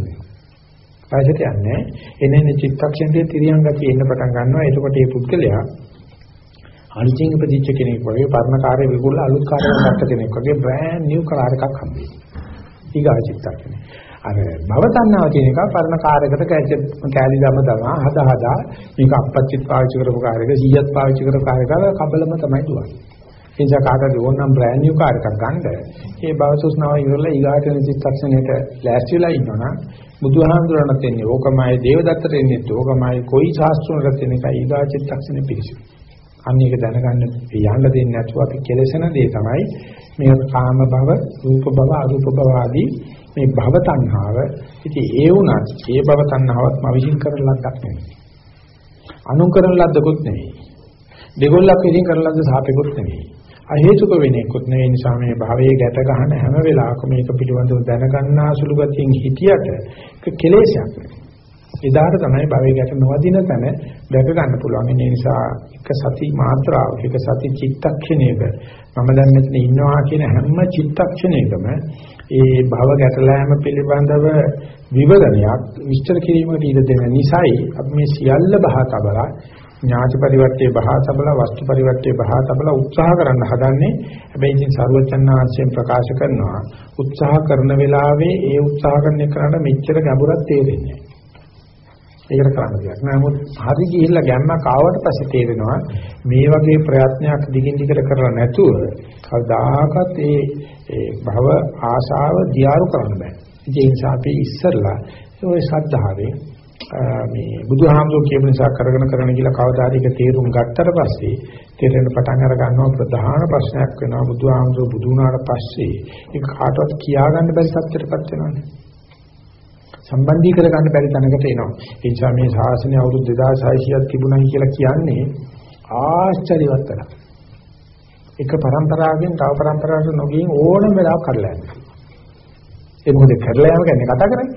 පාසට යන්නේ එනේන චිත්තක්ෂණයේ තිරියම් ගතිය එන්න පටන් ගන්නවා. එතකොට මේ පුද්ගලයා අලුතින් ඉපදිච්ච කෙනෙක් වගේ පරණ කාර්ය විකුල අලුත් කාර්යයක් ගත්ත කෙනෙක් වගේ බ්‍රෑන්ඩ් නිව් කාර් එකක් හම්බෙන්නේ. ඊගා චිත්තක්ෂණය. අර භව තණ්හාව කියන එක පරණ කාර්යයකට කැලි දම දමා හදා හදා මේක අපච්චිත් පාවිච්චි කරපු කාර්යයක 100ක් පාවිච්චි කරපු කාර්යයක කබලම තමයි දුවන්නේ. ඒ නිසා කාටද ඕනනම් බ්‍රෑන්ඩ් නිව් කාර් එකක් ගන්න ඒ භව සුස්නාව ඉවරලා ඊගාට වෙන චිත්තක්ෂණයට ලෑස්තිලා ඉන්නවනම් බුදුහාමුදුරණත් එන්නේ ඕකමයි දේවදත්තට එන්නේ ඕකමයි කොයි ශාස්ත්‍රණකට එන එකයි ඊගා චිත්තක්ෂණෙ පිළිසු. අන්න ඒක දැනගන්න යන්න දෙන්නේ නැතුව අපි කෙලෙසන දේ තමයි මේ කාම භව, රූප භව, අරූප භව ආදී මේ භව තණ්හාව ඉතින් ඒ වුණත් ඒ භව තණ්හාවත් මවිසින් කරන ලද්දක් නෙවෙයි. අනුකරන ලද්දකුත් නෙවෙයි. දෙගොල්ලක් විසින් කරන ලද්ද සාපේකුත් නෙවෙයි. අහේතුක වෙන්නේකුත් නෙවෙයි නිසා මේ භවයේ ගැට ගන්න හැම වෙලාවකම මේක පිළිබඳව දැනගන්නා සුළු ගතියෙන් හිටියට ඒක කෙලෙසයක් නෙවෙයි. එදාට තමයි භවයේ ගැට නොවදින තැන දැක ගන්න පුළුවන්. ඒ නිසා එක සති මාත්‍රාවක එක සති චිත්තක්ෂණයක මම දැන් මෙතන ඉන්නවා කියන හැම චිත්තක්ෂණයකම ඒ භව ගැටලෑම පිළිබඳව විවරණයක් විස්තර කිරීමකට ඉඩ දෙන නිසායි අපි මේ සියල්ල බහා තබලා ඥාති පරිවර්තයේ බහා තබලා වස්තු පරිවර්තයේ බහා තබලා උත්සාහ කරන්න හදන්නේ හැබැයි ඉතින් ਸਰවචන්නාංශයෙන් ප්‍රකාශ කරනවා උත්සාහ කරන වෙලාවේ ඒ උත්සාහ කරන එකට මෙච්චර ගැඹුරක් තේරෙන්නේ ඒකට කරන්න දෙයක් නෑ. නමුත් හරි ගිහිල්ලා ගැම්මක් ආවට පස්සේ තේරෙනවා මේ වගේ ප්‍රයත්නයක් දිගින් දිගට කරලා නැතුව කවදාකවත් ඒ ඒ භව ආශාව දියාරු කරන්න බෑ. ඒ නිසා අපි ඉස්සරලා ඔය ශ්‍රද්ධාවෙන් මේ බුදුහාමුදුරු කියපු නිසා කරගෙන කරගෙන කියලා කවදා හරි එක තීරුම් ගත්තට පස්සේ තීරණ පටන් අර ගන්නවා ප්‍රධාන ප්‍රශ්නයක් වෙනවා බුදුහාමුදුරු බුදු වුණාට පස්සේ. ඒක කාටවත් කියාගන්න බැරි සත්‍යයටපත් වෙනවානේ. සම්බන්ධී කර ගන්න බැරි තැනකට එනවා. ඒ නිසා මේ ශාසනය අවුරුදු 2600ක් තිබුණයි කියලා කියන්නේ ආශ්චර්යවත් කරන එක પરම්පරාවකින් තව પરම්පරාවකට නොගින් ඕනම වෙලාවක් කරලා යනවා ඒ මොකද කරලා යෑම කියන්නේ කතා කරන්නේ?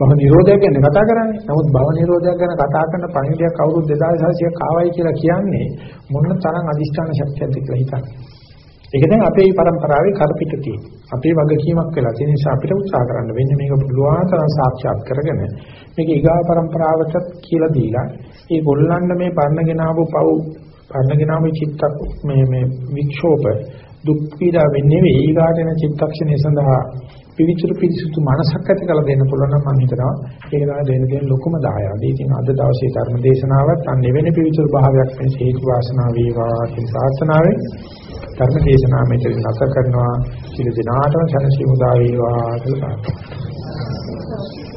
භව නිරෝධය ගැන කතා කරන්නේ. නමුත් භව නිරෝධය ගැන කතා කරන පණිවිඩයක් අවුරුදු 2600ක් ආවයි කියලා කියන්නේ මොන තරම් අදිෂ්ඨාන ශක්තියක්ද කියලා හිතන්න. ඒක දැන් අපේ પરම්පරාවේ කරපිට තියෙන. අපේ වගකීමක් වෙලා තියෙන නිසා අපිට උත්සාහ කරන්න වෙන්නේ මේක පුළුවන් තරම් සාක්ෂාත් කරගෙන මේක ඊගා પરම්පරාවට කියලා දීලා ඒ ගොල්ලන් මේ පරණගෙන ආපු පව් පරණගෙන ආපු චිත්ත මේ මේ වික්ෂෝප දුක් පීඩා වෙන්නේ නෙවෙයි ඊගාට එන චිත්තක්ෂණය සඳහා පිවිතුරු පිරිසුදු මනසක් ඇති කරලා දෙන්න පුළුවන් නම් මම හිතනවා ඒක තමයි දෙන්න තියෙන ලොකුම දායාදේ. ඉතින් අද දවසේ ධර්ම දේශනාවත් අන්න එවැනි පිවිතුරු භාවයක් වෙන හේතු වාසනා වේවා කියන ප්‍රාර්ථනාවෙන් ධර්ම දේශනාව මෙතන නැත කරනවා. සියලු දෙනාටම සනසි මුදා වේවා කියලා ප්‍රාර්ථනා